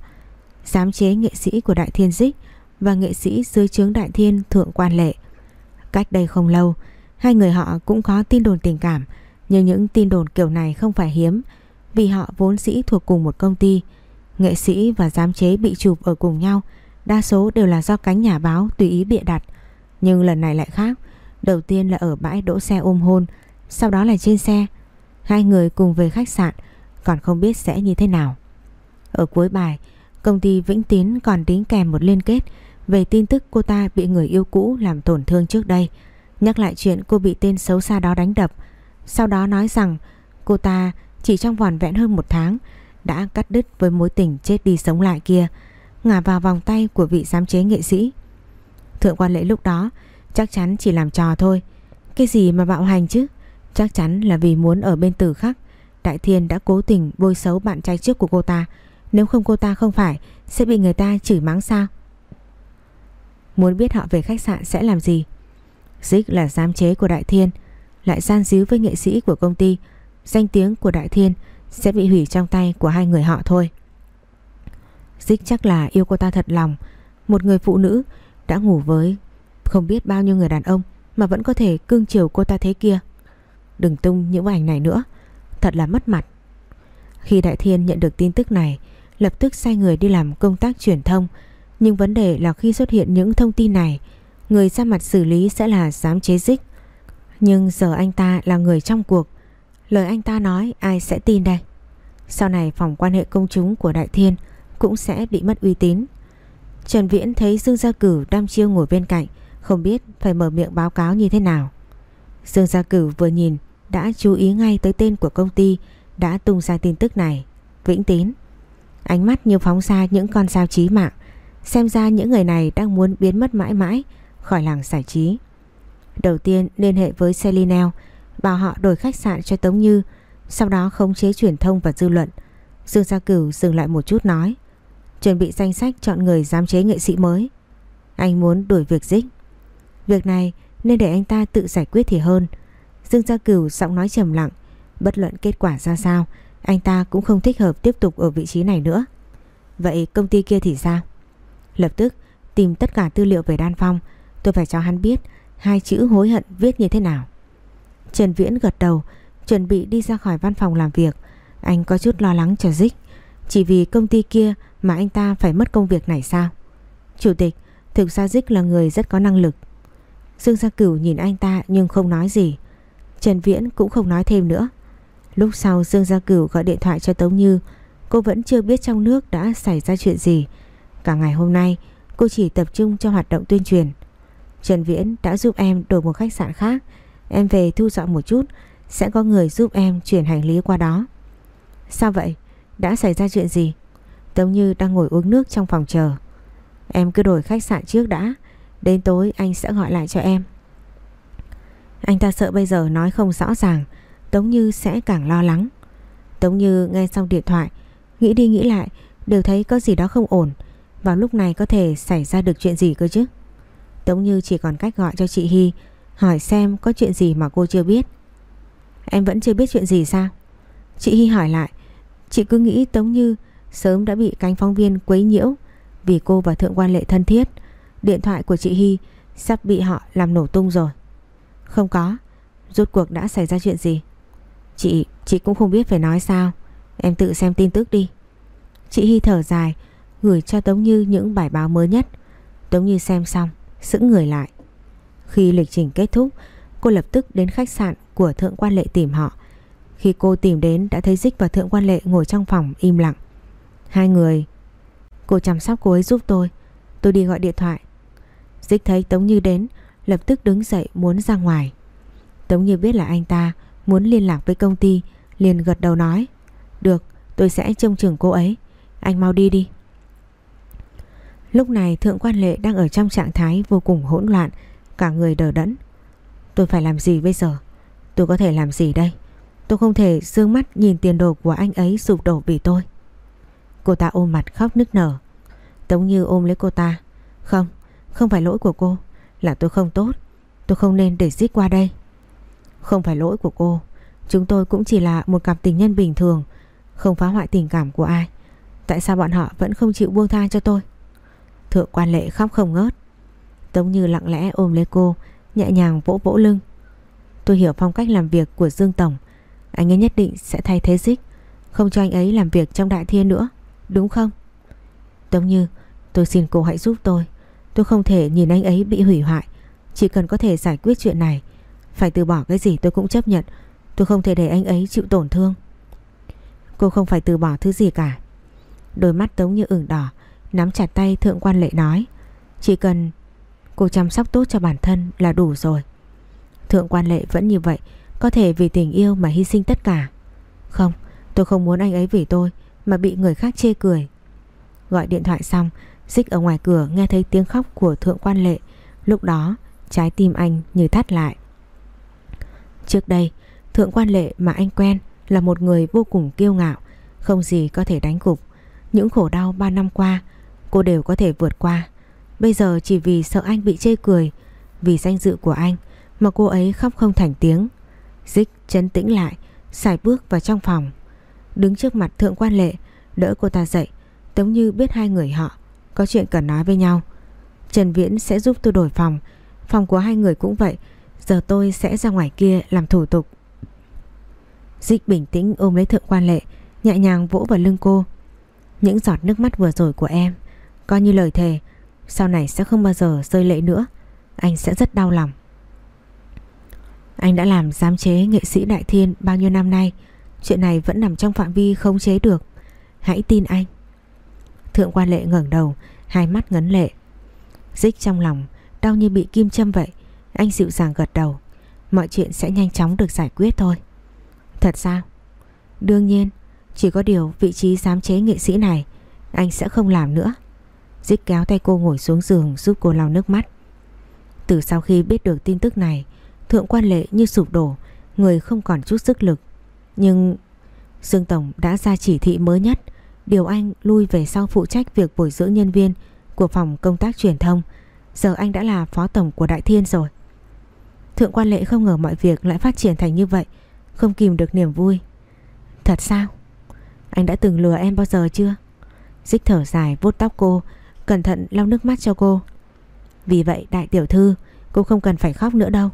Giám chế nghệ sĩ của Đại Thiên Dích và nghệ sĩ dưới trướng Đại Thiên Thượng Quan Lệ. Cách đây không lâu, hai người họ cũng có tin đồn tình cảm nhưng những tin đồn kiểu này không phải hiếm vì họ vốn sĩ thuộc cùng một công ty. Nghệ sĩ và giám chế bị chụp ở cùng nhau Đa số đều là do cánh nhà báo tùy ý bịa đặt Nhưng lần này lại khác Đầu tiên là ở bãi đỗ xe ôm hôn Sau đó là trên xe Hai người cùng về khách sạn, Còn không biết sẽ như thế nào. Ở cuối bài, Công ty Vĩnh Tín còn đính kèm một liên kết Về tin tức cô ta bị người yêu cũ làm tổn thương trước đây. Nhắc lại chuyện cô bị tên xấu xa đó đánh đập, Sau đó nói rằng Cô ta chỉ trong vòn vẹn hơn một tháng Đã cắt đứt với mối tình chết đi sống lại kia, Ngả vào vòng tay của vị giám chế nghệ sĩ. Thượng quan lễ lúc đó Chắc chắn chỉ làm trò thôi. Cái gì mà bạo hành chứ? Chắc chắn là vì muốn ở bên tử khắc. Đại Thiên đã cố tình bôi xấu bạn trai trước của cô ta. Nếu không cô ta không phải, Sẽ bị người ta chửi mắng sao? Muốn biết họ về khách sạn sẽ làm gì? Dích là giám chế của Đại Thiên, Lại gian díu với nghệ sĩ của công ty. Danh tiếng của Đại Thiên Sẽ bị hủy trong tay của hai người họ thôi. Dích chắc là yêu cô ta thật lòng. Một người phụ nữ đã ngủ với không biết bao nhiêu người đàn ông Mà vẫn có thể cưng chiều cô ta thế kia. Đừng tung những ảnh này nữa. Thật là mất mặt. Khi Đại Thiên nhận được tin tức này, Lập tức sai người đi làm công tác truyền thông. Nhưng vấn đề là khi xuất hiện những thông tin này, Người ra mặt xử lý sẽ là giám chế dích. Nhưng giờ anh ta là người trong cuộc. Lời anh ta nói, ai sẽ tin đây? Sau này phòng quan hệ công chúng của Đại Thiên Cũng sẽ bị mất uy tín. Trần Viễn thấy Dương Gia Cử đam chiêu ngồi bên cạnh, Không biết phải mở miệng báo cáo như thế nào. Dương Gia Cử vừa nhìn đã chú ý ngay tới tên của công ty Đã tung ra tin tức này. Vĩnh Tín. Ánh mắt như phóng ra những con sao chí mạng. Xem ra những người này đang muốn biến mất mãi mãi Khỏi làng giải trí. Đầu tiên liên hệ với Selinel, Bảo họ đổi khách sạn cho Tống Như Sau đó khống chế truyền thông và dư luận. Dương Gia Cửu dừng lại một chút nói Chuẩn bị danh sách chọn người giám chế nghệ sĩ mới. Anh muốn đuổi việc dích. Việc này nên để anh ta tự giải quyết thì hơn. Dương Gia Cửu giọng nói trầm lặng. Bất luận kết quả ra sao, Anh ta cũng không thích hợp tiếp tục ở vị trí này nữa. Vậy công ty kia thì sao? Lập tức, tìm tất cả tư liệu về Đan Phong, Tôi phải cho hắn biết Hai chữ hối hận viết như thế nào. Trần Viễn gật đầu, Chuẩn bị đi ra khỏi văn phòng làm việc. Anh có chút lo lắng cho Dích. Chỉ vì công ty kia mà anh ta phải mất công việc này sao? Chủ tịch, Thực ra Dích là người rất có năng lực. Dương Gia Cửu nhìn anh ta nhưng không nói gì. Trần Viễn cũng không nói thêm nữa. Lúc sau Dương Gia Cửu gọi điện thoại cho Tống Như, Cô vẫn chưa biết trong nước đã xảy ra chuyện gì. Cả ngày hôm nay, Cô chỉ tập trung cho hoạt động tuyên truyền. Trần Viễn đã giúp em đổi một khách sạn khác. Em về thu dọn một chút, Sẽ có người giúp em chuyển hành lý qua đó. Sao vậy? Đã xảy ra chuyện gì? Tống Như đang ngồi uống nước trong phòng chờ. Em cứ đổi khách sạn trước đã, Đến tối anh sẽ gọi lại cho em. Anh ta sợ bây giờ nói không rõ ràng, Tống Như sẽ càng lo lắng. Tống Như nghe xong điện thoại, Nghĩ đi nghĩ lại, Đều thấy có gì đó không ổn. Vào lúc này có thể xảy ra được chuyện gì cơ chứ? Tống Như chỉ còn cách gọi cho chị Hy, Hỏi xem có chuyện gì mà cô chưa biết. Em vẫn chưa biết chuyện gì sao? Chị Hy hỏi lại, Chị cứ nghĩ Tống Như Sớm đã bị cánh phóng viên quấy nhiễu Vì cô và Thượng quan Lệ thân thiết. Điện thoại của chị Hy Sắp bị họ làm nổ tung rồi. Không có. Rốt cuộc đã xảy ra chuyện gì? Chị, chị cũng không biết phải nói sao. Em tự xem tin tức đi. Chị Hy thở dài Gửi cho Tống Như những bài báo mới nhất. Tống Như xem xong Sững người lại. Khi lịch trình kết thúc Cô lập tức đến khách sạn của Thượng quan Lệ tìm họ. Khi cô tìm đến đã thấy Dích và Thượng quan Lệ ngồi trong phòng im lặng. Hai người Cô chăm sóc cô ấy giúp tôi. Tôi đi gọi điện thoại. Dích thấy Tống Như đến Lập tức đứng dậy muốn ra ngoài. Tống Như biết là anh ta Muốn liên lạc với công ty liền gật đầu nói Được tôi sẽ trông chừng cô ấy Anh mau đi đi. Lúc này Thượng quan Lệ đang ở trong trạng thái vô cùng hỗn loạn Cả người đờ đẫn. Tôi phải làm gì bây giờ? Tôi có thể làm gì đây? Tôi không thể dương mắt nhìn tiền đồ của anh ấy sụp đổ vì tôi. Cô ta ôm mặt khóc nức nở. Tống Như ôm lấy cô ta Không, không phải lỗi của cô. Là tôi không tốt. Tôi không nên để giết qua đây. Không phải lỗi của cô. Chúng tôi cũng chỉ là một cặp tình nhân bình thường Không phá hoại tình cảm của ai. Tại sao bọn họ vẫn không chịu buông tha cho tôi? Thượng quan lệ khóc không ngớt. Tống Như lặng lẽ ôm lấy cô Nhẹ nhàng vỗ vỗ lưng. Tôi hiểu phong cách làm việc của Dương Tổng. Anh ấy nhất định sẽ thay thế Dích Không cho anh ấy làm việc trong đại thiên nữa đúng không? Tống Như, tôi xin cô hãy giúp tôi. Tôi không thể nhìn anh ấy bị hủy hoại. Chỉ cần có thể giải quyết chuyện này, phải từ bỏ cái gì tôi cũng chấp nhận. Tôi không thể để anh ấy chịu tổn thương. Cô không phải từ bỏ thứ gì cả. Đôi mắt Tống Như ửng đỏ, nắm chặt tay Thượng quan Lệ nói. Chỉ cần cô chăm sóc tốt cho bản thân là đủ rồi. Thượng quan Lệ vẫn như vậy, có thể vì tình yêu mà hy sinh tất cả. Không, tôi không muốn anh ấy vì tôi mà bị người khác chê cười. Gọi điện thoại xong, Dích ở ngoài cửa nghe thấy tiếng khóc của Thượng quan Lệ. Lúc đó, trái tim anh như thắt lại. Trước đây, Thượng quan Lệ mà anh quen là một người vô cùng kiêu ngạo, không gì có thể đánh gục. Những khổ đau 3 năm qua, cô đều có thể vượt qua. Bây giờ chỉ vì sợ anh bị chê cười, vì danh dự của anh mà cô ấy khóc không thành tiếng. Dích chấn tĩnh lại, xài bước vào trong phòng. Đứng trước mặt thượng quan lệ, đỡ cô ta dậy, giống như biết hai người họ có chuyện cần nói với nhau. Trần Viễn sẽ giúp tôi đổi phòng, phòng của hai người cũng vậy, giờ tôi sẽ ra ngoài kia làm thủ tục. Dích bình tĩnh ôm lấy thượng quan lệ, nhẹ nhàng vỗ vào lưng cô. Những giọt nước mắt vừa rồi của em, coi như lời thề, sau này sẽ không bao giờ rơi lệ nữa, anh sẽ rất đau lòng. Anh đã làm giám chế nghệ sĩ Đại Thiên bao nhiêu năm nay Chuyện này vẫn nằm trong phạm vi không chế được Hãy tin anh Thượng quan lệ ngẩng đầu, Hai mắt ngấn lệ. Dích trong lòng, đau như bị kim châm vậy. Anh dịu dàng gật đầu. Mọi chuyện sẽ nhanh chóng được giải quyết thôi. Thật sao? Đương nhiên, Chỉ có điều vị trí giám chế nghệ sĩ này, Anh sẽ không làm nữa. Dích kéo tay cô ngồi xuống giường Giúp cô lau nước mắt. Từ sau khi biết được tin tức này, Thượng quan lệ như sụp đổ, Người không còn chút sức lực. Nhưng Dương Tổng đã ra chỉ thị mới nhất Điều anh lui về sau phụ trách Việc bồi dưỡng nhân viên Của phòng công tác truyền thông. Giờ anh đã là phó tổng của Đại Thiên rồi. Thượng quan lệ không ngờ mọi việc Lại phát triển thành như vậy, Không kìm được niềm vui. Thật sao? Anh đã từng lừa em bao giờ chưa? Dích thở dài vuốt tóc cô, Cẩn thận lau nước mắt cho cô. Vì vậy, đại tiểu thư, Cô không cần phải khóc nữa đâu.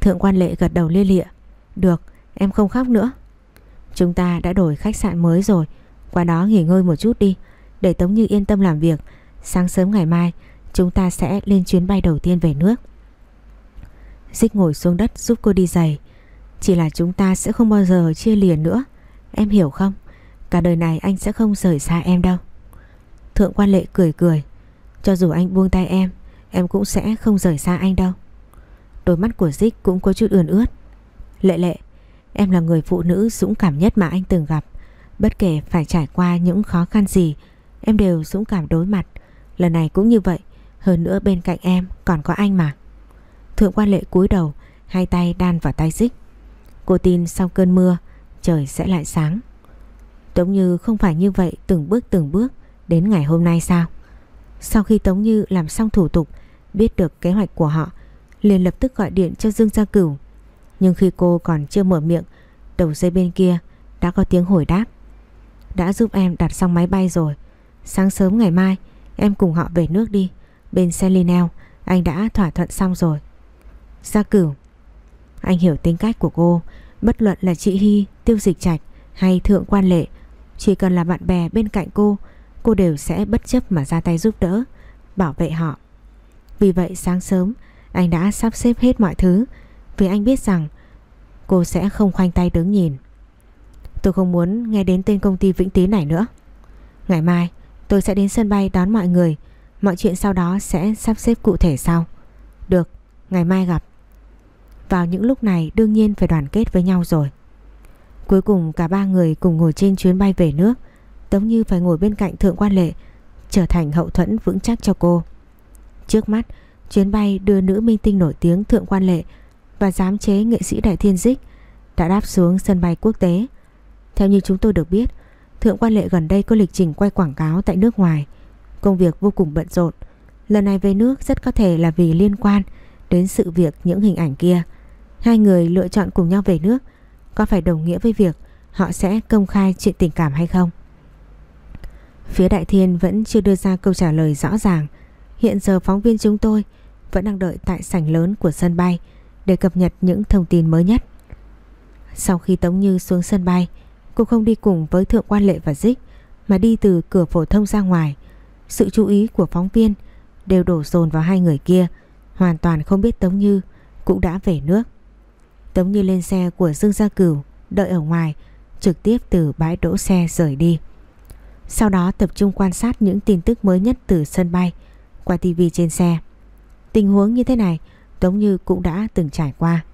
Thượng quan lệ gật đầu lia lịa. Được, em không khóc nữa. Chúng ta đã đổi khách sạn mới rồi qua đó nghỉ ngơi một chút đi. Để Tống Như yên tâm làm việc, Sáng sớm ngày mai, Chúng ta sẽ lên chuyến bay đầu tiên về nước. Dích ngồi xuống đất giúp cô đi giày. Chỉ là chúng ta sẽ không bao giờ chia liền nữa. Em hiểu không? Cả đời này anh sẽ không rời xa em đâu. Thượng quan lệ cười cười. Cho dù anh buông tay em Em cũng sẽ không rời xa anh đâu. Đôi mắt của Dích cũng có chút ươn ướt. Lệ lệ, Em là người phụ nữ dũng cảm nhất mà anh từng gặp. Bất kể phải trải qua những khó khăn gì Em đều dũng cảm đối mặt. Lần này cũng như vậy Hơn nữa bên cạnh em còn có anh mà. Thượng quan lệ cúi đầu Hai tay đan vào tay Dích. Cô tin sau cơn mưa Trời sẽ lại sáng. Tống Như không phải như vậy từng bước từng bước Đến ngày hôm nay sao? Sau khi Tống Như làm xong thủ tục Biết được kế hoạch của họ liền lập tức gọi điện cho Dương Gia Cửu. Nhưng khi cô còn chưa mở miệng, đầu dây bên kia đã có tiếng hồi đáp. Đã giúp em đặt xong máy bay rồi. Sáng sớm ngày mai em cùng họ về nước đi. Bên Selinel anh đã thỏa thuận xong rồi. Gia Cửu Anh hiểu tính cách của cô Bất luận là chị Hy, Tiêu Dịch Trạch hay Thượng Quan Lệ Chỉ cần là bạn bè bên cạnh cô Cô đều sẽ bất chấp mà ra tay giúp đỡ Bảo vệ họ Vì vậy sáng sớm anh đã sắp xếp hết mọi thứ Vì anh biết rằng Cô sẽ không khoanh tay đứng nhìn Tôi không muốn nghe đến tên công ty Vĩnh Tý này nữa. Ngày mai tôi sẽ đến sân bay đón mọi người. Mọi chuyện sau đó sẽ sắp xếp cụ thể sau. Được, ngày mai gặp. Vào những lúc này đương nhiên phải đoàn kết với nhau rồi. Cuối cùng cả ba người cùng ngồi trên chuyến bay về nước Tống Như phải ngồi bên cạnh Thượng quan Lệ Trở thành hậu thuẫn vững chắc cho cô. Trước mắt Chuyến bay đưa nữ minh tinh nổi tiếng Thượng Quan Lệ và giám chế nghệ sĩ Đại Thiên Dích đã đáp xuống sân bay quốc tế. Theo như chúng tôi được biết, Thượng Quan Lệ gần đây có lịch trình quay quảng cáo tại nước ngoài. Công việc vô cùng bận rộn. Lần này về nước rất có thể là vì liên quan đến sự việc những hình ảnh kia. Hai người lựa chọn cùng nhau về nước có phải đồng nghĩa với việc họ sẽ công khai chuyện tình cảm hay không? Phía Đại Thiên vẫn chưa đưa ra câu trả lời rõ ràng. Hiện giờ phóng viên chúng tôi vẫn đang đợi tại sảnh lớn của sân bay để cập nhật những thông tin mới nhất. Sau khi Tống Như xuống sân bay, cô không đi cùng với Thượng quan Lệ và Dích mà đi từ cửa phổ thông ra ngoài. Sự chú ý của phóng viên đều đổ dồn vào hai người kia, hoàn toàn không biết Tống Như cũng đã về nước. Tống Như lên xe của Dương Gia Cửu, đợi ở ngoài, trực tiếp từ bãi đỗ xe rời đi. Sau đó tập trung quan sát những tin tức mới nhất từ sân bay, qua tivi trên xe. Tình huống như thế này, Tống Như cũng đã từng trải qua.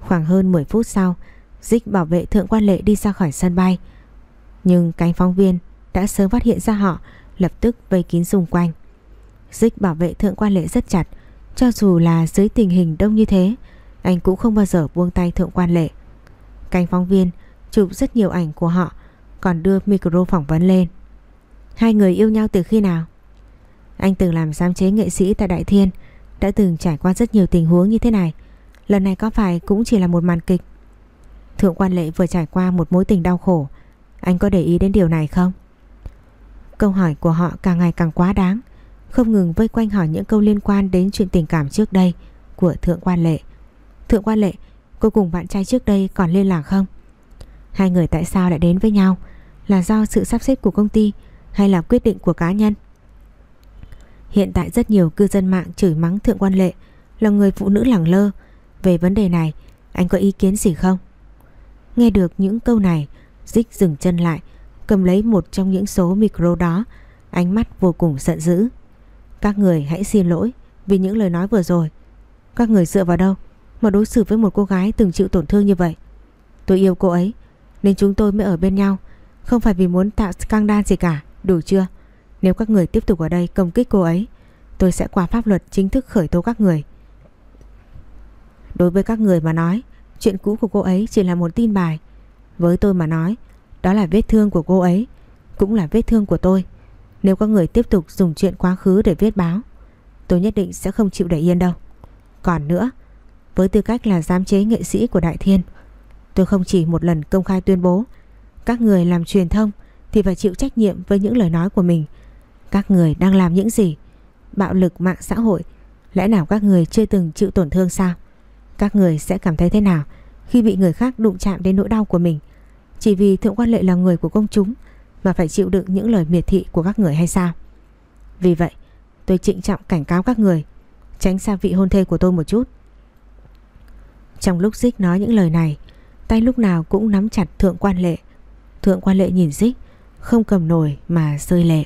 Khoảng hơn 10 phút sau, Dích bảo vệ thượng quan lệ đi ra khỏi sân bay. Nhưng cánh phóng viên đã sớm phát hiện ra họ, lập tức vây kín xung quanh. Dích bảo vệ thượng quan lệ rất chặt, cho dù là dưới tình hình đông như thế, anh cũng không bao giờ buông tay thượng quan lệ. Cánh phóng viên chụp rất nhiều ảnh của họ, còn đưa micro phỏng vấn lên. Hai người yêu nhau từ khi nào? Anh từng làm giám chế nghệ sĩ tại Đại Thiên, đã từng trải qua rất nhiều tình huống như thế này. Lần này có phải cũng chỉ là một màn kịch? Thượng quan lệ vừa trải qua một mối tình đau khổ, anh có để ý đến điều này không? Câu hỏi của họ càng ngày càng quá đáng, không ngừng vây quanh hỏi những câu liên quan đến chuyện tình cảm trước đây của Thượng quan lệ. Thượng quan lệ, cô cùng bạn trai trước đây còn liên lạc không? Hai người tại sao lại đến với nhau? Là do sự sắp xếp của công ty hay là quyết định của cá nhân? Hiện tại rất nhiều cư dân mạng chửi mắng Thượng quan lệ là người phụ nữ lẳng lơ. Về vấn đề này, anh có ý kiến gì không? Nghe được những câu này, Dích dừng chân lại, cầm lấy một trong những số micro đó, ánh mắt vô cùng giận dữ. Các người hãy xin lỗi vì những lời nói vừa rồi. Các người dựa vào đâu mà đối xử với một cô gái từng chịu tổn thương như vậy? Tôi yêu cô ấy, nên chúng tôi mới ở bên nhau, không phải vì muốn tạo scandal gì cả, đủ chưa? Nếu các người tiếp tục ở đây công kích cô ấy, tôi sẽ qua pháp luật chính thức khởi tố các người. Đối với các người mà nói, chuyện cũ của cô ấy chỉ là một tin bài. Với tôi mà nói, đó là vết thương của cô ấy, cũng là vết thương của tôi. Nếu các người tiếp tục dùng chuyện quá khứ để viết báo, tôi nhất định sẽ không chịu để yên đâu. Còn nữa, với tư cách là giám chế nghệ sĩ của Đại Thiên, tôi không chỉ một lần công khai tuyên bố các người làm truyền thông thì phải chịu trách nhiệm với những lời nói của mình. Các người đang làm những gì? Bạo lực mạng xã hội, lẽ nào các người chưa từng chịu tổn thương sao? Các người sẽ cảm thấy thế nào khi bị người khác đụng chạm đến nỗi đau của mình? Chỉ vì Thượng Quan Lệ là người của công chúng mà phải chịu đựng những lời miệt thị của các người hay sao? Vì vậy, tôi trịnh trọng cảnh cáo các người tránh xa vị hôn thê của tôi một chút. Trong lúc Dích nói những lời này, tay lúc nào cũng nắm chặt Thượng Quan Lệ. Thượng Quan Lệ nhìn Dích, không cầm nổi mà rơi lệ.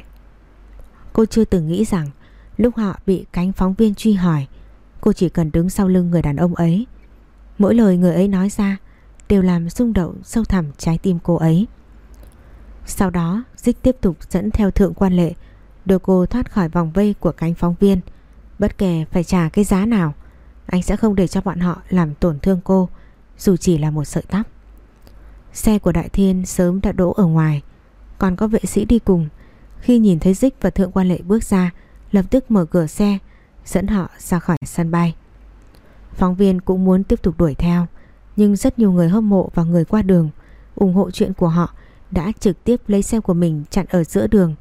Cô chưa từng nghĩ rằng lúc họ bị cánh phóng viên truy hỏi, cô chỉ cần đứng sau lưng người đàn ông ấy. Mỗi lời người ấy nói ra đều làm rung động sâu thẳm trái tim cô ấy. Sau đó, Dích tiếp tục dẫn theo Thượng Quan Lệ, đưa cô thoát khỏi vòng vây của cánh phóng viên. Bất kể phải trả cái giá nào, anh sẽ không để cho bọn họ làm tổn thương cô, dù chỉ là một sợi tóc. Xe của Đại Thiên sớm đã đỗ ở ngoài, còn có vệ sĩ đi cùng. Khi nhìn thấy Dích và Thượng Quan Lệ bước ra, lập tức mở cửa xe, dẫn họ ra khỏi sân bay. Phóng viên cũng muốn tiếp tục đuổi theo, nhưng rất nhiều người hâm mộ và người qua đường ủng hộ chuyện của họ đã trực tiếp lấy xe của mình chặn ở giữa đường,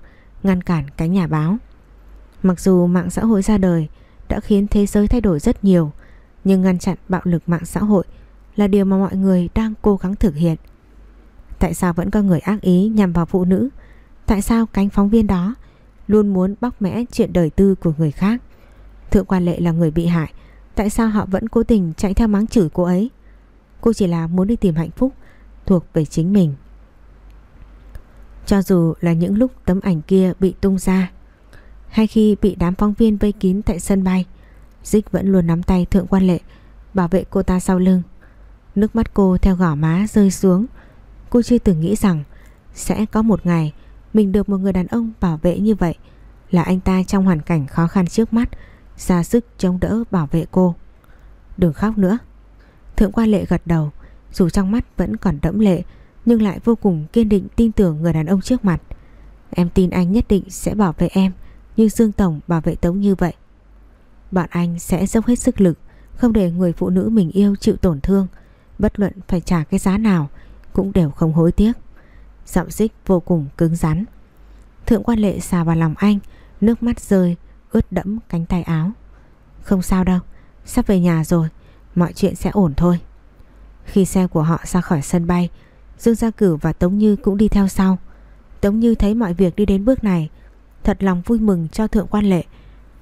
ngăn cản cái nhà báo. Mặc dù mạng xã hội ra đời đã khiến thế giới thay đổi rất nhiều, nhưng ngăn chặn bạo lực mạng xã hội là điều mà mọi người đang cố gắng thực hiện. Tại sao vẫn có người ác ý nhằm vào phụ nữ? Tại sao cánh phóng viên đó luôn muốn bóc mẽ chuyện đời tư của người khác? Thượng quan lệ là người bị hại, tại sao họ vẫn cố tình chạy theo mắng chửi cô ấy? Cô chỉ là muốn đi tìm hạnh phúc thuộc về chính mình. Cho dù là những lúc tấm ảnh kia bị tung ra hay khi bị đám phóng viên vây kín tại sân bay, Dích vẫn luôn nắm tay Thượng quan lệ bảo vệ cô ta sau lưng. Nước mắt cô theo gỏ má rơi xuống. Cô chưa từng nghĩ rằng sẽ có một ngày mình được một người đàn ông bảo vệ như vậy là anh ta trong hoàn cảnh khó khăn trước mắt ra sức chống đỡ bảo vệ cô. Đừng khóc nữa. Thượng quan lệ gật đầu, dù trong mắt vẫn còn đẫm lệ, nhưng lại vô cùng kiên định tin tưởng người đàn ông trước mặt. Em tin anh nhất định sẽ bảo vệ em như Dương Tổng bảo vệ Tống như vậy. Bạn anh sẽ dốc hết sức lực, không để người phụ nữ mình yêu chịu tổn thương bất luận phải trả cái giá nào, cũng đều không hối tiếc. Giọng dích vô cùng cứng rắn. Thượng quan lệ xà vào lòng anh, nước mắt rơi ướt đẫm cánh tay áo. Không sao đâu, sắp về nhà rồi, mọi chuyện sẽ ổn thôi. Khi xe của họ ra khỏi sân bay, Dương Gia Cửu và Tống Như cũng đi theo sau. Tống Như thấy mọi việc đi đến bước này Thật lòng vui mừng cho thượng quan lệ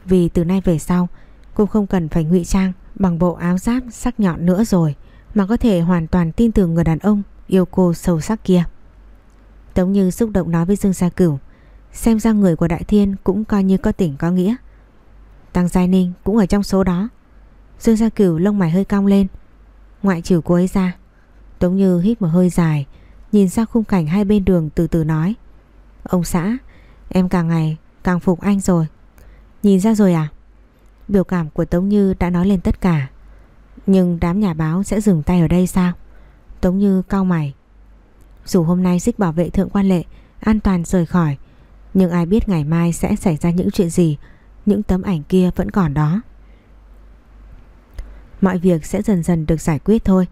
Vì từ nay về sau Cô không cần phải ngụy trang Bằng bộ áo giáp sắc nhọn nữa rồi Mà có thể hoàn toàn tin tưởng người đàn ông Yêu cô sâu sắc kia Tống Như xúc động nói với Dương Gia Cửu Xem ra người của Đại Thiên Cũng coi như có tỉnh có nghĩa. Tăng Giai Ninh cũng ở trong số đó. Dương Gia Cửu lông mày hơi cong lên. Ngoại trừ cô ấy ra, Tống Như hít một hơi dài, Nhìn ra khung cảnh hai bên đường từ từ nói. Ông xã, Em càng ngày càng phục anh rồi. Nhìn ra rồi à? Biểu cảm của Tống Như đã nói lên tất cả. Nhưng đám nhà báo sẽ dừng tay ở đây sao? Tống Như cau mày. Dù hôm nay xích bảo vệ thượng quan lệ An toàn rời khỏi nhưng ai biết ngày mai sẽ xảy ra những chuyện gì. Những tấm ảnh kia vẫn còn đó. Mọi việc sẽ dần dần được giải quyết thôi.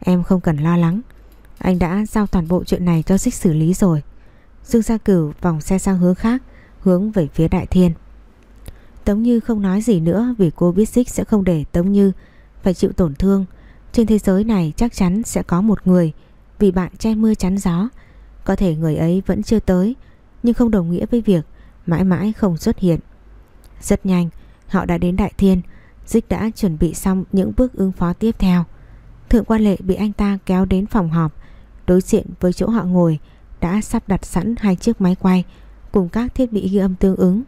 Em không cần lo lắng. Anh đã giao toàn bộ chuyện này cho xích xử lý rồi. Dương Gia Cửu vòng xe sang hướng khác, Hướng về phía Đại Thiên. Tống Như không nói gì nữa Vì cô biết xích sẽ không để Tống Như Phải chịu tổn thương. Trên thế giới này chắc chắn sẽ có một người Vì bạn che mưa chắn gió. Có thể người ấy vẫn chưa tới nhưng không đồng nghĩa với việc Mãi mãi không xuất hiện. Rất nhanh, họ đã đến Đại Thiên. Dích đã chuẩn bị xong những bước ứng phó tiếp theo. Thượng quan lệ bị anh ta kéo đến phòng họp. Đối diện với chỗ họ ngồi Đã sắp đặt sẵn hai chiếc máy quay Cùng các thiết bị ghi âm tương ứng.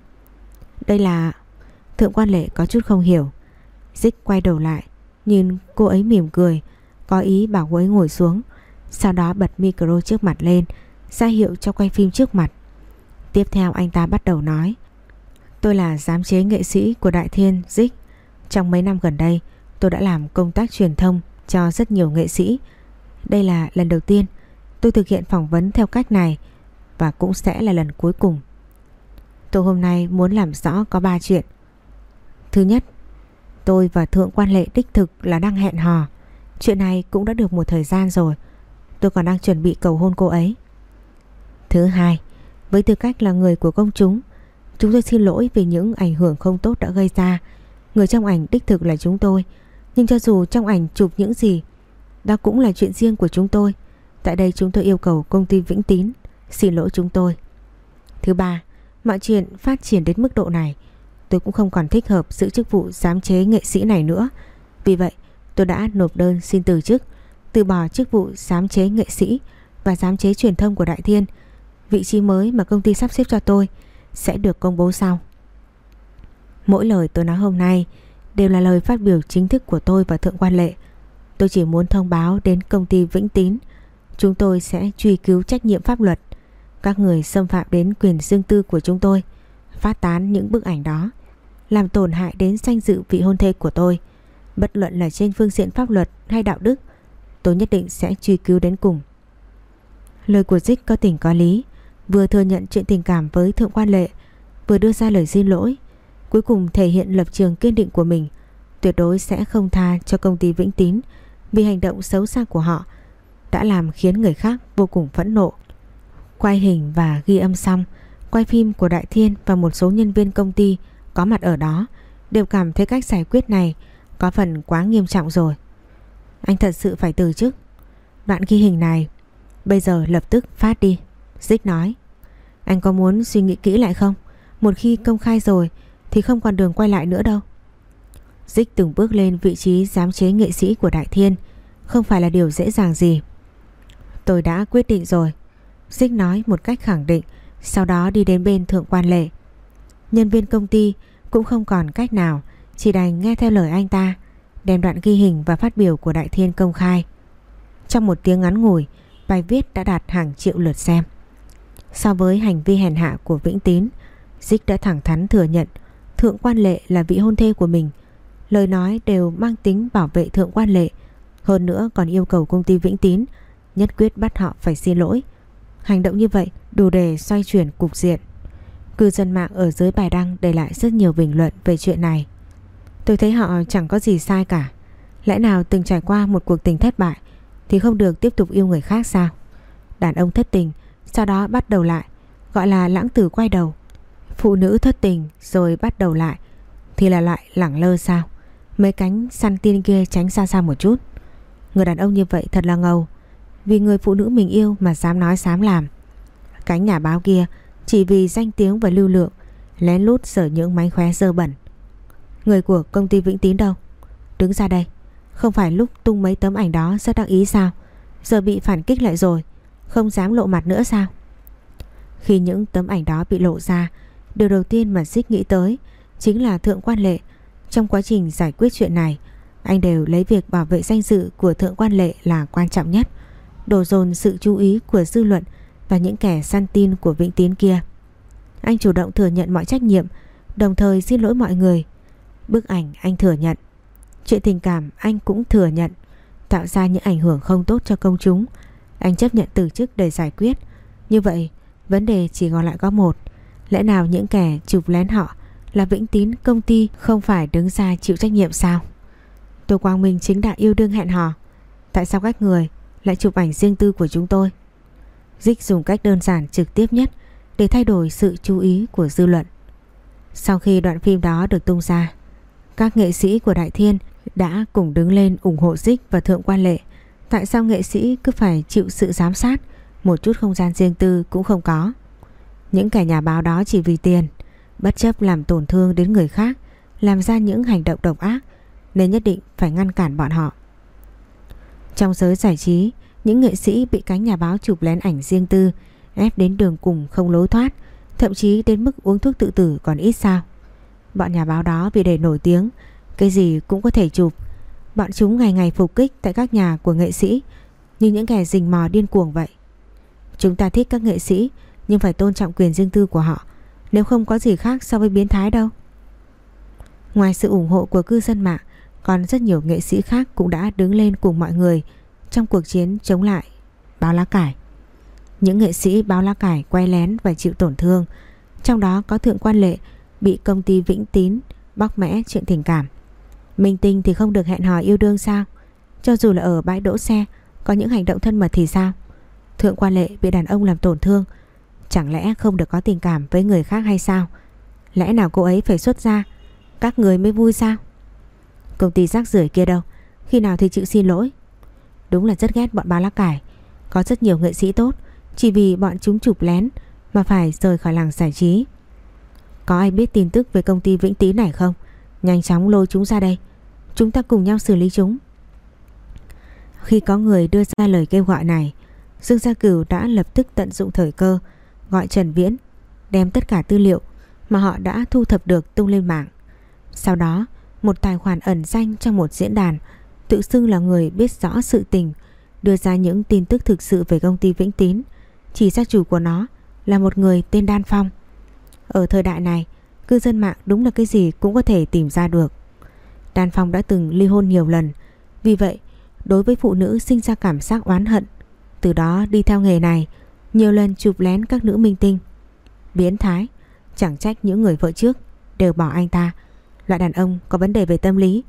Đây là Thượng quan lệ có chút không hiểu. Dích quay đầu lại, Nhìn cô ấy mỉm cười, Có ý bảo cô ấy ngồi xuống. Sau đó bật micro trước mặt lên, ra hiệu cho quay phim trước mặt. Tiếp theo anh ta bắt đầu nói Tôi là giám chế nghệ sĩ của Đại Thiên Dích trong mấy năm gần đây tôi đã làm công tác truyền thông cho rất nhiều nghệ sĩ. Đây là lần đầu tiên tôi thực hiện phỏng vấn theo cách này và cũng sẽ là lần cuối cùng. Tôi hôm nay muốn làm rõ có 3 chuyện. Thứ nhất, tôi và Thượng quan lệ đích thực là đang hẹn hò. Chuyện này cũng đã được một thời gian rồi. Tôi còn đang chuẩn bị cầu hôn cô ấy. Thứ hai, với tư cách là người của công chúng, chúng tôi xin lỗi vì những ảnh hưởng không tốt đã gây ra. Người trong ảnh đích thực là chúng tôi Nhưng cho dù trong ảnh chụp những gì Đó cũng là chuyện riêng của chúng tôi. Tại đây chúng tôi yêu cầu công ty Vĩnh Tín Xin lỗi chúng tôi. Thứ ba Mọi chuyện phát triển đến mức độ này Tôi cũng không còn thích hợp giữ chức vụ giám chế nghệ sĩ này nữa. Vì vậy tôi đã nộp đơn xin từ chức Từ bỏ chức vụ giám chế nghệ sĩ Và giám chế truyền thông của Đại Thiên. Vị trí mới mà công ty sắp xếp cho tôi Sẽ được công bố sau Mỗi lời tôi nói hôm nay đều là lời phát biểu chính thức của tôi và Thượng quan Lệ. Tôi chỉ muốn thông báo đến công ty Vĩnh Tín. Chúng tôi sẽ truy cứu trách nhiệm pháp luật. Các người xâm phạm đến quyền riêng tư của chúng tôi, phát tán những bức ảnh đó, làm tổn hại đến danh dự vị hôn thê của tôi. Bất luận là trên phương diện pháp luật hay đạo đức, tôi nhất định sẽ truy cứu đến cùng. Lời của Dích có tình có lý, vừa thừa nhận chuyện tình cảm với Thượng quan Lệ, vừa đưa ra lời xin lỗi Cuối cùng thể hiện lập trường kiên định của mình Tuyệt đối sẽ không tha cho công ty Vĩnh Tín Vì hành động xấu xa của họ Đã làm khiến người khác vô cùng phẫn nộ. Quay hình và ghi âm xong Quay phim của Đại Thiên và một số nhân viên công ty Có mặt ở đó Đều cảm thấy cách giải quyết này Có phần quá nghiêm trọng rồi. Anh thật sự phải từ chức. Đoạn ghi hình này Bây giờ lập tức phát đi. Dích nói Anh có muốn suy nghĩ kỹ lại không Một khi công khai rồi, thì không còn đường quay lại nữa đâu. Dích từng bước lên vị trí giám chế nghệ sĩ của Đại Thiên không phải là điều dễ dàng gì. Tôi đã quyết định rồi. Dích nói một cách khẳng định, sau đó đi đến bên thượng quan lệ. Nhân viên công ty cũng không còn cách nào, chỉ đành nghe theo lời anh ta, đem đoạn ghi hình và phát biểu của Đại Thiên công khai. Trong một tiếng ngắn ngủi, bài viết đã đạt hàng triệu lượt xem. So với hành vi hèn hạ của Vĩnh Tín, Dích đã thẳng thắn thừa nhận Thượng quan lệ là vị hôn thê của mình. Lời nói đều mang tính bảo vệ thượng quan lệ, Hơn nữa còn yêu cầu công ty Vĩnh Tín Nhất quyết bắt họ phải xin lỗi. Hành động như vậy đủ để xoay chuyển cục diện. Cư dân mạng ở dưới bài đăng để lại rất nhiều bình luận về chuyện này. Tôi thấy họ chẳng có gì sai cả. Lẽ nào từng trải qua một cuộc tình thất bại Thì không được tiếp tục yêu người khác sao? Đàn ông thất tình sau đó bắt đầu lại, Gọi là lãng tử quay đầu Phụ nữ thất tình rồi bắt đầu lại, Thì là lại lẳng lơ sao Mấy cánh săn tin kia tránh xa xa một chút Người đàn ông như vậy thật là ngầu, Vì người phụ nữ mình yêu mà dám nói dám làm Cánh nhà báo kia chỉ vì danh tiếng và lưu lượng, lén lút sở những mánh khóe dơ bẩn. Người của công ty Vĩnh Tín đâu? Đứng ra đây. Không phải lúc tung mấy tấm ảnh đó rất đắc ý sao? Giờ bị phản kích lại rồi. Không dám lộ mặt nữa sao? Khi những tấm ảnh đó bị lộ ra, điều đầu tiên mà Dích nghĩ tới chính là Thượng Quan Lệ. Trong quá trình giải quyết chuyện này, anh đều lấy việc bảo vệ danh dự của Thượng Quan Lệ là quan trọng nhất, đổ dồn sự chú ý của dư luận và những kẻ săn tin của Vĩnh Tiến kia. Anh chủ động thừa nhận mọi trách nhiệm, đồng thời xin lỗi mọi người. Bức ảnh anh thừa nhận. Chuyện tình cảm anh cũng thừa nhận, tạo ra những ảnh hưởng không tốt cho công chúng. Anh chấp nhận từ chức để giải quyết. Như vậy, vấn đề chỉ còn lại có một. Lẽ nào những kẻ chụp lén họ là Vĩnh Tín công ty không phải đứng ra chịu trách nhiệm sao? Tô Quang Minh chính đã yêu đương hẹn hò. Tại sao các người lại chụp ảnh riêng tư của chúng tôi? Dích dùng cách đơn giản trực tiếp nhất để thay đổi sự chú ý của dư luận. Sau khi đoạn phim đó được tung ra, các nghệ sĩ của Đại Thiên đã cùng đứng lên ủng hộ Dích và Thượng Quan Lệ. Tại sao nghệ sĩ cứ phải chịu sự giám sát, một chút không gian riêng tư cũng không có? Những kẻ nhà báo đó chỉ vì tiền, bất chấp làm tổn thương đến người khác, làm ra những hành động độc ác, nên nhất định phải ngăn cản bọn họ. Trong giới giải trí, những nghệ sĩ bị cánh nhà báo chụp lén ảnh riêng tư ép đến đường cùng không lối thoát, thậm chí đến mức uống thuốc tự tử còn ít sao. Bọn nhà báo đó vì để nổi tiếng, cái gì cũng có thể chụp. Bọn chúng ngày ngày phục kích tại các nhà của nghệ sĩ như những kẻ rình mò điên cuồng vậy. Chúng ta thích các nghệ sĩ nhưng phải tôn trọng quyền riêng tư của họ, nếu không có gì khác so với biến thái đâu. Ngoài sự ủng hộ của cư dân mạng, còn rất nhiều nghệ sĩ khác cũng đã đứng lên cùng mọi người trong cuộc chiến chống lại báo lá cải. Những nghệ sĩ báo lá cải quay lén và chịu tổn thương, trong đó có Thượng Quan Lệ bị công ty Vĩnh Tín bóc mẽ chuyện tình cảm. Minh Tinh thì không được hẹn hò yêu đương sao? Cho dù là ở bãi đỗ xe, có những hành động thân mật thì sao? Thượng Quan Lệ bị đàn ông làm tổn thương, chẳng lẽ không được có tình cảm với người khác hay sao? Lẽ nào cô ấy phải xuất ra, các người mới vui sao? Công ty rác rưởi kia đâu, khi nào thì chịu xin lỗi? Đúng là rất ghét bọn ba lá cải, có rất nhiều nghệ sĩ tốt, chỉ vì bọn chúng chụp lén mà phải rời khỏi làng giải trí. Có ai biết tin tức về công ty Vĩnh Tý này không? Nhanh chóng lôi chúng ra đây. Chúng ta cùng nhau xử lý chúng. Khi có người đưa ra lời kêu gọi này, Dương Gia Cửu đã lập tức tận dụng thời cơ, gọi Trần Viễn, đem tất cả tư liệu mà họ đã thu thập được tung lên mạng. Sau đó, một tài khoản ẩn danh trong một diễn đàn tự xưng là người biết rõ sự tình, đưa ra những tin tức thực sự về công ty Vĩnh Tín, chỉ ra chủ của nó là một người tên Đan Phong. Ở thời đại này, cư dân mạng đúng là cái gì cũng có thể tìm ra được. Đan Phong đã từng ly hôn nhiều lần, vì vậy đối với phụ nữ sinh ra cảm giác oán hận. Từ đó đi theo nghề này, nhiều lần chụp lén các nữ minh tinh. Biến thái, chẳng trách những người vợ trước đều bỏ anh ta. Loại đàn ông có vấn đề về tâm lý,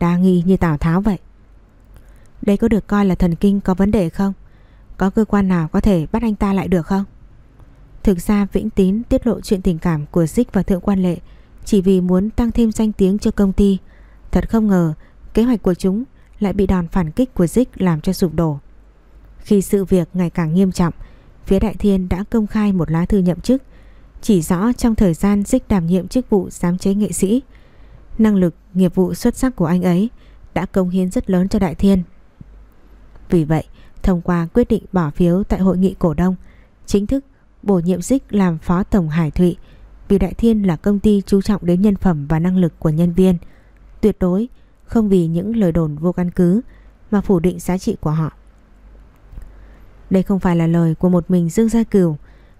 đa nghi như Tào Tháo vậy. Đây có được coi là thần kinh có vấn đề không? Có cơ quan nào có thể bắt anh ta lại được không? Thực ra Vĩnh Tín tiết lộ chuyện tình cảm của Dích và Thượng Quan Lệ chỉ vì muốn tăng thêm danh tiếng cho công ty. Thật không ngờ kế hoạch của chúng lại bị đòn phản kích của Dích làm cho sụp đổ. Khi sự việc ngày càng nghiêm trọng, phía Đại Thiên đã công khai một lá thư nhậm chức, chỉ rõ trong thời gian Dích đảm nhiệm chức vụ giám chế nghệ sĩ. Năng lực, nghiệp vụ xuất sắc của anh ấy đã công hiến rất lớn cho Đại Thiên. Vì vậy, thông qua quyết định bỏ phiếu tại hội nghị cổ đông, chính thức bổ nhiệm Dích làm phó tổng Hải Thụy vì Đại Thiên là công ty chú trọng đến nhân phẩm và năng lực của nhân viên, tuyệt đối không vì những lời đồn vô căn cứ mà phủ định giá trị của họ. Đây không phải là lời của một mình Dương Gia Cửu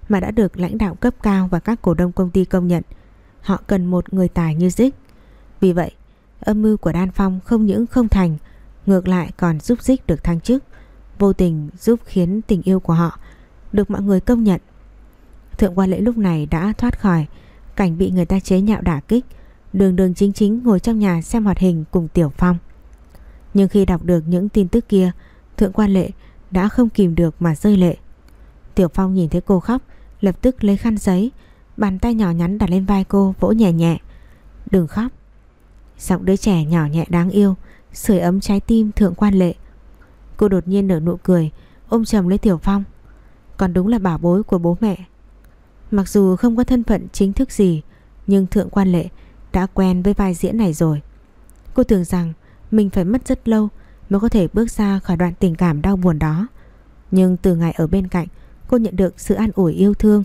mà đã được lãnh đạo cấp cao và các cổ đông công ty công nhận. Họ cần một người tài như Dích. Vì vậy, âm mưu của Đan Phong không những không thành, ngược lại còn giúp Dích được thăng chức, vô tình giúp khiến tình yêu của họ được mọi người công nhận Thượng quan lễ lúc này đã thoát khỏi cảnh bị người ta chế nhạo đả kích, đường đường chính chính ngồi trong nhà xem hoạt hình cùng Tiểu Phong. Nhưng khi đọc được những tin tức kia, thượng quan lệ đã không kìm được mà rơi lệ. Tiểu Phong nhìn thấy cô khóc, lập tức lấy khăn giấy, bàn tay nhỏ nhắn đặt lên vai cô vỗ nhẹ nhẹ. Đừng khóc. Giọng đứa trẻ nhỏ nhẹ đáng yêu, sưởi ấm trái tim thượng quan lệ. Cô đột nhiên nở nụ cười, ôm chầm lấy Tiểu Phong. còn đúng là bảo bối của bố mẹ. Mặc dù không có thân phận chính thức gì, nhưng Thượng Quan Lệ đã quen với vai diễn này rồi. Cô tưởng rằng mình phải mất rất lâu mới có thể bước ra khỏi đoạn tình cảm đau buồn đó. Nhưng từ ngày ở bên cạnh, cô nhận được sự an ủi yêu thương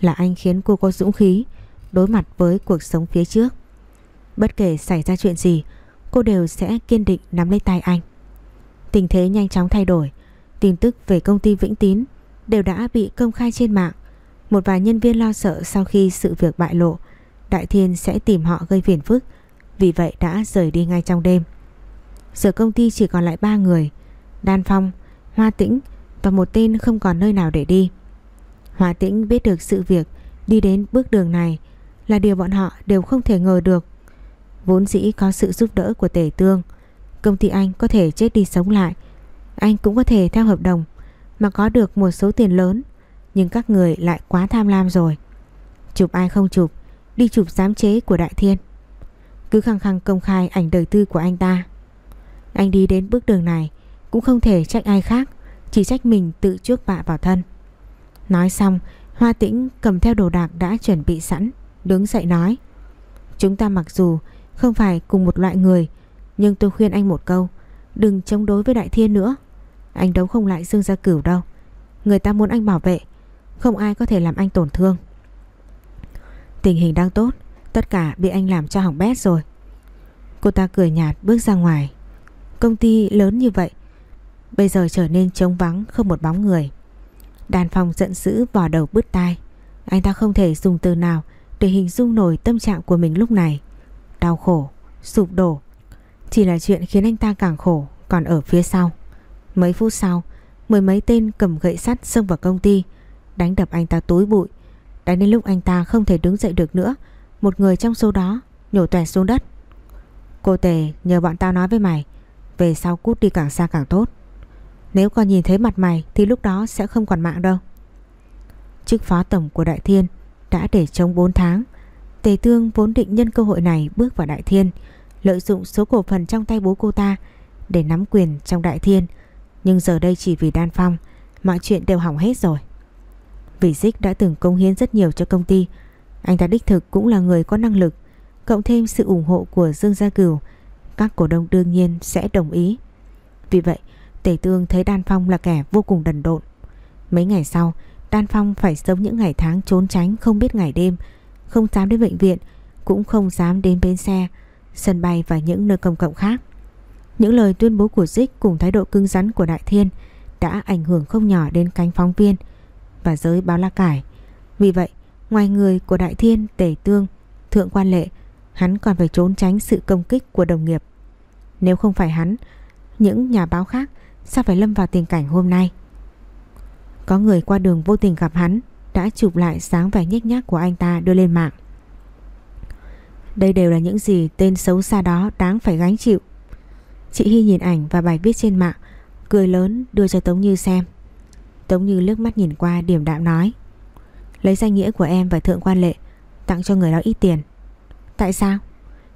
là anh khiến cô có dũng khí đối mặt với cuộc sống phía trước. Bất kể xảy ra chuyện gì, cô đều sẽ kiên định nắm lấy tay anh. Tình thế nhanh chóng thay đổi, tin tức về công ty Vĩnh Tín đều đã bị công khai trên mạng. Một vài nhân viên lo sợ sau khi sự việc bại lộ, Đại Thiên sẽ tìm họ gây phiền phức, vì vậy đã rời đi ngay trong đêm. Giờ công ty chỉ còn lại ba người, Đan Phong, Hoa Tĩnh và một tên không còn nơi nào để đi. Hoa Tĩnh biết được sự việc đi đến bước đường này là điều bọn họ đều không thể ngờ được. Vốn dĩ có sự giúp đỡ của Tể Tương, công ty anh có thể chết đi sống lại. Anh cũng có thể theo hợp đồng mà có được một số tiền lớn, nhưng các người lại quá tham lam rồi. Chụp ai không chụp, đi chụp giám chế của Đại Thiên. Cứ khăng khăng công khai ảnh đời tư của anh ta. Anh đi đến bước đường này cũng không thể trách ai khác, chỉ trách mình tự chuốc bạ vào thân. Nói xong, Hoa Tĩnh cầm theo đồ đạc đã chuẩn bị sẵn, đứng dậy nói. Chúng ta mặc dù không phải cùng một loại người, nhưng tôi khuyên anh một câu, đừng chống đối với Đại Thiên nữa. Anh đấu không lại Dương Gia Cửu đâu. Người ta muốn anh bảo vệ, không ai có thể làm anh tổn thương. Tình hình đang tốt, tất cả bị anh làm cho hỏng bét rồi. Cô ta cười nhạt bước ra ngoài. Công ty lớn như vậy, bây giờ trở nên trống vắng không một bóng người. Đàn phòng giận dữ vò đầu bứt tai. Anh ta không thể dùng từ nào để hình dung nổi tâm trạng của mình lúc này. Đau khổ, sụp đổ. Chỉ là chuyện khiến anh ta càng khổ còn ở phía sau. Mấy phút sau, mười mấy tên cầm gậy sắt xông vào công ty, đánh đập anh ta túi bụi. Đã đến lúc anh ta không thể đứng dậy được nữa, một người trong số đó nhổ tòe xuống đất. Cô Tề nhờ bọn tao nói với mày, về sau cút đi càng xa càng tốt. Nếu còn nhìn thấy mặt mày thì lúc đó sẽ không còn mạng đâu. Chức phó tổng của Đại Thiên đã để chống 4 tháng. Tề Tương vốn định nhân cơ hội này bước vào Đại Thiên, lợi dụng số cổ phần trong tay bố cô ta để nắm quyền trong Đại Thiên. Nhưng giờ đây chỉ vì Đan Phong, mọi chuyện đều hỏng hết rồi. Vì Dích đã từng công hiến rất nhiều cho công ty, anh ta đích thực cũng là người có năng lực, cộng thêm sự ủng hộ của Dương Gia Cửu, các cổ đông đương nhiên sẽ đồng ý. Vì vậy, Tề Tương thấy Đan Phong là kẻ vô cùng đần độn. Mấy ngày sau, Đan Phong phải sống những ngày tháng trốn tránh không biết ngày đêm, không dám đến bệnh viện, cũng không dám đến bến xe, sân bay và những nơi công cộng khác. Những lời tuyên bố của Dích cùng thái độ cứng rắn của Đại Thiên đã ảnh hưởng không nhỏ đến cánh phóng viên và giới báo la cải. Vì vậy, ngoài người của Đại Thiên, Tề Tương, Thượng Quan Lệ, hắn còn phải trốn tránh sự công kích của đồng nghiệp. Nếu không phải hắn, những nhà báo khác sao phải lâm vào tình cảnh hôm nay. Có người qua đường vô tình gặp hắn đã chụp lại sáng vẻ nhếch nhác của anh ta đưa lên mạng. Đây đều là những gì tên xấu xa đó đáng phải gánh chịu. Chị Hy nhìn ảnh và bài viết trên mạng, cười lớn đưa cho Tống Như xem. Tống Như lướt mắt nhìn qua điểm đạm nói. Lấy danh nghĩa của em và Thượng Quan Lệ, tặng cho người đó ít tiền. Tại sao?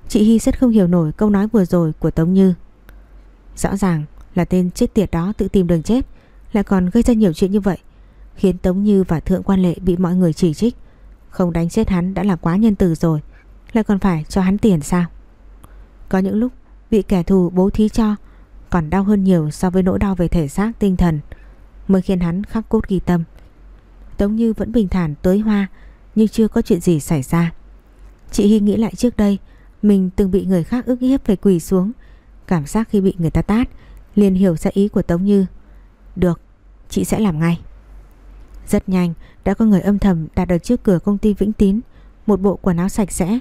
Chị Hy rất không hiểu nổi câu nói vừa rồi của Tống Như. Rõ ràng là tên chết tiệt đó tự tìm đường chết, lại còn gây ra nhiều chuyện như vậy, khiến Tống Như và Thượng Quan Lệ bị mọi người chỉ trích. Không đánh chết hắn đã là quá nhân từ rồi, lại còn phải cho hắn tiền sao? Có những lúc bị kẻ thù bố thí cho còn đau hơn nhiều so với nỗi đau về thể xác tinh thần mới khiến hắn khắc cốt ghi tâm. Tống Như vẫn bình thản tới hoa nhưng chưa có chuyện gì xảy ra. Chị Hy nghĩ lại trước đây mình từng bị người khác ức hiếp phải quỳ xuống. Cảm giác khi bị người ta tát liền hiểu ra ý của Tống Như. Được, chị sẽ làm ngay. Rất nhanh đã có người âm thầm đặt ở trước cửa công ty Vĩnh Tín. Một bộ quần áo sạch sẽ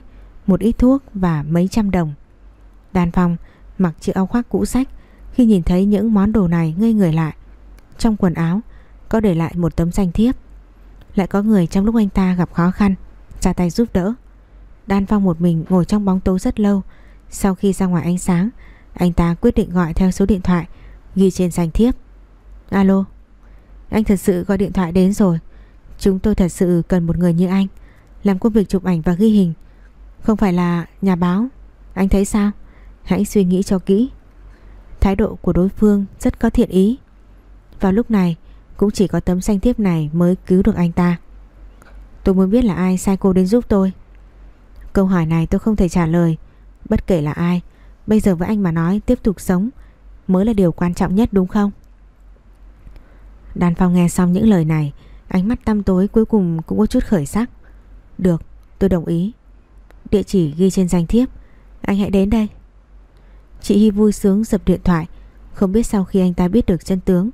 Một ít thuốc và mấy trăm đồng. Đàn phòng mặc chiếc áo khoác cũ sách. Khi nhìn thấy những món đồ này ngây người lại trong quần áo, có để lại một tấm danh thiếp. Lại có người trong lúc anh ta gặp khó khăn, ra tay giúp đỡ. Đan Phong một mình ngồi trong bóng tối rất lâu. Sau khi ra ngoài ánh sáng, Anh ta quyết định gọi theo số điện thoại, Ghi trên danh thiếp. Alo, Anh thật sự gọi điện thoại đến rồi. Chúng tôi thật sự cần một người như anh, Làm công việc chụp ảnh và ghi hình. Không phải là nhà báo, Anh thấy sao? Hãy suy nghĩ cho kỹ. Thái độ của đối phương rất có thiện ý. Vào lúc này, Cũng chỉ có tấm xanh thiếp này mới cứu được anh ta. Tôi muốn biết là ai sai cô đến giúp tôi. Câu hỏi này tôi không thể trả lời. Bất kể là ai, Bây giờ với anh mà nói tiếp tục sống Mới là điều quan trọng nhất đúng không? Đàn phong nghe xong những lời này, Ánh mắt tăm tối cuối cùng cũng có chút khởi sắc. Được, tôi đồng ý. Địa chỉ ghi trên danh thiếp. Anh hãy đến đây. Chị Hy vui sướng dập điện thoại. Không biết sau khi anh ta biết được chân tướng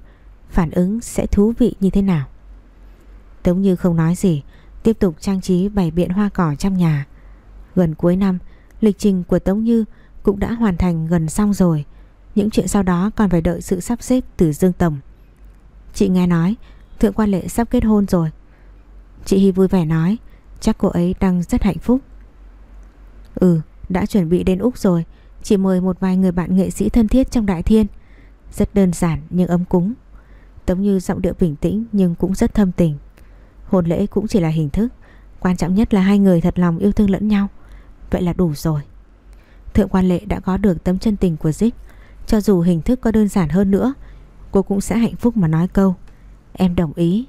Phản ứng sẽ thú vị như thế nào? Tống Như không nói gì, Tiếp tục trang trí bày biện hoa cỏ trong nhà. Gần cuối năm, Lịch trình của Tống Như cũng đã hoàn thành gần xong rồi. Những chuyện sau đó còn phải đợi sự sắp xếp từ Dương Tổng. Chị nghe nói, Thượng quan lệ sắp kết hôn rồi. Chị Hy vui vẻ nói, Chắc cô ấy đang rất hạnh phúc. Ừ đã chuẩn bị đến Úc rồi. Chỉ mời một vài người bạn nghệ sĩ thân thiết trong Đại Thiên. Rất đơn giản nhưng ấm cúng. Tống như giọng điệu bình tĩnh nhưng cũng rất thâm tình. Hôn lễ cũng chỉ là hình thức. Quan trọng nhất là hai người thật lòng yêu thương lẫn nhau. Vậy là đủ rồi. Thượng quan lệ đã có được tấm chân tình của Dích. Cho dù hình thức có đơn giản hơn nữa, Cô cũng sẽ hạnh phúc mà nói câu, Em đồng ý.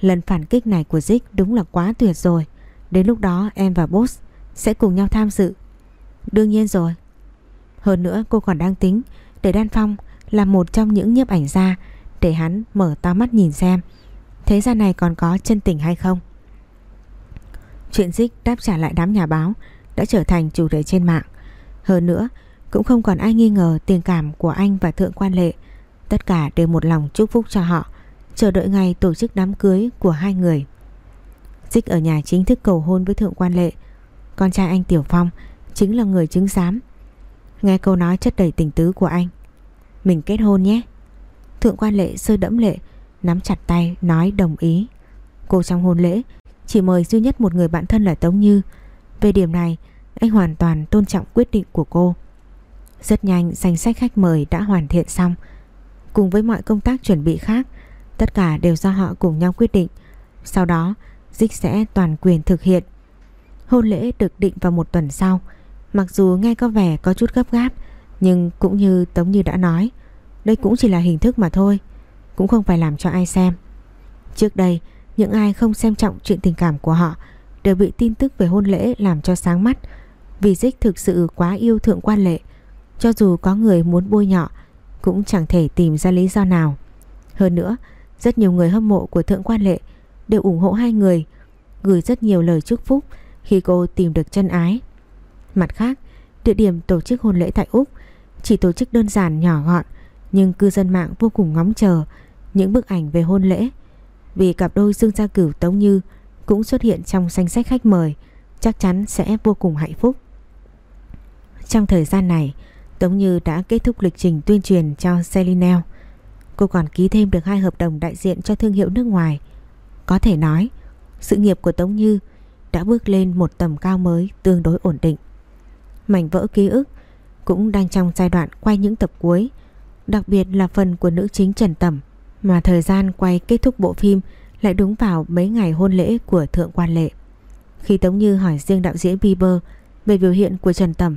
Lần phản kích này của Dích đúng là quá tuyệt rồi. Đến lúc đó, em và boss Sẽ cùng nhau tham dự. Đương nhiên rồi. Hơn nữa, cô còn đang tính Để Đan Phong là một trong những nhiếp ảnh gia để hắn mở to mắt nhìn xem. Thế gian này còn có chân tình hay không? Chuyện Dích đáp trả lại đám nhà báo Đã trở thành chủ đề trên mạng. Hơn nữa, cũng không còn ai nghi ngờ tình cảm của anh và Thượng Quan Lệ. Tất cả đều một lòng chúc phúc cho họ, Chờ đợi ngày tổ chức đám cưới của hai người. Dích ở nhà chính thức cầu hôn với Thượng Quan Lệ. Con trai anh Tiểu Phong Chính là người chứng giám. Nghe câu nói chất đầy tình tứ của anh. Mình kết hôn nhé. Thượng Quan Lệ sơ đẫm lệ, Nắm chặt tay, nói đồng ý. Cô trong hôn lễ, Chỉ mời duy nhất một người bạn thân là Tống Như. Về điểm này, Anh hoàn toàn tôn trọng quyết định của cô. Rất nhanh, danh sách khách mời đã hoàn thiện xong. Cùng với mọi công tác chuẩn bị khác, Tất cả đều do họ cùng nhau quyết định. Sau đó, Dích sẽ toàn quyền thực hiện. Hôn lễ được định vào một tuần sau. Mặc dù nghe có vẻ có chút gấp gáp, Nhưng cũng như Tống Như đã nói đây cũng chỉ là hình thức mà thôi, Cũng không phải làm cho ai xem. Trước đây, những ai không xem trọng chuyện tình cảm của họ Đều bị tin tức về hôn lễ làm cho sáng mắt. Vì Dích thực sự quá yêu thượng quan lệ, Cho dù có người muốn bôi nhọ, Cũng chẳng thể tìm ra lý do nào. Hơn nữa, Rất nhiều người hâm mộ của thượng quan lệ Đều ủng hộ hai người, Gửi rất nhiều lời chúc phúc Khi cô tìm được chân ái. Mặt khác, Địa điểm tổ chức hôn lễ tại Úc Chỉ tổ chức đơn giản nhỏ gọn nhưng cư dân mạng vô cùng ngóng chờ Những bức ảnh về hôn lễ. Vì cặp đôi Dương Gia Cửu, Tống Như Cũng xuất hiện trong danh sách khách mời, Chắc chắn sẽ vô cùng hạnh phúc. Trong thời gian này, Tống Như đã kết thúc lịch trình tuyên truyền cho Celinel. Cô còn ký thêm được hai hợp đồng đại diện cho thương hiệu nước ngoài. Có thể nói, Sự nghiệp của Tống Như đã bước lên một tầm cao mới tương đối ổn định. Mảnh vỡ ký ức cũng đang trong giai đoạn quay những tập cuối. Đặc biệt là phần của nữ chính Trần Tẩm Mà thời gian quay kết thúc bộ phim lại đúng vào mấy ngày hôn lễ của Thượng Quan Lệ Khi Tống Như hỏi riêng đạo diễn Bieber về biểu hiện của Trần Tẩm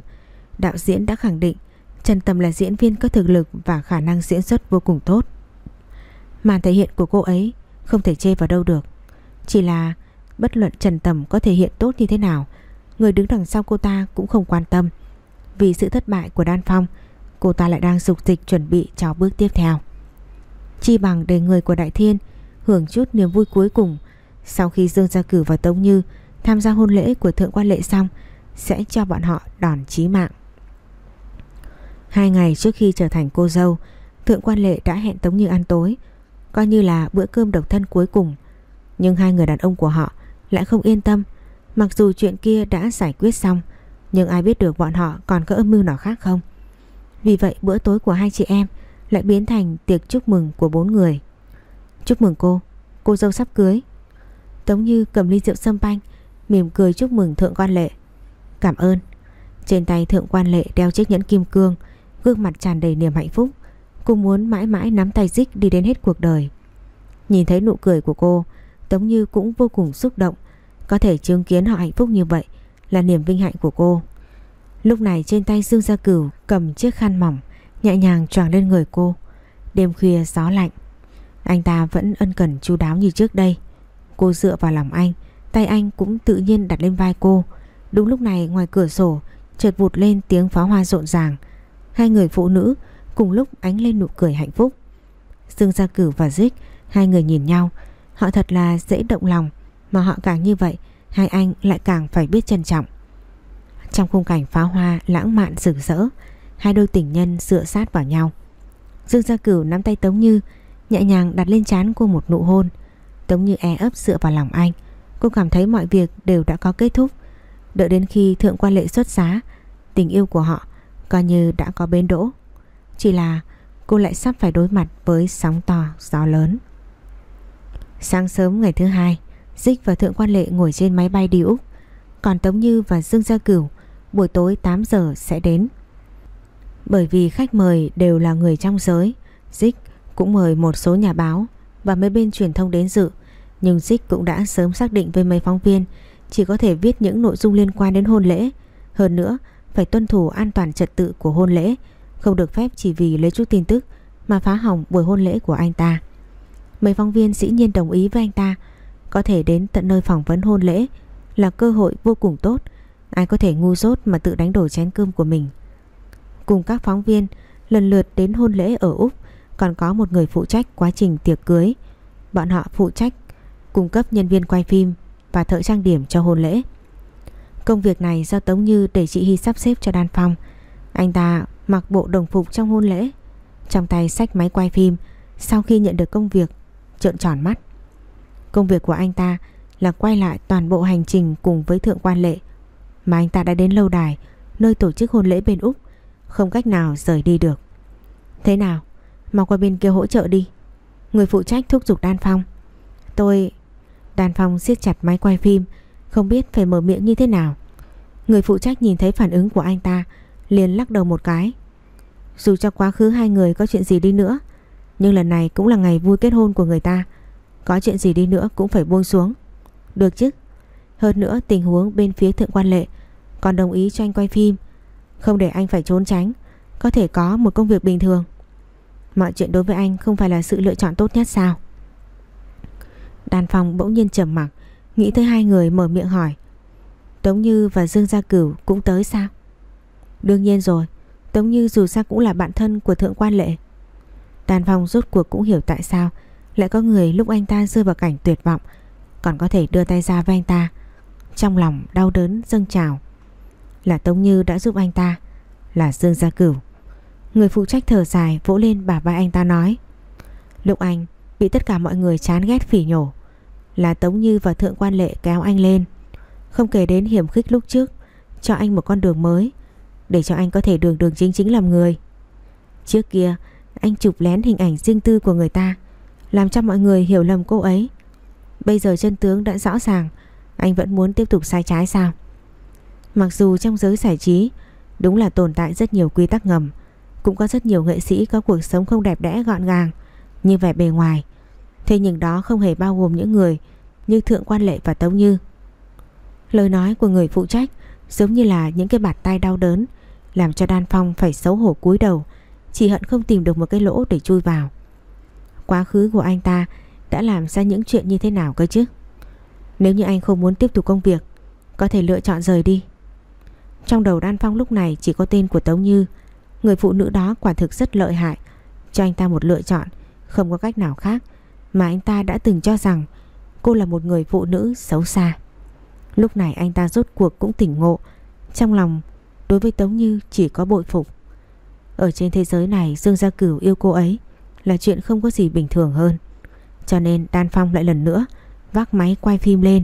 Đạo diễn đã khẳng định Trần Tầm là diễn viên có thực lực và khả năng diễn xuất vô cùng tốt. Màn thể hiện của cô ấy không thể chê vào đâu được. Chỉ là bất luận Trần Tầm có thể hiện tốt như thế nào, người đứng đằng sau cô ta cũng không quan tâm. Vì sự thất bại của Đan Phong, cô ta lại đang dục dịch chuẩn bị cho bước tiếp theo. Chi bằng để người của Đại Thiên hưởng chút niềm vui cuối cùng, sau khi Dương Gia Cử và Tống Như tham gia hôn lễ của Thượng quan Lệ xong, sẽ cho bọn họ đòn chí mạng. Hai ngày trước khi trở thành cô dâu, Thượng quan lệ đã hẹn Tống Như ăn tối, Coi như là bữa cơm độc thân cuối cùng Nhưng hai người đàn ông của họ Lại không yên tâm, Mặc dù chuyện kia đã giải quyết xong, Nhưng ai biết được bọn họ còn có âm mưu nào khác không vì vậy bữa tối của hai chị em Lại biến thành tiệc chúc mừng của bốn người. Chúc mừng cô Cô dâu sắp cưới. Tống Như cầm ly rượu sâm panh, Mỉm cười chúc mừng thượng quan lệ. Cảm ơn. Trên tay thượng quan lệ đeo chiếc nhẫn kim cương, Gương mặt tràn đầy niềm hạnh phúc. Cô muốn mãi mãi nắm tay Dích đi đến hết cuộc đời. Nhìn thấy nụ cười của cô, Tống Như cũng vô cùng xúc động. Có thể chứng kiến họ hạnh phúc như vậy Là niềm vinh hạnh của cô. Lúc này trên tay Dương Gia Cửu cầm chiếc khăn mỏng Nhẹ nhàng choàng lên người cô Đêm khuya gió lạnh Anh ta vẫn ân cần chu đáo như trước đây. Cô dựa vào lòng anh, tay anh cũng tự nhiên đặt lên vai cô. Đúng lúc này ngoài cửa sổ chợt vụt lên tiếng pháo hoa rộn ràng. Hai người phụ nữ cùng lúc ánh lên nụ cười hạnh phúc. Dương Gia Cửu và Dích, hai người nhìn nhau, họ thật là dễ động lòng, mà họ càng như vậy, hai anh lại càng phải biết trân trọng. Trong khung cảnh pháo hoa lãng mạn rực rỡ, hai đôi tình nhân dựa sát vào nhau. Dương Gia Cửu nắm tay Tống Như, nhẹ nhàng đặt lên trán cô một nụ hôn. Tống Như e ấp dựa vào lòng anh, cô cảm thấy mọi việc đều đã có kết thúc. Đợi đến khi thượng quan lệ xuất giá, tình yêu của họ coi như đã có bến đỗ. Chỉ là cô lại sắp phải đối mặt với sóng to, gió lớn. Sáng sớm ngày thứ hai, Dích và Thượng quan Lệ ngồi trên máy bay đi Úc. Còn Tống Như và Dương Gia Cửu buổi tối 8 giờ sẽ đến. Bởi vì khách mời đều là người trong giới, Dích cũng mời một số nhà báo và mấy bên truyền thông đến dự. Nhưng Dích cũng đã sớm xác định với mấy phóng viên chỉ có thể viết những nội dung liên quan đến hôn lễ. Hơn nữa, phải tuân thủ an toàn trật tự của hôn lễ, không được phép chỉ vì lấy chút tin tức mà phá hỏng buổi hôn lễ của anh ta. Mấy phóng viên dĩ nhiên đồng ý với anh ta, có thể đến tận nơi phỏng vấn hôn lễ là cơ hội vô cùng tốt, ai có thể ngu dốt mà tự đánh đổi chén cơm của mình. Cùng các phóng viên lần lượt đến hôn lễ ở Úc, còn có một người phụ trách quá trình tiệc cưới. Bọn họ phụ trách cung cấp nhân viên quay phim và thợ trang điểm cho hôn lễ. Công việc này do Tống Như để chị Hy sắp xếp cho Đan Phong. Anh ta mặc bộ đồng phục trong hôn lễ, trong tay sách máy quay phim. Sau khi nhận được công việc, trợn tròn mắt. Công việc của anh ta là quay lại toàn bộ hành trình cùng với Thượng quan Lệ. Mà anh ta đã đến lâu đài, nơi tổ chức hôn lễ bên Úc, không cách nào rời đi được. Thế nào? Mau qua bên kia hỗ trợ đi. Người phụ trách thúc giục Đan Phong. Tôi... Đan Phong siết chặt máy quay phim, không biết phải mở miệng như thế nào Người phụ trách nhìn thấy phản ứng của anh ta liền lắc đầu một cái Dù cho quá khứ hai người có chuyện gì đi nữa Nhưng lần này cũng là ngày vui kết hôn của người ta Có chuyện gì đi nữa cũng phải buông xuống Được chứ hơn nữa, tình huống bên phía thượng quan lệ Còn đồng ý cho anh quay phim. Không để anh phải trốn tránh, Có thể có một công việc bình thường. Mọi chuyện đối với anh không phải là sự lựa chọn tốt nhất sao? Đàn phòng bỗng nhiên trầm mặc, Nghĩ tới hai người mở miệng hỏi. Tống Như và Dương Gia Cửu cũng tới sao? Đương nhiên rồi, Tống Như dù sao cũng là bạn thân của Thượng quan Lệ. Đàn phòng rốt cuộc cũng hiểu tại sao Lại có người lúc anh ta rơi vào cảnh tuyệt vọng, Còn có thể đưa tay ra với anh ta. Trong lòng đau đớn dâng trào Là Tống Như đã giúp anh ta Là Dương Gia Cửu Người phụ trách thở dài vỗ lên bả vai anh ta nói Lúc anh bị tất cả mọi người chán ghét phỉ nhổ là Tống Như và Thượng Quan Lệ kéo anh lên. Không kể đến hiểm khích lúc trước, cho anh một con đường mới, để cho anh có thể đường đường chính chính làm người. Trước kia, anh chụp lén hình ảnh riêng tư của người ta, làm cho mọi người hiểu lầm cô ấy. Bây giờ chân tướng đã rõ ràng, anh vẫn muốn tiếp tục sai trái sao? Mặc dù trong giới giải trí đúng là tồn tại rất nhiều quy tắc ngầm, cũng có rất nhiều nghệ sĩ có cuộc sống không đẹp đẽ gọn gàng, như vẻ bề ngoài Thế nhưng đó không hề bao gồm những người như Thượng Quan Lệ và Tống Như. Lời nói của người phụ trách giống như là những cái bạt tay đau đớn làm cho Đan Phong phải xấu hổ cúi đầu chỉ hận không tìm được một cái lỗ để chui vào. Quá khứ của anh ta đã làm ra những chuyện như thế nào cơ chứ? Nếu như anh không muốn tiếp tục công việc có thể lựa chọn rời đi. Trong đầu Đan Phong lúc này chỉ có tên của Tống Như Người phụ nữ đó quả thực rất lợi hại Cho anh ta một lựa chọn Không có cách nào khác mà anh ta đã từng cho rằng cô là một người phụ nữ xấu xa. Lúc này anh ta rốt cuộc cũng tỉnh ngộ, trong lòng đối với Tống Như chỉ có bội phục. Ở trên thế giới này Dương Gia Cửu yêu cô ấy là chuyện không có gì bình thường hơn. Cho nên Đan Phong lại lần nữa vác máy quay phim lên,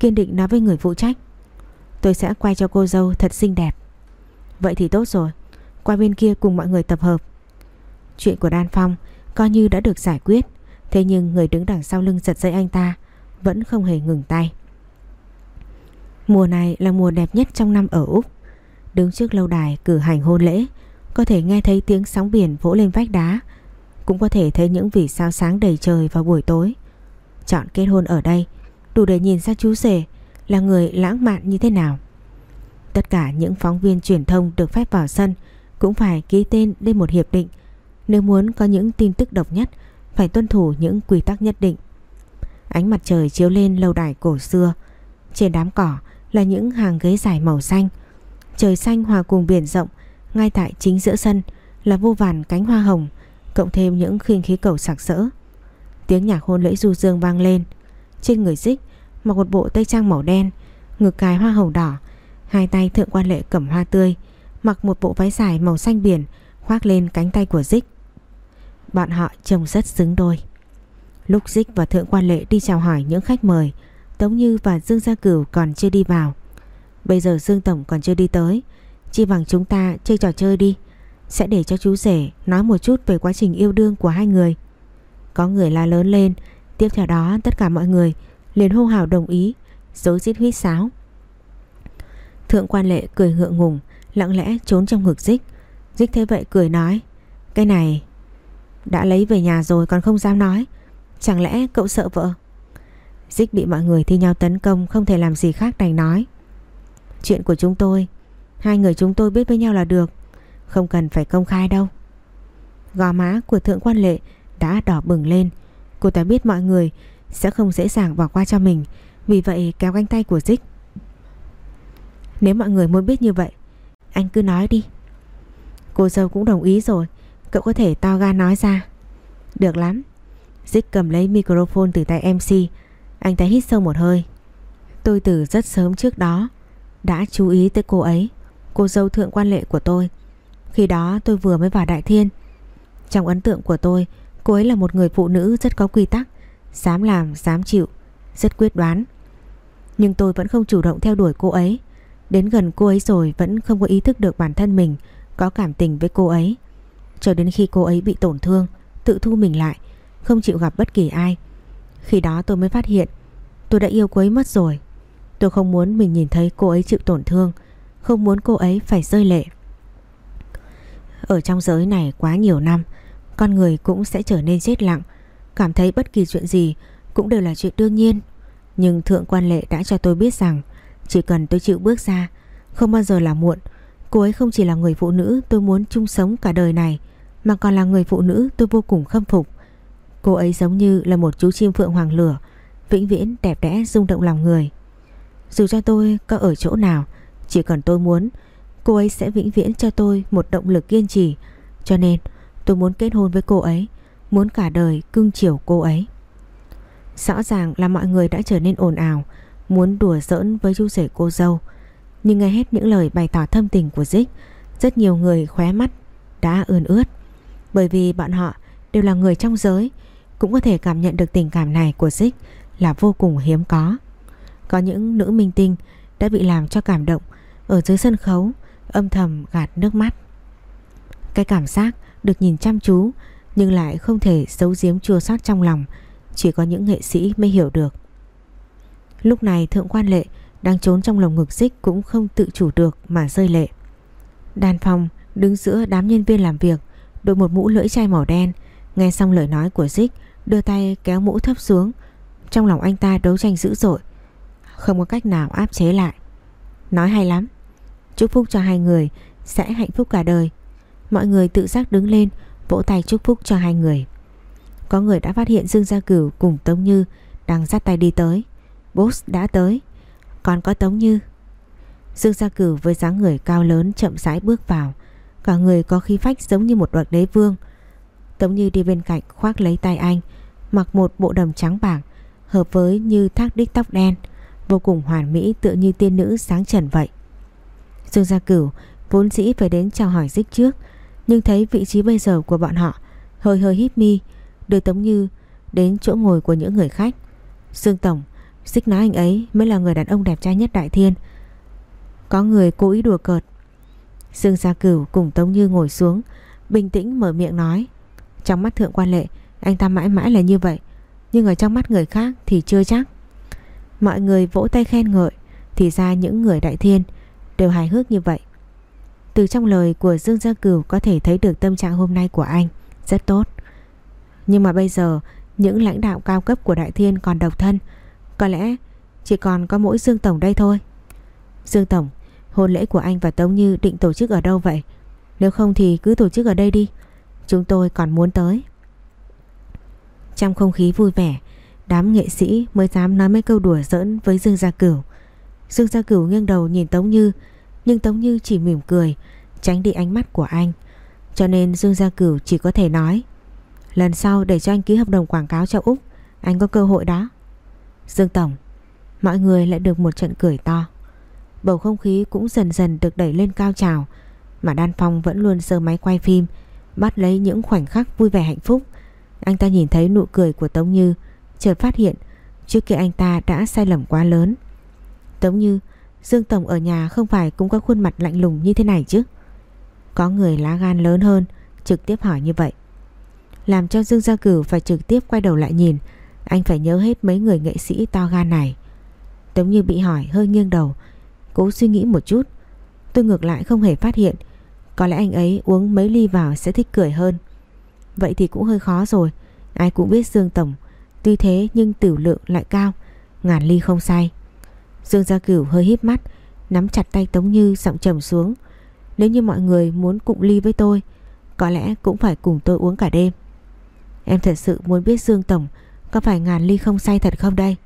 kiên định nói với người phụ trách. Tôi sẽ quay cho cô dâu thật xinh đẹp. Vậy thì tốt rồi, qua bên kia cùng mọi người tập hợp. Chuyện của Đan Phong coi như đã được giải quyết. Thế nhưng người đứng đằng sau lưng giật dây anh ta Vẫn không hề ngừng tay Mùa này là mùa đẹp nhất trong năm ở Úc Đứng trước lâu đài cử hành hôn lễ Có thể nghe thấy tiếng sóng biển vỗ lên vách đá Cũng có thể thấy những vì sao sáng đầy trời vào buổi tối Chọn kết hôn ở đây Đủ để nhìn ra chú rể Là người lãng mạn như thế nào Tất cả những phóng viên truyền thông được phép vào sân Cũng phải ký tên lên một hiệp định Nếu muốn có những tin tức độc nhất phải tuân thủ những quy tắc nhất định. Ánh mặt trời chiếu lên lâu đài cổ xưa. Trên đám cỏ là những hàng ghế dài màu xanh. Trời xanh hòa cùng biển rộng, ngay tại chính giữa sân là vô vàn cánh hoa hồng, cộng thêm những khinh khí cầu sặc sỡ. Tiếng nhạc hôn lễ du dương vang lên. Trên người dích mặc một bộ tây trang màu đen, ngực cài hoa hồng đỏ, hai tay thượng quan lệ cầm hoa tươi, mặc một bộ váy dài màu xanh biển khoác lên cánh tay của dích. Bọn họ trông rất xứng đôi. Lúc dích và thượng quan lệ đi chào hỏi những khách mời, Tống Như và Dương Gia Cửu còn chưa đi vào. Bây giờ Dương Tổng còn chưa đi tới, chi bằng chúng ta chơi trò chơi đi. Sẽ để cho chú rể nói một chút về quá trình yêu đương của hai người. Có người la lớn lên, tiếp theo đó tất cả mọi người liền hô hào đồng ý, dối rít huýt sáo. Thượng quan lệ cười ngượng ngùng, lặng lẽ trốn trong ngực dích. Dích thấy vậy cười nói, cái này đã lấy về nhà rồi còn không dám nói, chẳng lẽ cậu sợ vợ? Dích bị mọi người thi nhau tấn công không thể làm gì khác đành nói. Chuyện của chúng tôi, hai người chúng tôi biết với nhau là được, không cần phải công khai đâu. Gò má của thượng quan lệ đã đỏ bừng lên, cô ta biết mọi người sẽ không dễ dàng bỏ qua cho mình Vì vậy kéo cánh tay của Dích. Nếu mọi người muốn biết như vậy Anh cứ nói đi. Cô dâu cũng đồng ý rồi Cậu có thể to gan nói ra. Được lắm. Dích cầm lấy microphone từ tay MC Anh ta hít sâu một hơi. Tôi từ rất sớm trước đó Đã chú ý tới cô ấy Cô dâu thượng quan lệ của tôi. Khi đó tôi vừa mới vào Đại Thiên. Trong ấn tượng của tôi Cô ấy là một người phụ nữ rất có quy tắc Dám làm, dám chịu Rất quyết đoán. Nhưng tôi vẫn không chủ động theo đuổi cô ấy. Đến gần cô ấy rồi vẫn không có ý thức được bản thân mình Có cảm tình với cô ấy. Cho đến khi cô ấy bị tổn thương Tự thu mình lại Không chịu gặp bất kỳ ai. Khi đó tôi mới phát hiện Tôi đã yêu cô ấy mất rồi. Tôi không muốn mình nhìn thấy cô ấy chịu tổn thương Không muốn cô ấy phải rơi lệ. Ở trong giới này quá nhiều năm con người cũng sẽ trở nên chết lặng. Cảm thấy bất kỳ chuyện gì cũng đều là chuyện đương nhiên. Nhưng thượng quan lệ đã cho tôi biết rằng, Chỉ cần tôi chịu bước ra, Không bao giờ là muộn. Cô ấy không chỉ là người phụ nữ tôi muốn chung sống cả đời này, Mà còn là người phụ nữ tôi vô cùng khâm phục. Cô ấy giống như là một chú chim phượng hoàng lửa, Vĩnh viễn đẹp đẽ rung động lòng người. Dù cho tôi có ở chỗ nào, Chỉ cần tôi muốn, Cô ấy sẽ vĩnh viễn cho tôi một động lực kiên trì. Cho nên tôi muốn kết hôn với cô ấy, Muốn cả đời cưng chiều cô ấy. Rõ ràng là mọi người đã trở nên ồn ào, Muốn đùa giỡn với chú rể cô dâu. Nhưng nghe hết những lời bày tỏ thâm tình của Dích, Rất nhiều người khóe mắt, đã ươn ướt. Bởi vì bọn họ đều là người trong giới, Cũng có thể cảm nhận được tình cảm này của Dích là vô cùng hiếm có. Có những nữ minh tinh đã bị làm cho cảm động, Ở dưới sân khấu, âm thầm gạt nước mắt. Cái cảm giác được nhìn chăm chú nhưng lại không thể giấu giếm chua xót trong lòng, chỉ có những nghệ sĩ mới hiểu được. Lúc này thượng quan lệ đang trốn trong lồng ngực xích cũng không tự chủ được mà rơi lệ. Đàn phòng đứng giữa đám nhân viên làm việc, đội một mũ lưỡi chai màu đen, nghe xong lời nói của xích đưa tay kéo mũ thấp xuống. Trong lòng anh ta đấu tranh dữ dội, không có cách nào áp chế lại. Nói hay lắm, chúc phúc cho hai người sẽ hạnh phúc cả đời. Mọi người tự giác đứng lên, vỗ tay chúc phúc cho hai người. Có người đã phát hiện Dương Gia Cửu cùng Tống Như đang dắt tay đi tới. Boss đã tới, còn có Tống Như. Dương Gia Cửu với dáng người cao lớn chậm rãi bước vào, cả người có khí phách giống như một bậc đế vương. Tống Như đi bên cạnh khoác lấy tay anh, mặc một bộ đầm trắng bạc, hợp với như thác đích tóc đen, vô cùng hoàn mỹ tựa như tiên nữ sáng trần vậy. Dương Gia Cửu vốn dĩ phải đến chào hỏi dích trước, nhưng thấy vị trí bây giờ của bọn họ hơi hơi hít mi đưa Tống Như đến chỗ ngồi của những người khách. Dương Tổng, xích nói anh ấy mới là người đàn ông đẹp trai nhất Đại Thiên. Có người cố ý đùa cợt. Dương Gia Cửu cùng Tống Như ngồi xuống, bình tĩnh mở miệng nói. Trong mắt Thượng Quan Lệ, anh ta mãi mãi là như vậy, nhưng ở trong mắt người khác thì chưa chắc. Mọi người vỗ tay khen ngợi, thì ra những người Đại Thiên đều hài hước như vậy. Từ trong lời của Dương Gia Cửu có thể thấy được tâm trạng hôm nay của anh rất tốt. Nhưng mà bây giờ những lãnh đạo cao cấp của Đại Thiên còn độc thân, có lẽ chỉ còn có mỗi Dương Tổng đây thôi. Dương Tổng, hôn lễ của anh và Tống Như định tổ chức ở đâu vậy? Nếu không thì cứ tổ chức ở đây đi, chúng tôi còn muốn tới. Trong không khí vui vẻ Đám nghệ sĩ mới dám nói mấy câu đùa giỡn với Dương Gia Cửu Dương Gia Cửu nghiêng đầu nhìn Tống Như nhưng Tống Như chỉ mỉm cười, Tránh đi ánh mắt của anh. Cho nên Dương Gia Cửu chỉ có thể nói, Lần sau để cho anh ký hợp đồng quảng cáo cho Úc, Anh có cơ hội đó. Dương Tổng, Mọi người lại được một trận cười to. Bầu không khí cũng dần dần được đẩy lên cao trào, Mà Đan Phong vẫn luôn sơ máy quay phim, Bắt lấy những khoảnh khắc vui vẻ hạnh phúc. Anh ta nhìn thấy nụ cười của Tống Như, Chợt phát hiện Trước kia anh ta đã sai lầm quá lớn. Tống Như Dương Tổng ở nhà không phải cũng có khuôn mặt lạnh lùng như thế này chứ? Có người lá gan lớn hơn, Trực tiếp hỏi như vậy. Làm cho Dương Gia Cửu phải trực tiếp quay đầu lại nhìn, Anh phải nhớ hết mấy người nghệ sĩ to gan này. Tống Như bị hỏi hơi nghiêng đầu, Cố suy nghĩ một chút. Tôi ngược lại không hề phát hiện, Có lẽ anh ấy uống mấy ly vào sẽ thích cười hơn. Vậy thì cũng hơi khó rồi, Ai cũng biết Dương Tổng Tuy thế nhưng tiểu lượng lại cao, Ngàn ly không say Dương Gia Cửu hơi híp mắt, Nắm chặt tay Tống Như giọng trầm xuống. Nếu như mọi người muốn cụng ly với tôi, Có lẽ cũng phải cùng tôi uống cả đêm. Em thật sự muốn biết Dương Tổng Có phải ngàn ly không say thật không đây?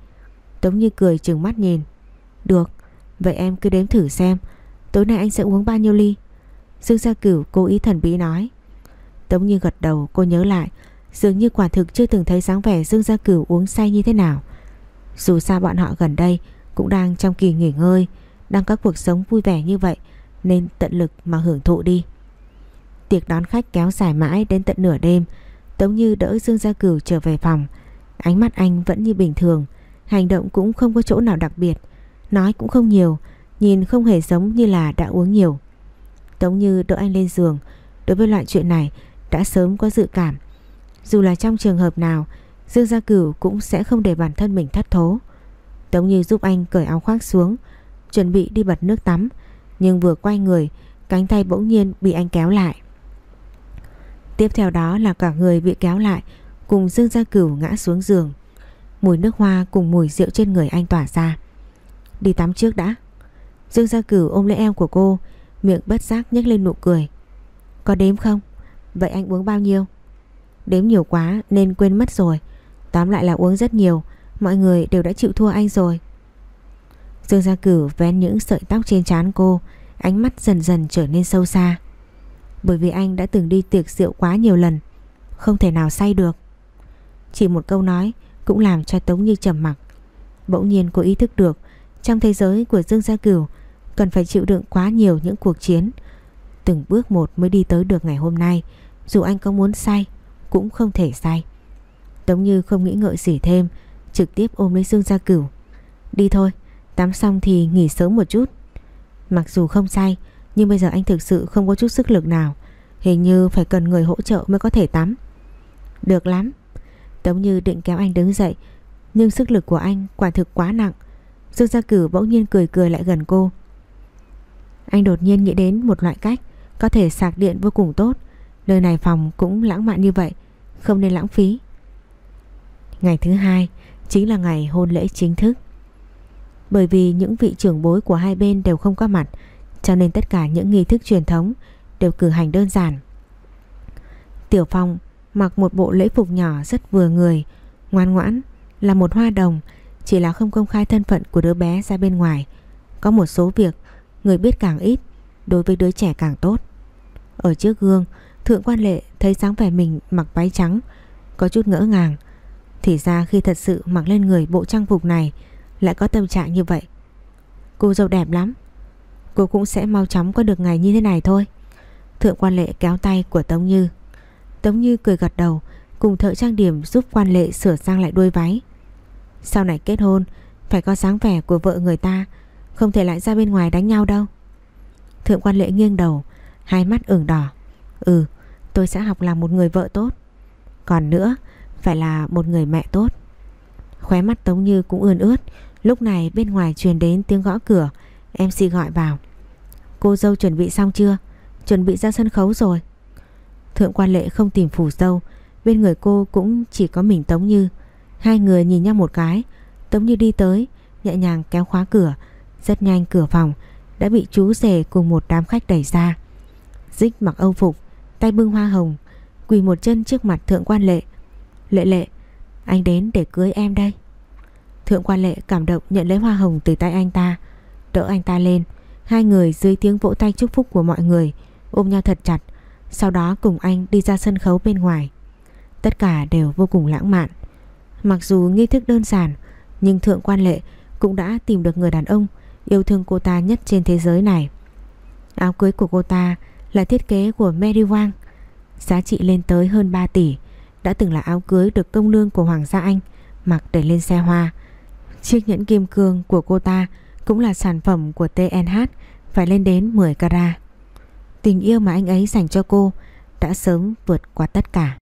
Tống Như cười trừng mắt nhìn. Được, Vậy em cứ đếm thử xem, Tối nay anh sẽ uống bao nhiêu ly? Dương Gia Cửu cố ý thần bí nói. Tống Như gật đầu, cô nhớ lại, Dường như quả thực chưa từng thấy dáng vẻ Dương Gia Cửu uống say như thế nào. Dù sao bọn họ gần đây cũng đang trong kỳ nghỉ ngơi, Đang có cuộc sống vui vẻ như vậy, Nên tận lực mà hưởng thụ đi. Tiệc đón khách kéo dài mãi đến tận nửa đêm, Tống Như đỡ Dương Gia Cửu trở về phòng. Ánh mắt anh vẫn như bình thường, Hành động cũng không có chỗ nào đặc biệt, Nói cũng không nhiều, Nhìn không hề giống như là đã uống nhiều. Tống Như đỡ anh lên giường, Đối với loại chuyện này Đã sớm có dự cảm. Dù là trong trường hợp nào, Dương Gia Cửu cũng sẽ không để bản thân mình thất thố. Tống Như giúp anh cởi áo khoác xuống, Chuẩn bị đi bật nước tắm, Nhưng vừa quay người, Cánh tay bỗng nhiên bị anh kéo lại. Tiếp theo đó là cả người bị kéo lại, Cùng Dương Gia Cửu ngã xuống giường. Mùi nước hoa cùng mùi rượu trên người anh tỏa ra. Đi tắm trước đã. Dương Gia Cửu ôm lấy eo của cô, Miệng bất giác nhếch lên nụ cười. Có đếm không? Vậy anh uống bao nhiêu? Đếm nhiều quá nên quên mất rồi. Tóm lại là uống rất nhiều Mọi người đều đã chịu thua anh rồi Dương Gia Cửu vén những sợi tóc trên trán cô Ánh mắt dần dần trở nên sâu xa Bởi vì anh đã từng đi tiệc rượu quá nhiều lần Không thể nào say được Chỉ một câu nói Cũng làm cho Tống Như trầm mặc Bỗng nhiên cô ý thức được trong thế giới của Dương Gia Cửu cần phải chịu đựng quá nhiều những cuộc chiến. Từng bước một mới đi tới được ngày hôm nay, dù anh có muốn say cũng không thể say. Tống Như không nghĩ ngợi gì thêm, trực tiếp ôm lấy Dương Gia Cửu. Đi thôi, tắm xong thì nghỉ sớm một chút. Mặc dù không say, nhưng bây giờ anh thực sự không có chút sức lực nào. Hình như phải cần người hỗ trợ mới có thể tắm. Được lắm. Tống Như định kéo anh đứng dậy, nhưng sức lực của anh quả thực quá nặng. Dương Gia cửu bỗng nhiên cười cười lại gần cô Anh đột nhiên nghĩ đến một loại cách Có thể sạc điện vô cùng tốt Nơi này phòng cũng lãng mạn như vậy Không nên lãng phí Ngày thứ hai Chính là ngày hôn lễ chính thức. Bởi vì những vị trưởng bối của hai bên đều không có mặt, Cho nên tất cả những nghi thức truyền thống Đều cử hành đơn giản. Tiểu Phong mặc một bộ lễ phục nhỏ rất vừa người, Ngoan ngoãn, Là một hoa đồng, chỉ là không công khai thân phận của đứa bé ra bên ngoài. Có một số việc, Người biết càng ít, Đối với đứa trẻ càng tốt. Ở trước gương, Thượng quan lệ thấy sáng vẻ mình mặc váy trắng, Có chút ngỡ ngàng thì ra khi thật sự mặc lên người bộ trang phục này, Lại có tâm trạng như vậy. Cô dâu đẹp lắm. Cô cũng sẽ mau chóng có được ngày như thế này thôi. Thượng quan lệ kéo tay của Tống Như. Tống Như cười gật đầu, Cùng thợ trang điểm giúp quan lệ sửa sang lại đuôi váy. Sau này kết hôn, Phải có sáng vẻ của vợ người ta, Không thể lại ra bên ngoài đánh nhau đâu. Thượng quan lệ nghiêng đầu, Hai mắt ửng đỏ. Ừ tôi sẽ học làm một người vợ tốt. Còn nữa phải là một người mẹ tốt. Khóe mắt Tống Như cũng ươn ướt. Lúc này bên ngoài truyền đến tiếng gõ cửa. MC gọi vào. Cô dâu chuẩn bị xong chưa? Chuẩn bị ra sân khấu rồi. Thượng quan lệ không tìm phủ dâu. Bên người cô cũng chỉ có mình Tống Như. Hai người nhìn nhau một cái. Tống như đi tới, Nhẹ nhàng kéo khóa cửa. Rất nhanh cửa phòng Đã bị chú rể cùng một đám khách đẩy ra. Dích mặc âu phục, Tay bưng hoa hồng, Quỳ một chân trước mặt thượng quan lệ. Lệ lệ, Anh đến để cưới em đây. Thượng quan lệ cảm động nhận lấy hoa hồng từ tay anh ta, Đỡ anh ta lên. Hai người dưới tiếng vỗ tay chúc phúc của mọi người, Ôm nhau thật chặt. Sau đó cùng anh đi ra sân khấu bên ngoài. Tất cả đều vô cùng lãng mạn. Mặc dù nghi thức đơn giản, Nhưng thượng quan lệ cũng đã tìm được người đàn ông Yêu thương cô ta nhất trên thế giới này. Áo cưới của cô ta là thiết kế của Mary Wang, Giá trị lên tới hơn 3 tỷ. Đã từng là áo cưới được công nương của Hoàng gia Anh, Mặc để lên xe hoa. Chiếc nhẫn kim cương của cô ta Cũng là sản phẩm của TNH Phải lên đến 10 carat. Tình yêu mà anh ấy dành cho cô Đã sớm vượt qua tất cả.